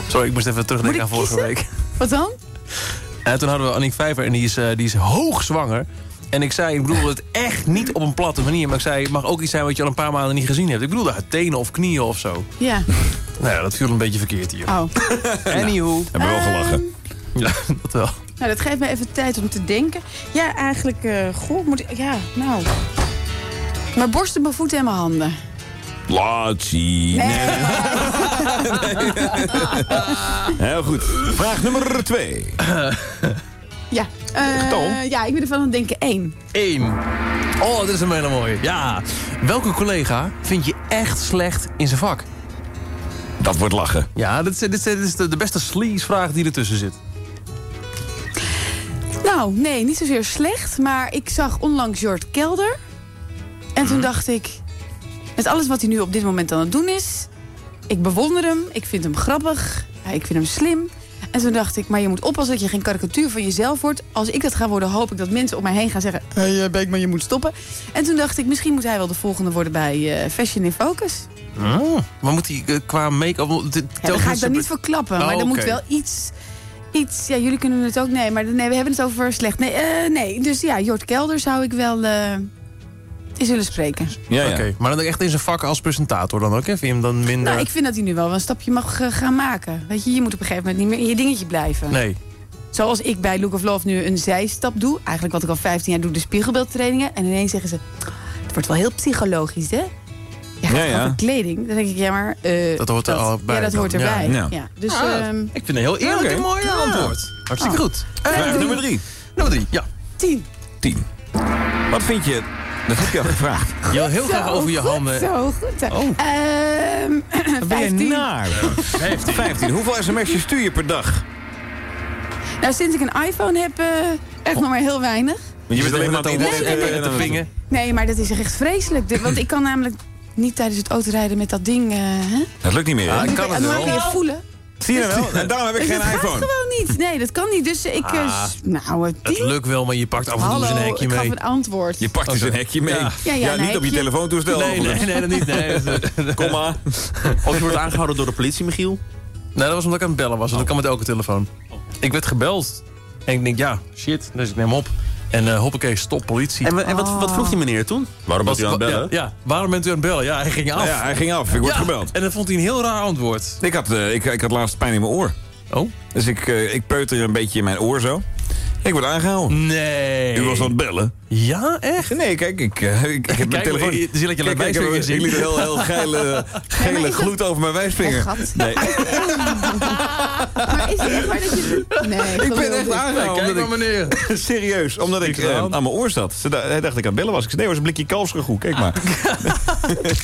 Sorry, ik moest even terugdenken aan vorige kiezen? week. Wat dan? En toen hadden we Annick Vijver en die is, eh, die is hoogzwanger. En ik zei, ik bedoelde het echt niet op een platte manier. Maar ik zei, het mag ook iets zijn wat je al een paar maanden niet gezien hebt. Ik bedoelde haar tenen of knieën of zo. Ja. Nou ja, dat viel een beetje verkeerd hier. Oh. Anywho. Hebben we wel gelachen. Ja, dat wel. Nou, dat geeft me even tijd om te denken. Ja, eigenlijk, eh goh, moet ik... Ja, nou... Mijn borsten, mijn voeten en mijn handen. Laat zien. Heel goed. Vraag nummer 2. Ja. eh, Getal? ja, ik ben ervan aan het denken één. 1. Oh, dit is een hele mooie. Ja. Welke collega vind je echt slecht in zijn vak? Dat wordt lachen. Ja, dit is, dit is, dit is de, de beste sleaze-vraag die ertussen zit. Nou, nee, niet zozeer slecht. Maar ik zag onlangs Jort Kelder. En toen dacht ik... Met alles wat hij nu op dit moment aan het doen is... Ik bewonder hem, ik vind hem grappig, ja, ik vind hem slim. En toen dacht ik, maar je moet oppassen dat je geen karikatuur van jezelf wordt. Als ik dat ga worden, hoop ik dat mensen om mij heen gaan zeggen... Hé, hey, Beekman, je moet stoppen. En toen dacht ik, misschien moet hij wel de volgende worden bij eh, Fashion in Focus. Oh, maar moet hij eh, qua make-up... Ja, dat ga ik dan niet verklappen, Oh, maar er moet wel iets... Iets, ja, jullie kunnen het ook, nee, maar nee, we hebben het over slecht. Nee, eh, nee. dus ja, Jort Kelder zou ik wel eens willen spreken. Ja, ja. Oké, maar dan echt in zijn vak als presentator dan ook, hè? Vind je hem dan minder... Nou, ik vind dat hij nu wel een stapje mag eh, gaan maken. Weet je, je moet op een gegeven moment niet meer in je dingetje blijven. Nee. Zoals ik bij Look of Love nu een zijstap doe. Eigenlijk wat ik al 15 jaar doe, de spiegelbeeldtrainingen. En ineens zeggen ze, het wordt wel heel psychologisch, hè? Ja, ja, ja. over kleding. Dan denk ik, ja, maar... eh, Dat hoort er al bij Ja, dat hoort erbij. Ja. Ja. Dus, Ah, ehm, ik vind het een heel eerlijk en mooi Ja. antwoord. Hartstikke Oh. goed. Nummer 3. Nummer drie, ja. 10. 10. Wat vind je... Dat heb je al gevraagd. Je wil heel graag over je handen... Zo goed. Zo. Oh. Ehm, Wat ben je 15. naar? 15. 15. Hoeveel sms'jes stuur je per dag? Nou, sinds ik een iPhone heb, eh, echt nog maar heel weinig. Want je bent alleen maar aan het nee, eh, te vingen. Nee, maar dat is echt vreselijk. Want ik kan namelijk niet tijdens het autorijden met dat ding... eh hè? Dat lukt niet meer? Ja, ik kan het dan wel. kun je voelen. Zie je wel? En daarom heb ik Dus geen dat iPhone. gewoon niet. Nee, dat kan niet. Dus ik... eh, Ah. nou, eh, Het lukt wel, maar je pakt af en toe eens een hekje ik gaf mee. een antwoord. Je pakt dus Oké. een hekje mee. Ja. Ja, ja, een niet op je telefoontoestel. Nee, nee, nee, dat niet. Nee. dat- Kom maar. Of je wordt aangehouden door de politie, Michiel. Nee, dat was omdat ik aan het bellen was. Dat kan met elke telefoon. Ik werd gebeld. En ik denk, ja, shit. Dus ik neem op. En uh, hoppakee, stop politie. En, en wat, wat vroeg die meneer toen? Waarom Was- was u aan het bellen? Ja, ja, waarom bent u aan het bellen? Ja, hij ging af. Ja, hij ging af. Ik word Ja, gebeld. En dan vond hij een heel raar antwoord. Ik had, eh, ik, ik had laatst pijn in mijn oor. Oh? Dus ik, eh, ik peuter een beetje in mijn oor zo. Ik word aangehouden. Nee. U was aan het bellen? Ja, echt? Nee, kijk, ik, eh, ik, ik heb mijn telefoon... je- zie dat je Kijk, kijk, ik, zien. ik liet een heel, heel geile, gele gloed over mijn wijsvinger. Oh, nee. Maar is het echt waar dat je... Nee, Ik ben echt ik. aangehouden. Kijk omdat maar, ik- meneer. Serieus, omdat ik aan eh, aan mijn oor zat. Ze Hij dacht dat ik aan het bellen was. Ik zei, nee, was een blikje kalfsgegoed. Kijk maar.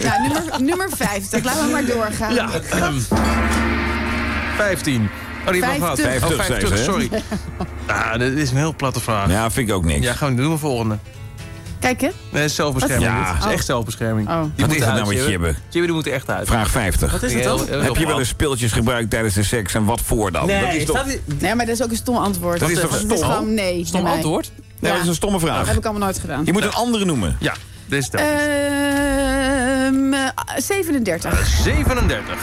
Nou, nummer, nummer 50. Laten we maar doorgaan. Ja. ehm, 15. Oh, die heb ik al gehad. 50. Oh, 50, 50, zei ze, sorry. Ah, dit is een heel platte vraag. Ja, vind ik ook niks. Ja, gaan we doen we volgende. Kijk, hè? Nee, dat is zelfbescherming. Dit. Dat is Oh. echt zelfbescherming. Oh. Die Wat is het nou met Jibbe. Jibbe? Die moet er echt uit. Vraag 50. Wat is het dan? Heb je wel eens speeltjes gebruikt tijdens de seks en wat voor dan? dat is toch... Nee, maar dat is ook een stom antwoord. Dat is toch Dat stom? gewoon nee. Stom antwoord? Nee, dat is een stomme Dat vraag. heb ik allemaal nooit gedaan. Je moet een andere noemen. Ja, dit is het. Ehm, eh, 37. 37.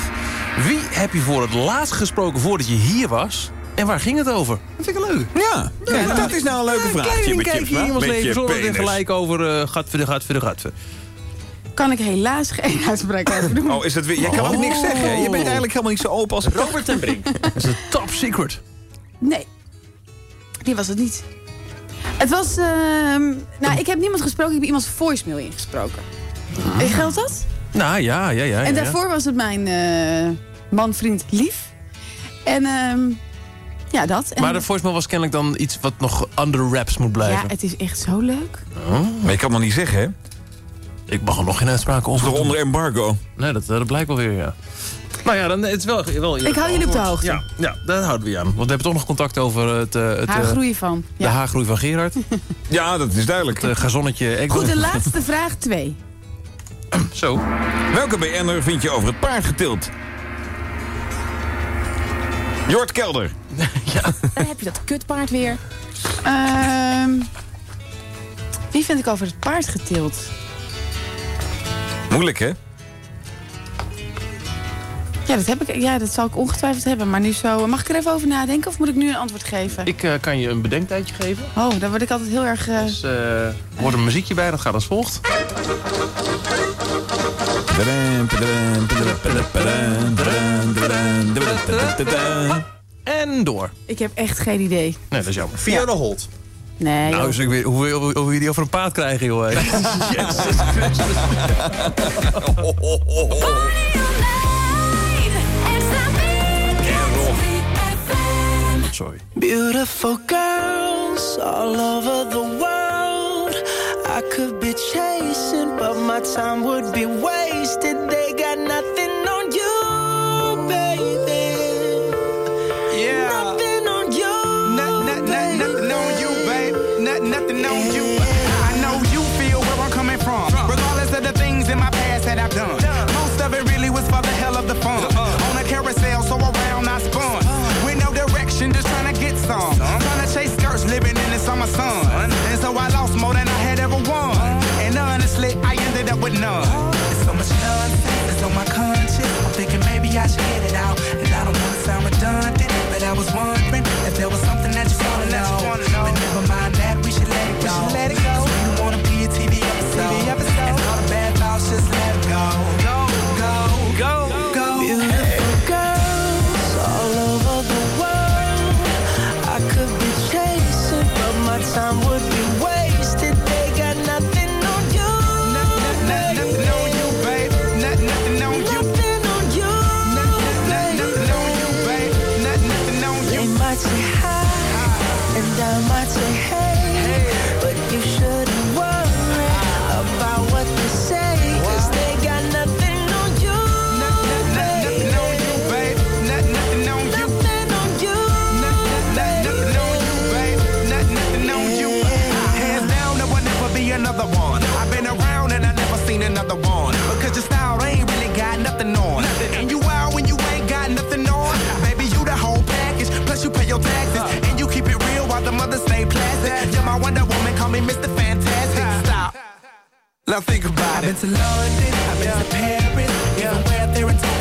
Wie heb je voor het laatst gesproken voordat je hier was? En waar ging het over? Dat vind ik leuk. Ja, ja, dat is nou een leuke vraag. Kijk, Jibbe kijk Chips, in iemands leven je zonder er penis. gelijk over uh, gatver, gatver, gatver. Kan ik helaas geen uitspraak over doen. Oh, is dat weer... Jij kan ook niks zeggen. hè? Je bent eigenlijk helemaal niet zo open als... Robert Brink. Dat is een top secret. Nee. Die was het niet. Het was... ehm, nou, ik heb niemand gesproken. Ik heb iemands voicemail ingesproken. Eh, Geldt dat? Nou, ja, ja, ja. en ja, daarvoor was het mijn eh, man, vriend, lief. En ehm, ja, dat. En, Maar de voicemail was kennelijk dan iets wat nog under wraps moet ja, blijven. het is echt zo leuk. Maar je kan nog niet zeggen, hè? Ik mag er nog geen uitspraken Of over doen. onder embargo? Nee, dat, dat blijkt wel weer, ja. Nou ja, dan, het is wel, wel Ik hou jullie op de hoogte. Ja, ja, daar houden we je aan. Want we hebben toch nog contact over het, eh, het, eh, groei van. de Ja. haargroei van Gerard. Ja, dat is duidelijk. Het eh, gazonnetje Ekdom. Goed, de laatste vraag 2. Zo. Welke BN'er vind je over het paard getild? Jort Kelder. Dan heb je dat kutpaard weer. Ehm, wie vind ik over het paard getild? Moeilijk, hè? Ja, dat, heb ik, ja, dat zal ik ongetwijfeld hebben. Maar nu zo... Mag ik er even over nadenken of moet ik nu een antwoord geven? Ik eh, kan je een bedenktijdje geven. Oh, daar word ik altijd heel erg... Dus eh, er wordt een muziekje bij, dat gaat als volgt. En door. Ik heb echt geen idee. Nee, dat is jammer. Fiona Holt. Nee, Nou, joh. dus ik weet, hoe, hoe, hoe, hoe wil je die over een paard krijgen, joh? Jezus Christus. Sorry. Beautiful girls all over the world. Chasing, but my time would be wasted. They got nothing on you, baby. Yeah. Nothing on you. Not, not, not, nothing on you, babe. Not, nothing on you. I know you feel where I'm coming from. Regardless of the things in my past that I've done. Most of it really was for the hell of the fun. Uh-uh. On a carousel, so around I spun. With no direction, just trying to get some. Trying to chase skirts, living in the summer sun. With none. There's so much nonsense on my conscience. I'm thinking maybe I should get it Now think about it. I've been to London, I've been to Paris, even where there in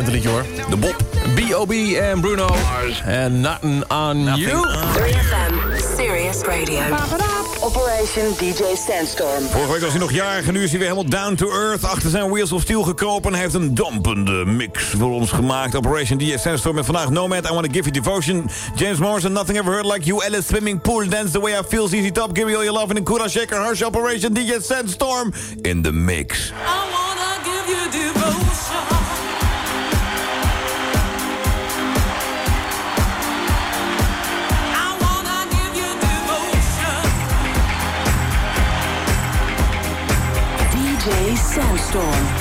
lenteliedje hoor. De Bob. B.O.B. en Bruno. En Nothing on You. 3FM, Serious Radio. Operation DJ Sandstorm. Vorige week was hij nog jarig en nu is hij weer helemaal down to earth. Achter zijn Wheels of Steel gekropen en heeft een dampende mix voor ons gemaakt. Operation DJ Sandstorm met vandaag Nomad, I Wanna Give You Devotion. James Morrison, Nothing Ever Heard Like You. Alice Swimming Pool, Dance The Way I Feel. ZZ Top, Give Me All Your Love. En een Kura Shaker, Harsh Operation DJ Sandstorm in the mix. I wanna give you a boost to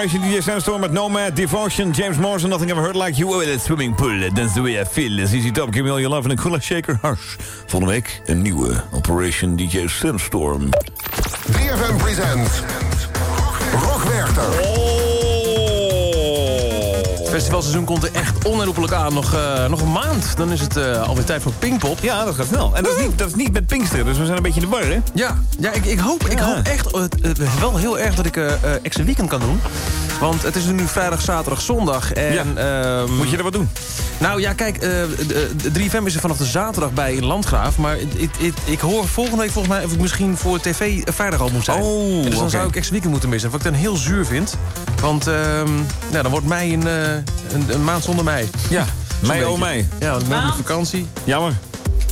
Operation DJ Sandstorm met Nomad, Devotion, James Morrison, Nothing Ever Heard Like You, oh, that swimming pool, that's the way I feel. ZZ Top, Give Me All Your Love en een Cola Shaker Hush. Volgende week een nieuwe Operation DJ Sandstorm. 3FM presents Rock Werchter. Het festivalseizoen komt er echt onherroepelijk aan. Nog, eh, nog een maand, dan is het eh, alweer tijd voor Pinkpop. Ja, dat gaat snel. En dat is niet, dat is niet met Pinkster, dus we zijn een beetje in de war, hè? Ja, ja ik, ik, hoop, ik hoop echt eh, wel heel erg dat ik eh, eh, extra weekend kan doen. Want het is nu vrijdag, zaterdag, zondag. En, ehm, Moet je er wat doen? Nou ja, kijk, eh, de, de 3FM is er vanaf de zaterdag bij in Landgraaf. Maar ik, hoor volgende week volgens mij of ik misschien voor tv vrijdag al moet zijn. Oh, En dus dan zou ik extra weekend moeten missen. Wat ik dan heel zuur vind. Want ehm, nou, dan wordt mei een, eh, een, een maand zonder mij. Ja, mei oh mei. Ja, want ik ben op vakantie. Jammer.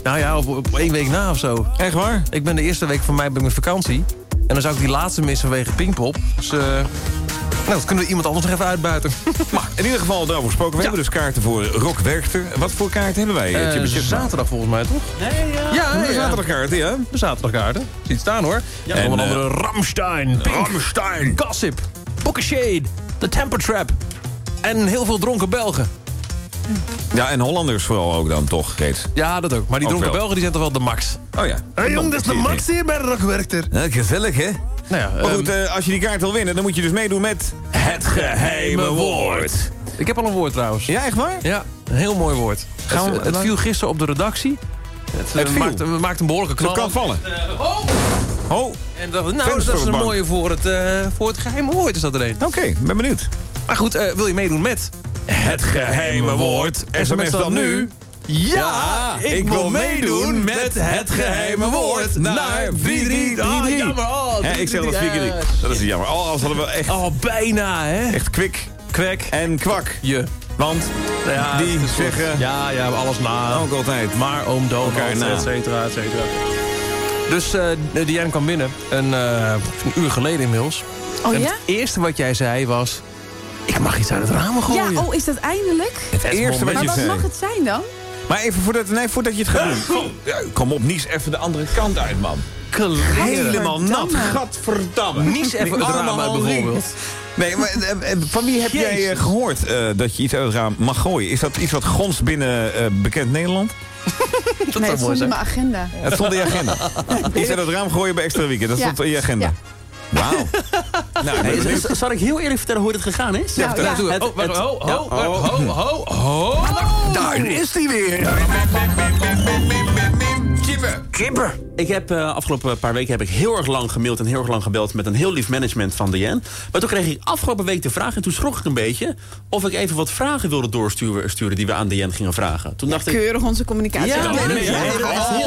Nou ja, op, op één week na of zo. Echt waar? Ik ben de eerste week van mei ik met vakantie. En dan zou ik die laatste missen vanwege Pinkpop. Dus eh, nou, dat kunnen we iemand anders nog even uitbuiten. Maar in ieder geval daarover gesproken. We hebben dus kaarten voor Rock Werchter. Wat voor kaarten hebben wij? Chibbe Chibbe? zaterdag volgens mij, toch? Nee, ja. Ja, de zaterdagkaarten, ja. De zaterdagkaarten. Ziet staan hoor. Ja, En, onder eh, andere Ramstein, Pink, Ramstein. Gossip, Shade, The Temper Trap. En heel veel dronken Belgen. Ja, en Hollanders vooral ook dan toch, Reeds. Ja, dat ook. Maar die Ook dronken wel. Belgen die zijn toch wel de max. Oh ja. Hé jong, dat is de max hier bij de Rockwerchter. Ja, gezellig, hè? Nou ja, Maar goed, ehm, eh, als je die kaart wil winnen, dan moet je dus meedoen met... Het geheime woord. Ik heb al een woord trouwens. Ja, echt waar? Ja, een heel mooi woord. Gaan we- het, het viel gisteren op de redactie. Het, eh, Het viel? Maakt, maakt een behoorlijke Het knal. kan vallen. oh! Oh, En dacht, nou, dat is een het mooie voor het, eh, voor het geheime woord is dat er een. oké, ben benieuwd. Maar goed, eh, wil je meedoen met... Het geheime woord. SMS dan nu. Ja, ik wil meedoen met het geheime woord naar 4333. Ah, jammer. Oh, Ja, ik zeg dat 4 keer niet. Dat is jammer. Oh, als hadden we echt, Oh, bijna, hè? echt kwik Kwek. en kwak. Je. Want Ja, die het zeggen Ja, ja, alles na. ook altijd... Maar oom Donald, et cetera, et cetera. Dus eh Diane kwam binnen, een, eh, een uur geleden inmiddels. Oh En ja? het eerste wat jij zei was... Ik mag iets uit het raam gooien. Ja, oh, is dat eindelijk? Het eerste wat Maar je wat zei. mag het zijn dan? Maar even voordat, nee, voordat je het gaat doen. Kom, ja, kom op, Nies even de andere kant uit, man. Helemaal nat. Gadverdamme. Nies even het raam Allemaal uit bijvoorbeeld. Nee, maar eh, eh, van wie heb jij eh, gehoord eh, dat je iets uit het raam mag gooien? Is dat iets wat gonst binnen eh, bekend Nederland? Dat nee, het stond in mijn agenda. Het stond in je agenda. Iets uit het raam gooien bij extra weekend. Dat Ja. stond in je agenda. Ja. Wauw. Nou, Hey, z- zal ik heel eerlijk vertellen hoe dit gegaan is? Nou, ja. Doe het. Het- Oh, wacht, ho, ja. ho, ho, ho, ho, ho. Daar is hij weer. Kipper. Ik heb uh, afgelopen paar weken heb ik heel erg lang gemaild en heel erg lang gebeld met een heel lief management van DN. Maar toen kreeg ik afgelopen week de vraag en toen schrok ik een beetje of ik even wat vragen wilde doorsturen sturen die we aan DN gingen vragen. Toen dacht ik. Keurig onze communicatie. Ja, nee, nee, Ja.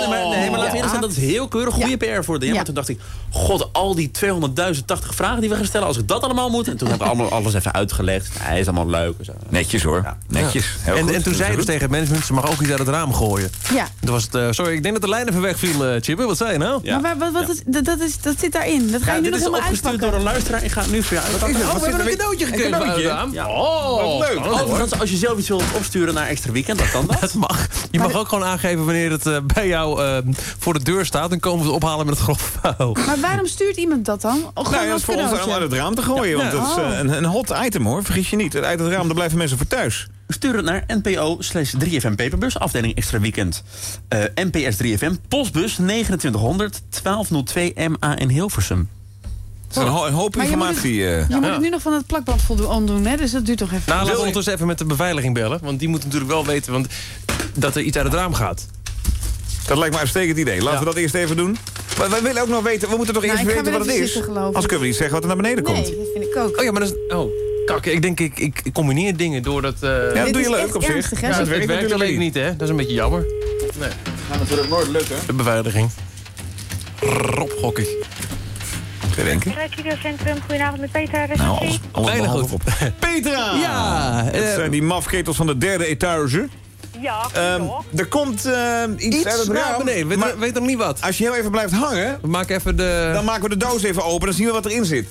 maar- nee, maar laten we Ja. eerlijk zijn, dat is heel keurig. Goede PR voor DN. Ja. Maar toen dacht ik, god, al die 200.080 vragen die we gaan stellen, als ik dat allemaal moet. En toen heb ik allemaal alles even uitgelegd. Hij is allemaal leuk. en zo. Netjes hoor. Netjes. Heel En, goed. en toen zei is dus tegen het management... ze mag ook iets uit het raam gooien. Ja. Toen was het... eh, sorry, ik denk dat de lijn even wegviel, uh, Chipper. Wat zei je nou? Ja. Maar wat, wat is, dat, dat, is, dat zit daarin. Dat ga Ja, je nu dit nog is helemaal opgestuurd door uitpakken. een luisteraar. Ik ga het nu voor je Wat is uitpakken. Oh, we zit hebben er een cadeautje gekregen cadeautje? Oh, Wat leuk. hoor. Overigens, als je zelf iets wilt opsturen naar extra weekend, dat kan dat. Het mag. Je mag ook gewoon aangeven wanneer het eh, bij jou eh, voor de deur staat. Dan komen we het ophalen met het grof vuil. Maar waarom stuurt iemand dat dan? Oh, Nou, gewoon ja, dat als is voor ons allemaal uit het raam te gooien. Want Ja. dat is eh, Oh. een, een hot item hoor. Vergis je niet. Uit het raam, daar blijven mensen voor thuis. Stuur het naar NPO slash 3FM Paperbus, afdeling extra weekend. Eh, NPS 3FM, postbus 2900 1202 MA in Hilversum. Het is een, ho- een hoop Maar je moet informatie. eh. Je moet het nu nog van het plakband voldoen doen, hè? Dus dat duurt toch even. Nou, laten we ondertussen even met de beveiliging bellen. Want die moet natuurlijk wel weten want, dat er iets uit het raam gaat. Dat lijkt me een uitstekend idee. Laten Ja. we dat eerst even doen. Maar wij willen ook nog weten, we moeten toch Nou, eerst weten wat het is. zitten. Anders kunnen we niet zeggen wat er naar beneden komt. Nee, dat vind ik ook. Oh ja, maar dat is... Oh, kak. Ik denk, ik, ik combineer dingen door dat... eh, Ja, dat doe je leuk op zich. ernstig, hè? ja, het, het werkt alleen niet, hè? Dat is een beetje jammer. Nee, gaat natuurlijk nooit lukken. de beveiliging. Rob Gokkie. Te denken. Centrum, goedenavond met Peter. Nou, alles, alles goed. op. Petra! Ja, Het eh, zijn die mafketels van de derde etage. Ja, Ehm, er komt eh, iets, iets uit het naar raam. beneden. Weet, maar weet nog niet wat. als je heel even blijft hangen, We maken even de... dan maken we de doos even open. Dan zien we wat erin zit.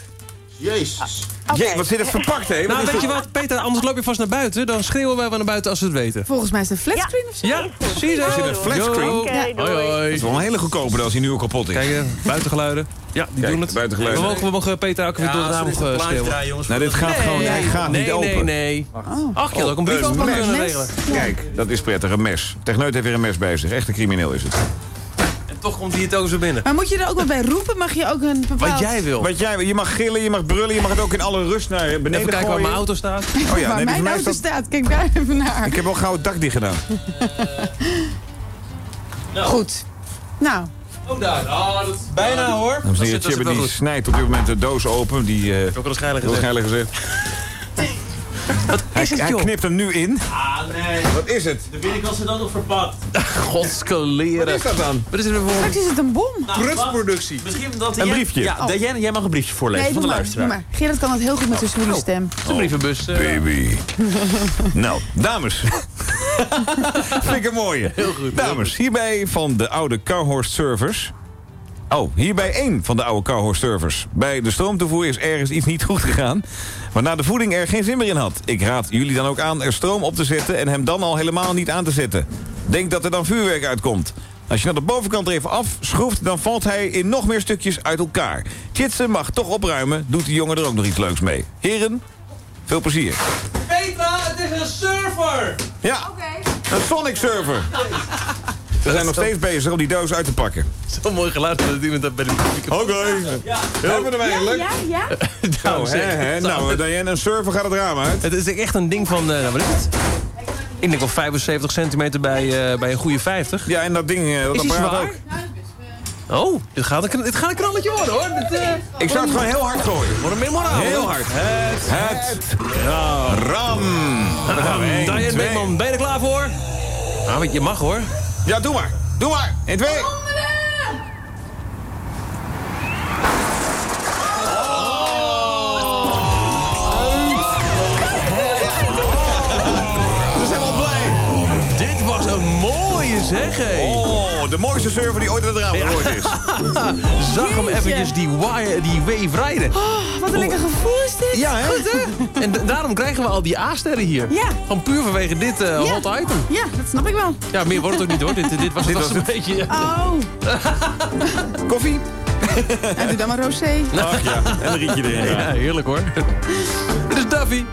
Jezus. Jee, wat zit het verpakt, hè? Nou, weet je wat, Peter, anders loop je vast naar buiten. Dan schreeuwen wij wel naar buiten als we het weten. Volgens mij is het een flatscreen of zo. Ja, precies. Is dit een flatscreen? Hoi, hoi. Dat is wel een hele goedkope als hij nu al kapot is. Kijk, eh, buitengeluiden. Ja, die Kijk, doen het. buitengeluiden. We mogen, we mogen Peter elke keer door het raam eh, schreeuwen. Nou, dit gaat gewoon, hij gaat nee, niet open. Nee, nee, Ach, je had ook een brief kunnen regelen. Kijk, dat is prettig, een mes. Techneut heeft weer een mes bij zich. Echt een crimineel is het. Toch komt hij het ook zo binnen. Maar moet je er ook wel bij roepen? Mag je ook een bepaald... Wat jij wil. Wat jij, je mag gillen, je mag brullen, je mag het ook in alle rust naar beneden Even kijken waar mijn auto staat. Oh ja, Waar nee, die mijn mij auto staat- staat. Kijk daar even naar. Ik heb wel gauw het dak dicht gedaan. Goed. Nou, Oh, daar. Oh, dat is bijna hoor. Dames en heren, Chibbe die snijdt op dit moment de doos open. Die, eh Ook al waarschijnlijk gezegd. Hij, knipt hem nu in. Ah, nee. Wat is het? De binnenkant zit dan nog verpakt. Godskeleren. Wat is dat dan? Wat is er voor straks is het een bom. Nou. Misschien dat Een jij- briefje. Ja, dat jij, jij mag een briefje voorlezen Nee, van de maar, luisteraar. maar. Gerard kan het heel goed met zijn zwoele stem. De brievenbus. eh, Baby. nou, dames. Vind ik een mooie. Heel goed. Dames, hierbij van de oude Carhorst servers. Oh, hierbij één van de oude Carhorst servers. Bij de stroomtoevoer is ergens iets niet goed gegaan. Waarna de voeding er geen zin meer in had. Ik raad jullie dan ook aan er stroom op te zetten... en hem dan al helemaal niet aan te zetten. Denk dat er dan vuurwerk uitkomt. Als je naar de bovenkant er even afschroeft... dan valt hij in nog meer stukjes uit elkaar. Tjitsen mag toch opruimen. Doet die jongen er ook nog iets leuks mee. Heren, veel plezier. Petra, het is een surfer! Ja, een Sonic server. We zijn nog steeds bezig om die doos uit te pakken. Zo'n mooi geluid dat iemand dat bij de microfoon. Oké. Hebben we hem eigenlijk? Ja, ja. Nou, hè, hè. nou Diane, een server gaat het raam uit. Het is echt een ding van, eh, nou, wat is het? Ik denk wel 75 centimeter bij, eh, bij een goede 50. Ja, en dat ding, eh, dat Is die zwaar? ook. Oh, dit gaat, een, dit gaat een knalletje worden hoor. Dit, eh, Ik zou het gewoon heel hard gooien. Wordt een memoraal. Heel hard. Het, het, ram. Daar gaan we. Eén, Diane twee. Beekman, ben je er klaar voor? Nou, je mag hoor. Ja, doe maar. Doe maar. 1, 2. Mooie zeg, hé. Oh, de mooiste server die ooit uit het raam gegooid is. Zag hem eventjes die, wire, die wave rijden. Oh, wat een lekker gevoel is dit. Ja, hè? Goed, hè? En da- daarom krijgen we al die A-sterren hier. Ja. Van puur vanwege dit eh, Ja. hot item. Ja, dat snap ik wel. Ja, meer wordt het ook niet hoor. Dit, dit was het Dit was een beetje... Oh, Koffie? en doe dan maar rosé. Ach ja, en een rietje erin. Ja, Ja. heerlijk hoor. Dit is Duffy.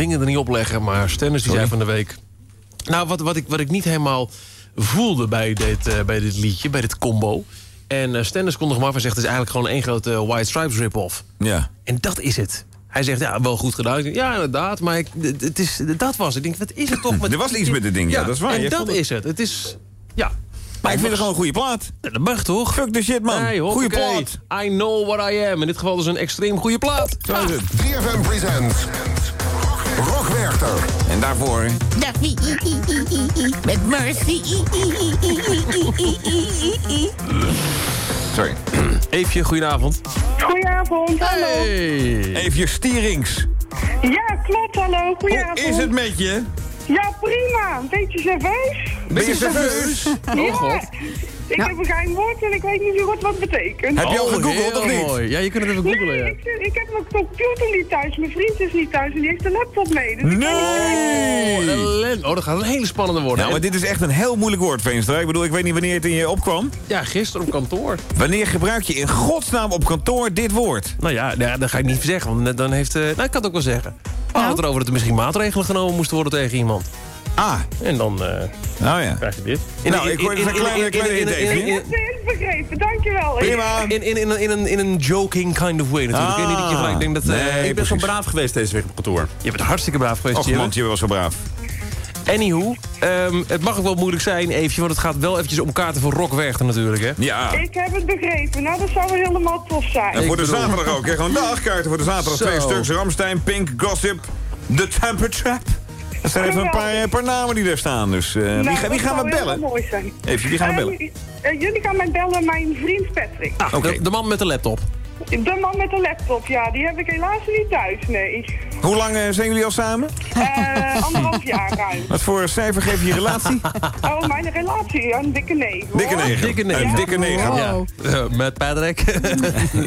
Vinger er niet op leggen, maar Stennis die zei van de week... Nou, wat, wat, ik, wat ik niet helemaal voelde bij dit, eh, bij dit liedje, bij dit combo... En uh, Stennis kon nog maar af en zegt... het is eigenlijk gewoon één grote eh, White Stripes rip-off. Ja. En dat is het. Hij zegt, ja, wel goed gedaan. Denk, ja, inderdaad, maar ik, het is, dat was het. Ik denk, wat is het toch met... Er was iets met dit ding, ja, dat is waar. En dat het- is het. Het is, ja... Maar ik vind het gewoon een goede plaat. Dat mag toch? Fuck the shit, man. Nee, hoppakee. plaat. I know what I am. In dit geval dus een extreem goede plaat. Zo is het. 3FM presents en daarvoor... Met Mercy. Sorry. Eefje, goedenavond. Goedenavond, hallo. Hey. Eefje Stierings. Ja, klopt, hallo. Goedenavond. Hoe is het met je? Ja, prima. Beetje nerveus. Beetje nerveus? Oh god. Ik heb een geheim woord en ik weet niet zo goed wat het betekent. Heb je al Oh, gegoogeld of niet? mooi. Ja, je kunt het even googlen, Nee, ja. ik, heb mijn computer niet thuis. Mijn vriend is niet thuis en die heeft de laptop mee. Dus kan niet Nee! Ellen- Oh, dat gaat een hele spannende worden. Nou, maar dit is echt een heel moeilijk woord, Veenstra. Ik bedoel, ik weet niet wanneer het in je opkwam. Ja, gisteren op kantoor. Wanneer gebruik je in godsnaam op kantoor dit woord? Nou ja, nou dat ga ik niet zeggen, want dan heeft... eh, nou, ik kan het ook wel zeggen. We hadden het erover dat er misschien maatregelen genomen moesten worden tegen iemand. Ah. En dan eh, Nou ja. krijg je dit. Nou, ik hoor dus een kleine- kleine. Ik heb het begrepen, dankjewel. Prima. In, in, in, in, een, in een joking kind of way natuurlijk. Ah. Ik, niet dat je gelijk denkt dat... eh, Nee, ik ben zo braaf geweest deze week op kantoor. Je bent hartstikke braaf geweest, Och man, je was zo braaf. Anywho, ehm, het mag ook wel moeilijk zijn, Eefje, want het gaat wel eventjes om kaarten voor Rock Werchter natuurlijk, hè? Ja. Ik heb het begrepen. Nou, dat zou wel helemaal tof zijn. En voor de zaterdag ook, hè? Gewoon dagkaarten voor de zaterdag. Zo. Twee stuks. Ramstein, Pink, Gossip, The Temper Trap. Er zijn even een paar, eh, paar namen die daar staan. Dus eh, wie, Nou, ga- wie gaan we bellen? mooi zijn. Even, wie gaan we bellen? Eh, eh, jullie gaan mij bellen, mijn vriend Patrick. Ah, de, de man met de laptop. De man met de laptop, ja, die heb ik helaas niet thuis, nee. Hoe lang eh, zijn jullie al samen? Eh, anderhalf jaar ruim. Wat voor cijfer geef je je relatie? Oh, mijn relatie, een dikke hoor. Dikke negen. Dikke negen. Een dikke negen. Ja. Eh, met Patrick.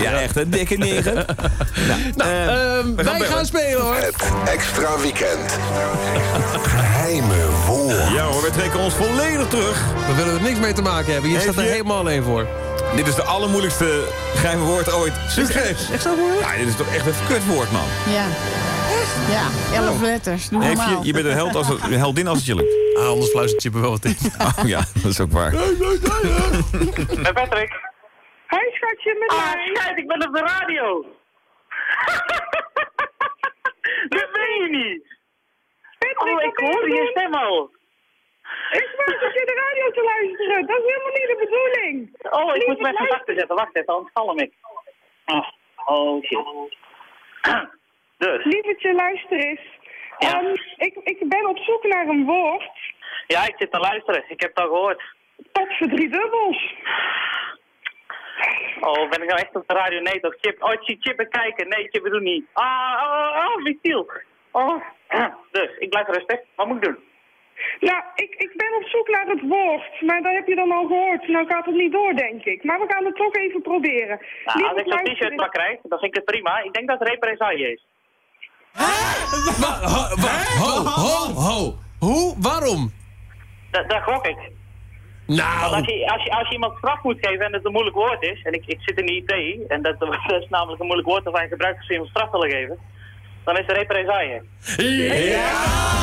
Ja, echt een dikke negen. Nou, Ehm, we gaan wij gaan spelen hoor. Het extra weekend. Geheime woord. Ja hoor, we trekken ons volledig terug. We willen er niks mee te maken hebben. Je Heeft staat er je- helemaal alleen voor. Dit is de allermoeilijkste geheime woord ooit. Succes! Echt zo moeilijk? Ja, dit is toch echt een kutwoord, man. Ja. Ja, elf letters. Doe Heeft je, je bent een, held als het, een heldin als het je lukt. Ah, anders fluistert je me wel wat in. Oh ja, dat is ook waar. Met Patrick. Hoi schatje, met Ah, schijt, ik ben op de radio. Dat ben je niet. Patrick, Oh, ik hoor je het stem al. Doen? Ik wacht op je de radio te luisteren. Dat is helemaal niet de bedoeling. Oh, ik moet luister- zachter zetten. Wacht even, anders val ik. Ah, Oh, shit. Dus, Lievertje, luister eens. Ehm, ik, ik ben op zoek naar een woord. ja, ik zit te luisteren. Ik heb het al gehoord. Tot voor drie dubbels. Oh, ben ik nou echt op de radio? Nee, toch? Chip. Oh, ik zie Chip kijken. Nee, Chip doet niet. Ah, oh, oh, wie stil. Oh. Dus, ik blijf rustig. Wat moet ik doen? Nou, ik, ik ben op zoek naar het woord. Maar dat heb je dan al gehoord. Nou gaat het niet door, denk ik. Maar we gaan het toch even proberen. Nou, als ik zo'n t-shirt maar krijg, dan vind ik het prima. Ik denk dat het represaille is. Ho, ho, ho. Hoe? Waarom? Dat, dat gok ik. Nou. Want als je, als, je, als je iemand straf moet geven en het een moeilijk woord is, en ik, ik zit in de IT, en dat, dat is namelijk een moeilijk woord dat wij gebruiken als we iemand straf willen geven, dan is het represaille. Eefje!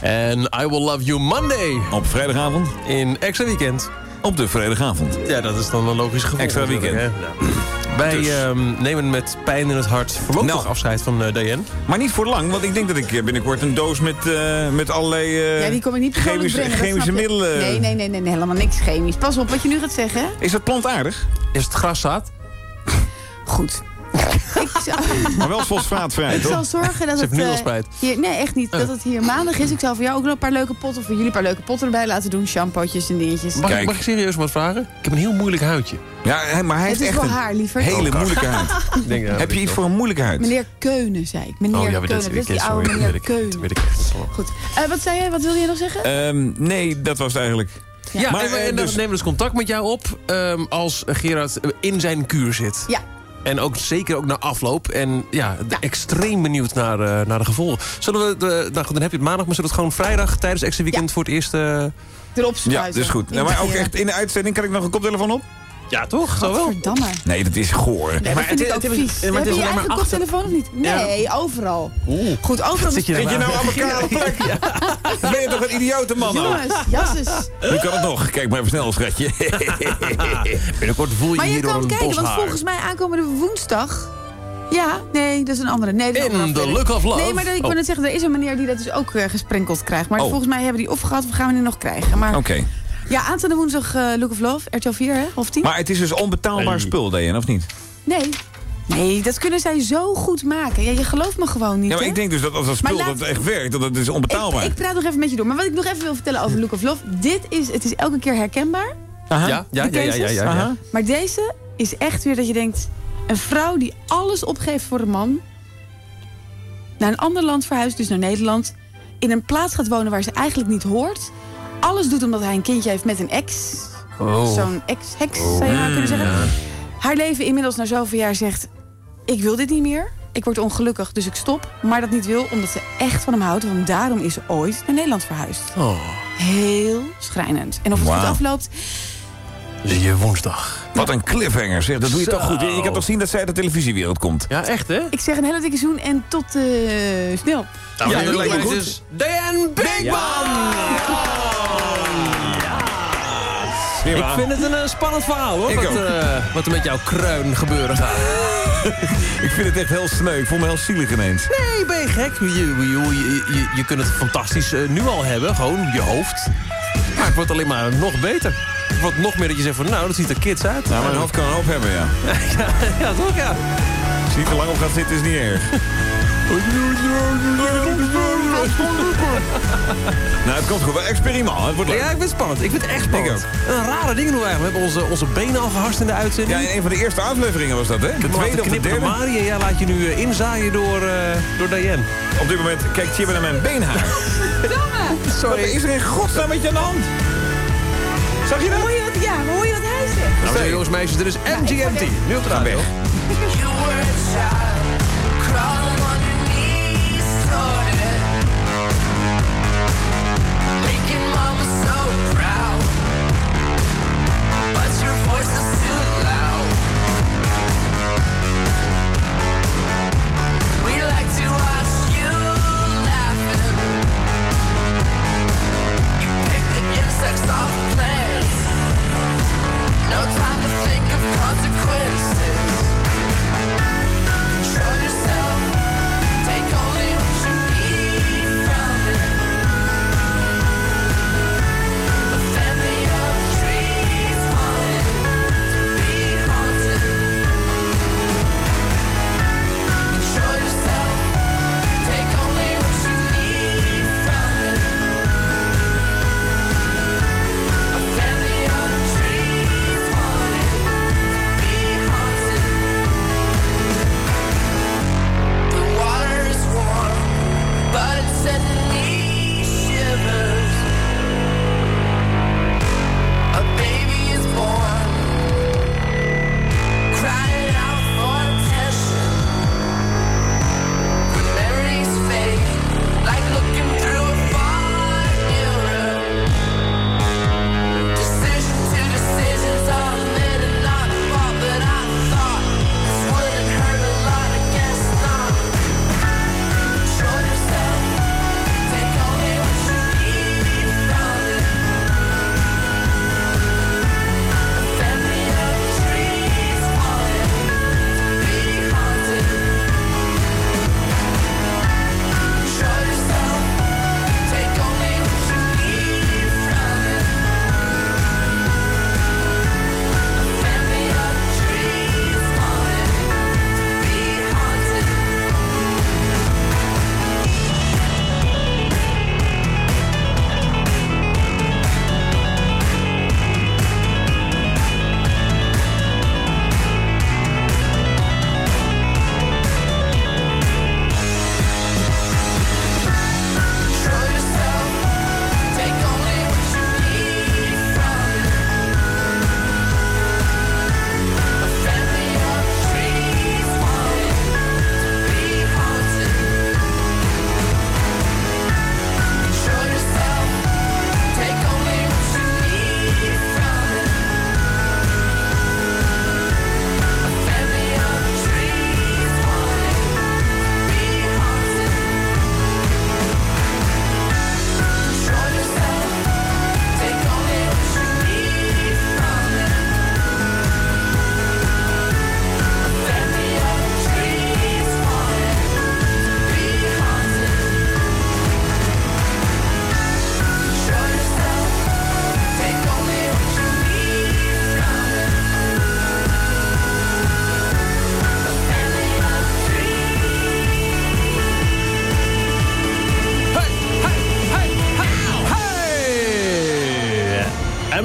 En I Will Love You Monday. Op vrijdagavond. In extra weekend. Op de vrijdagavond. Ja, dat is dan een logisch gevolg. Extra weekend. hè. Ja. Wij Dus. ehm, nemen met pijn in het hart voorlopig Nou. afscheid van eh Diane. Maar niet voor lang, want ik denk dat ik eh, binnenkort een doos met, eh, met allerlei eh, Ja, die kom ik niet chemische, brengen. chemische middelen. Nee, nee, nee, nee, nee, helemaal niks chemisch. Pas op wat je nu gaat zeggen. hè? Is dat plantaardig? Is het graszaad? Goed. Ik zal, Maar wel fosfaatvrij, ik zal toch? zorgen dat Ze het... heeft nu al eh, spijt. Hier, nee, echt niet. Oh. Dat het hier maandag is. Ik zal voor jou ook nog een paar leuke potten... voor jullie een paar leuke potten erbij laten doen. Shampootjes en dingetjes. Mag, ik- Kijk. mag ik serieus wat vragen? Ik heb een heel moeilijk huidje. Ja, hij- maar hij Het heeft is echt wel een haar, liever. hele Oh, moeilijke huid. Ik denk, ja, Heb weet je ik iets wel. voor een moeilijke huid? Meneer Keunen, zei ik. Meneer Oh ja, maar Keunen. dat Dat is die weet ik, oude sorry, meneer dat weet ik, Keunen. dat weet ik echt. Goed. Eh, wat zei jij? Wat wilde je nog zeggen? Ehm, nee, dat was het eigenlijk. Ja, Maar, en, we- eh, en dan dus- nemen we dus contact met jou op ehm, als Gerard eh, in zijn kuur zit. Ja. En ook zeker ook na afloop. En ja, extreem benieuwd naar, eh, naar de gevolgen. Zullen we, de, nou goed, dan heb je het maandag, maar zullen we het gewoon vrijdag tijdens extra weekend voor het eerst... eh, Erop Ja, spuiten. dat is goed. Nou, maar ook echt in de uitzending kan ik nog een koptelefoon op? Ja, toch? Zo wel. Verdamme. Nee, dat is goor. Nee, dat vind ik ook het is- maar het Heb is je je alleen eigen maar achter- koptelefoon of niet? Nee, overal. Goed, overal. Zit je Zit je nou aan elkaar op plek? Dan ben je toch een idiote man nou? Jongens, jasses. Nu kan het nog. Kijk maar even snel, schatje. Binnenkort voel je Maar je hier door kan een kijken, bos want haar. volgens mij aankomende woensdag... Ja, nee, dat is een andere. Nee, dat is een In the afdeling. look of love. Nee, maar ik Oh. wil net zeggen, er is een meneer die dat dus ook eh, gesprenkeld krijgt. Maar Oh. volgens mij hebben die of gehad of gaan we die nog krijgen. Maar Oké. Ja, aanstaande woensdag eh, Look of Love, RTL 4, hè? Of 10? Maar het is dus onbetaalbaar spul, Diane, of niet? Nee. Nee, dat kunnen zij zo goed maken. Ja, je gelooft me gewoon niet, Ja, maar hè? ik denk dus dat als dat spul laat- dat echt werkt, dat het is onbetaalbaar. Ik, ik praat nog even met je door. Maar wat ik nog even wil vertellen over Look of Love. Dit is, het is elke keer herkenbaar. Aha. Ja, ja, ja, ja, ja, ja, ja. Aha. Maar deze is echt weer dat je denkt... een vrouw die alles opgeeft voor een man... naar een ander land verhuist, dus naar Nederland... in een plaats gaat wonen waar ze eigenlijk niet hoort... alles doet omdat hij een kindje heeft met een ex. Oh. Zo'n ex-heks, zou je maar kunnen zeggen. Haar leven inmiddels na zoveel jaar zegt... ik wil dit niet meer, ik word ongelukkig, dus ik stop. Maar dat niet wil, omdat ze echt van hem houdt... want daarom is ze ooit naar Nederland verhuisd. Oh, Heel schrijnend. En of het goed afloopt... zie je woensdag. Wat een cliffhanger, zeg. Dat doe je Zo. toch goed. Je kan toch zien dat zij uit de televisiewereld komt? Ja, echt hè? Ik zeg een hele dikke zoen en tot eh, snel. Nou, Ja, ja, dat lijkt me goed. Dus Bigman! Ik vind het een eh, spannend verhaal hoor. Wat, eh, wat er met jouw kruin gebeuren gaat. Ik vind het echt heel sneu. Ik voel me heel zielig ineens. Nee, ben je gek? Je, je, je, je, je kunt het fantastisch eh, nu al hebben, gewoon je hoofd. Maar het wordt alleen maar nog beter. Het wordt nog meer dat je zegt van nou, dat ziet er kids uit. Nou, mijn hoofd kan een hoop hebben, ja. ja, ja, toch ja. Als je niet te lang op gaat zitten, is niet erg. nou, het komt goed. Wel experiment. Het wordt leuk. Ja, ik vind het spannend. Ik vind het echt spannend. Een rare dingen doen we eigenlijk. We hebben onze, onze benen al geharst in de uitzending. Ja, in een van de eerste afleveringen was dat, hè? De tweede of de derde. Marie en jij laat je nu eh, inzaaien door, eh, door Diane. Op dit moment kijkt Chibbe naar mijn beenhaar. Sorry. Wat is er in godsnaam met je aan de hand? Zag je dat? Hoor je wat, ja, hoor je wat hij zegt? Nou, jongens, meisjes, dit is MGMT. Nu op de Ga radio. consequences.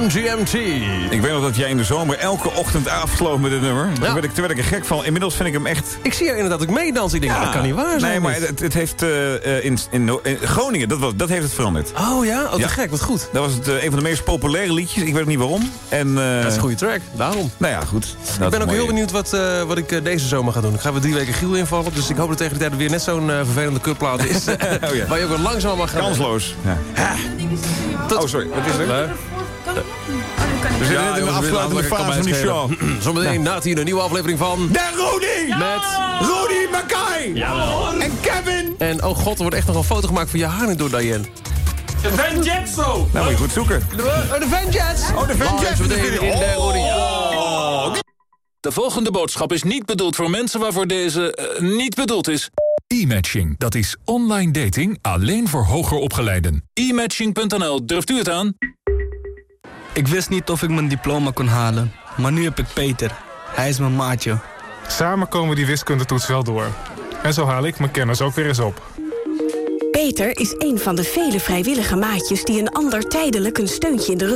MGMT. Ik weet nog dat jij in de zomer elke ochtend afsloot met dit nummer. Daar, werd ik, daar werd ik er gek van. Inmiddels vind ik hem echt... Ik zie je inderdaad ook meedansen. Ik denk, dat kan niet waar zijn. Nee, maar het, het heeft eh, eh, in, in, in Groningen, dat, was, dat heeft het veranderd. Oh ja? Oh, te gek, wat goed. Dat was het, eh, een van de meest populaire liedjes. Ik weet ook niet waarom. En, Dat is een goede track, daarom. Nou ja, goed. ik ben ook heel benieuwd wat, wat ik deze zomer ga doen. Ik ga weer drie weken Giel invallen. Dus ik hoop dat tegen die tijd er weer net zo'n vervelende kutplaat is. Oh ja. Waar je ook weer langzaam mag gaan. Kansloos. Ja. Oh, sorry. Wat is er? We zitten net in de afsluitende fase van die show. Zometeen na tien een nieuwe aflevering van... De Rudy! Met... Rudy Mackay! En Kevin! En oh god, er wordt echt nog een foto gemaakt van je haar nu door Diane. De Van! Nou, moet je goed zoeken. De, oh, de Van Jets! Oh, de Van Jets! Meteen in de Rudy. De volgende boodschap is niet bedoeld voor mensen waarvoor deze eh, niet bedoeld is. E-matching, dat is online dating alleen voor hoger opgeleiden. E-matching.nl, durft u het aan? Ik wist niet of ik mijn diploma kon halen, maar nu heb ik Peter. Hij is mijn maatje. Samen komen die wiskundetoets wel door. En zo haal ik mijn kennis ook weer eens op. Peter is een van de vele vrijwillige maatjes die een ander tijdelijk een steuntje in de rug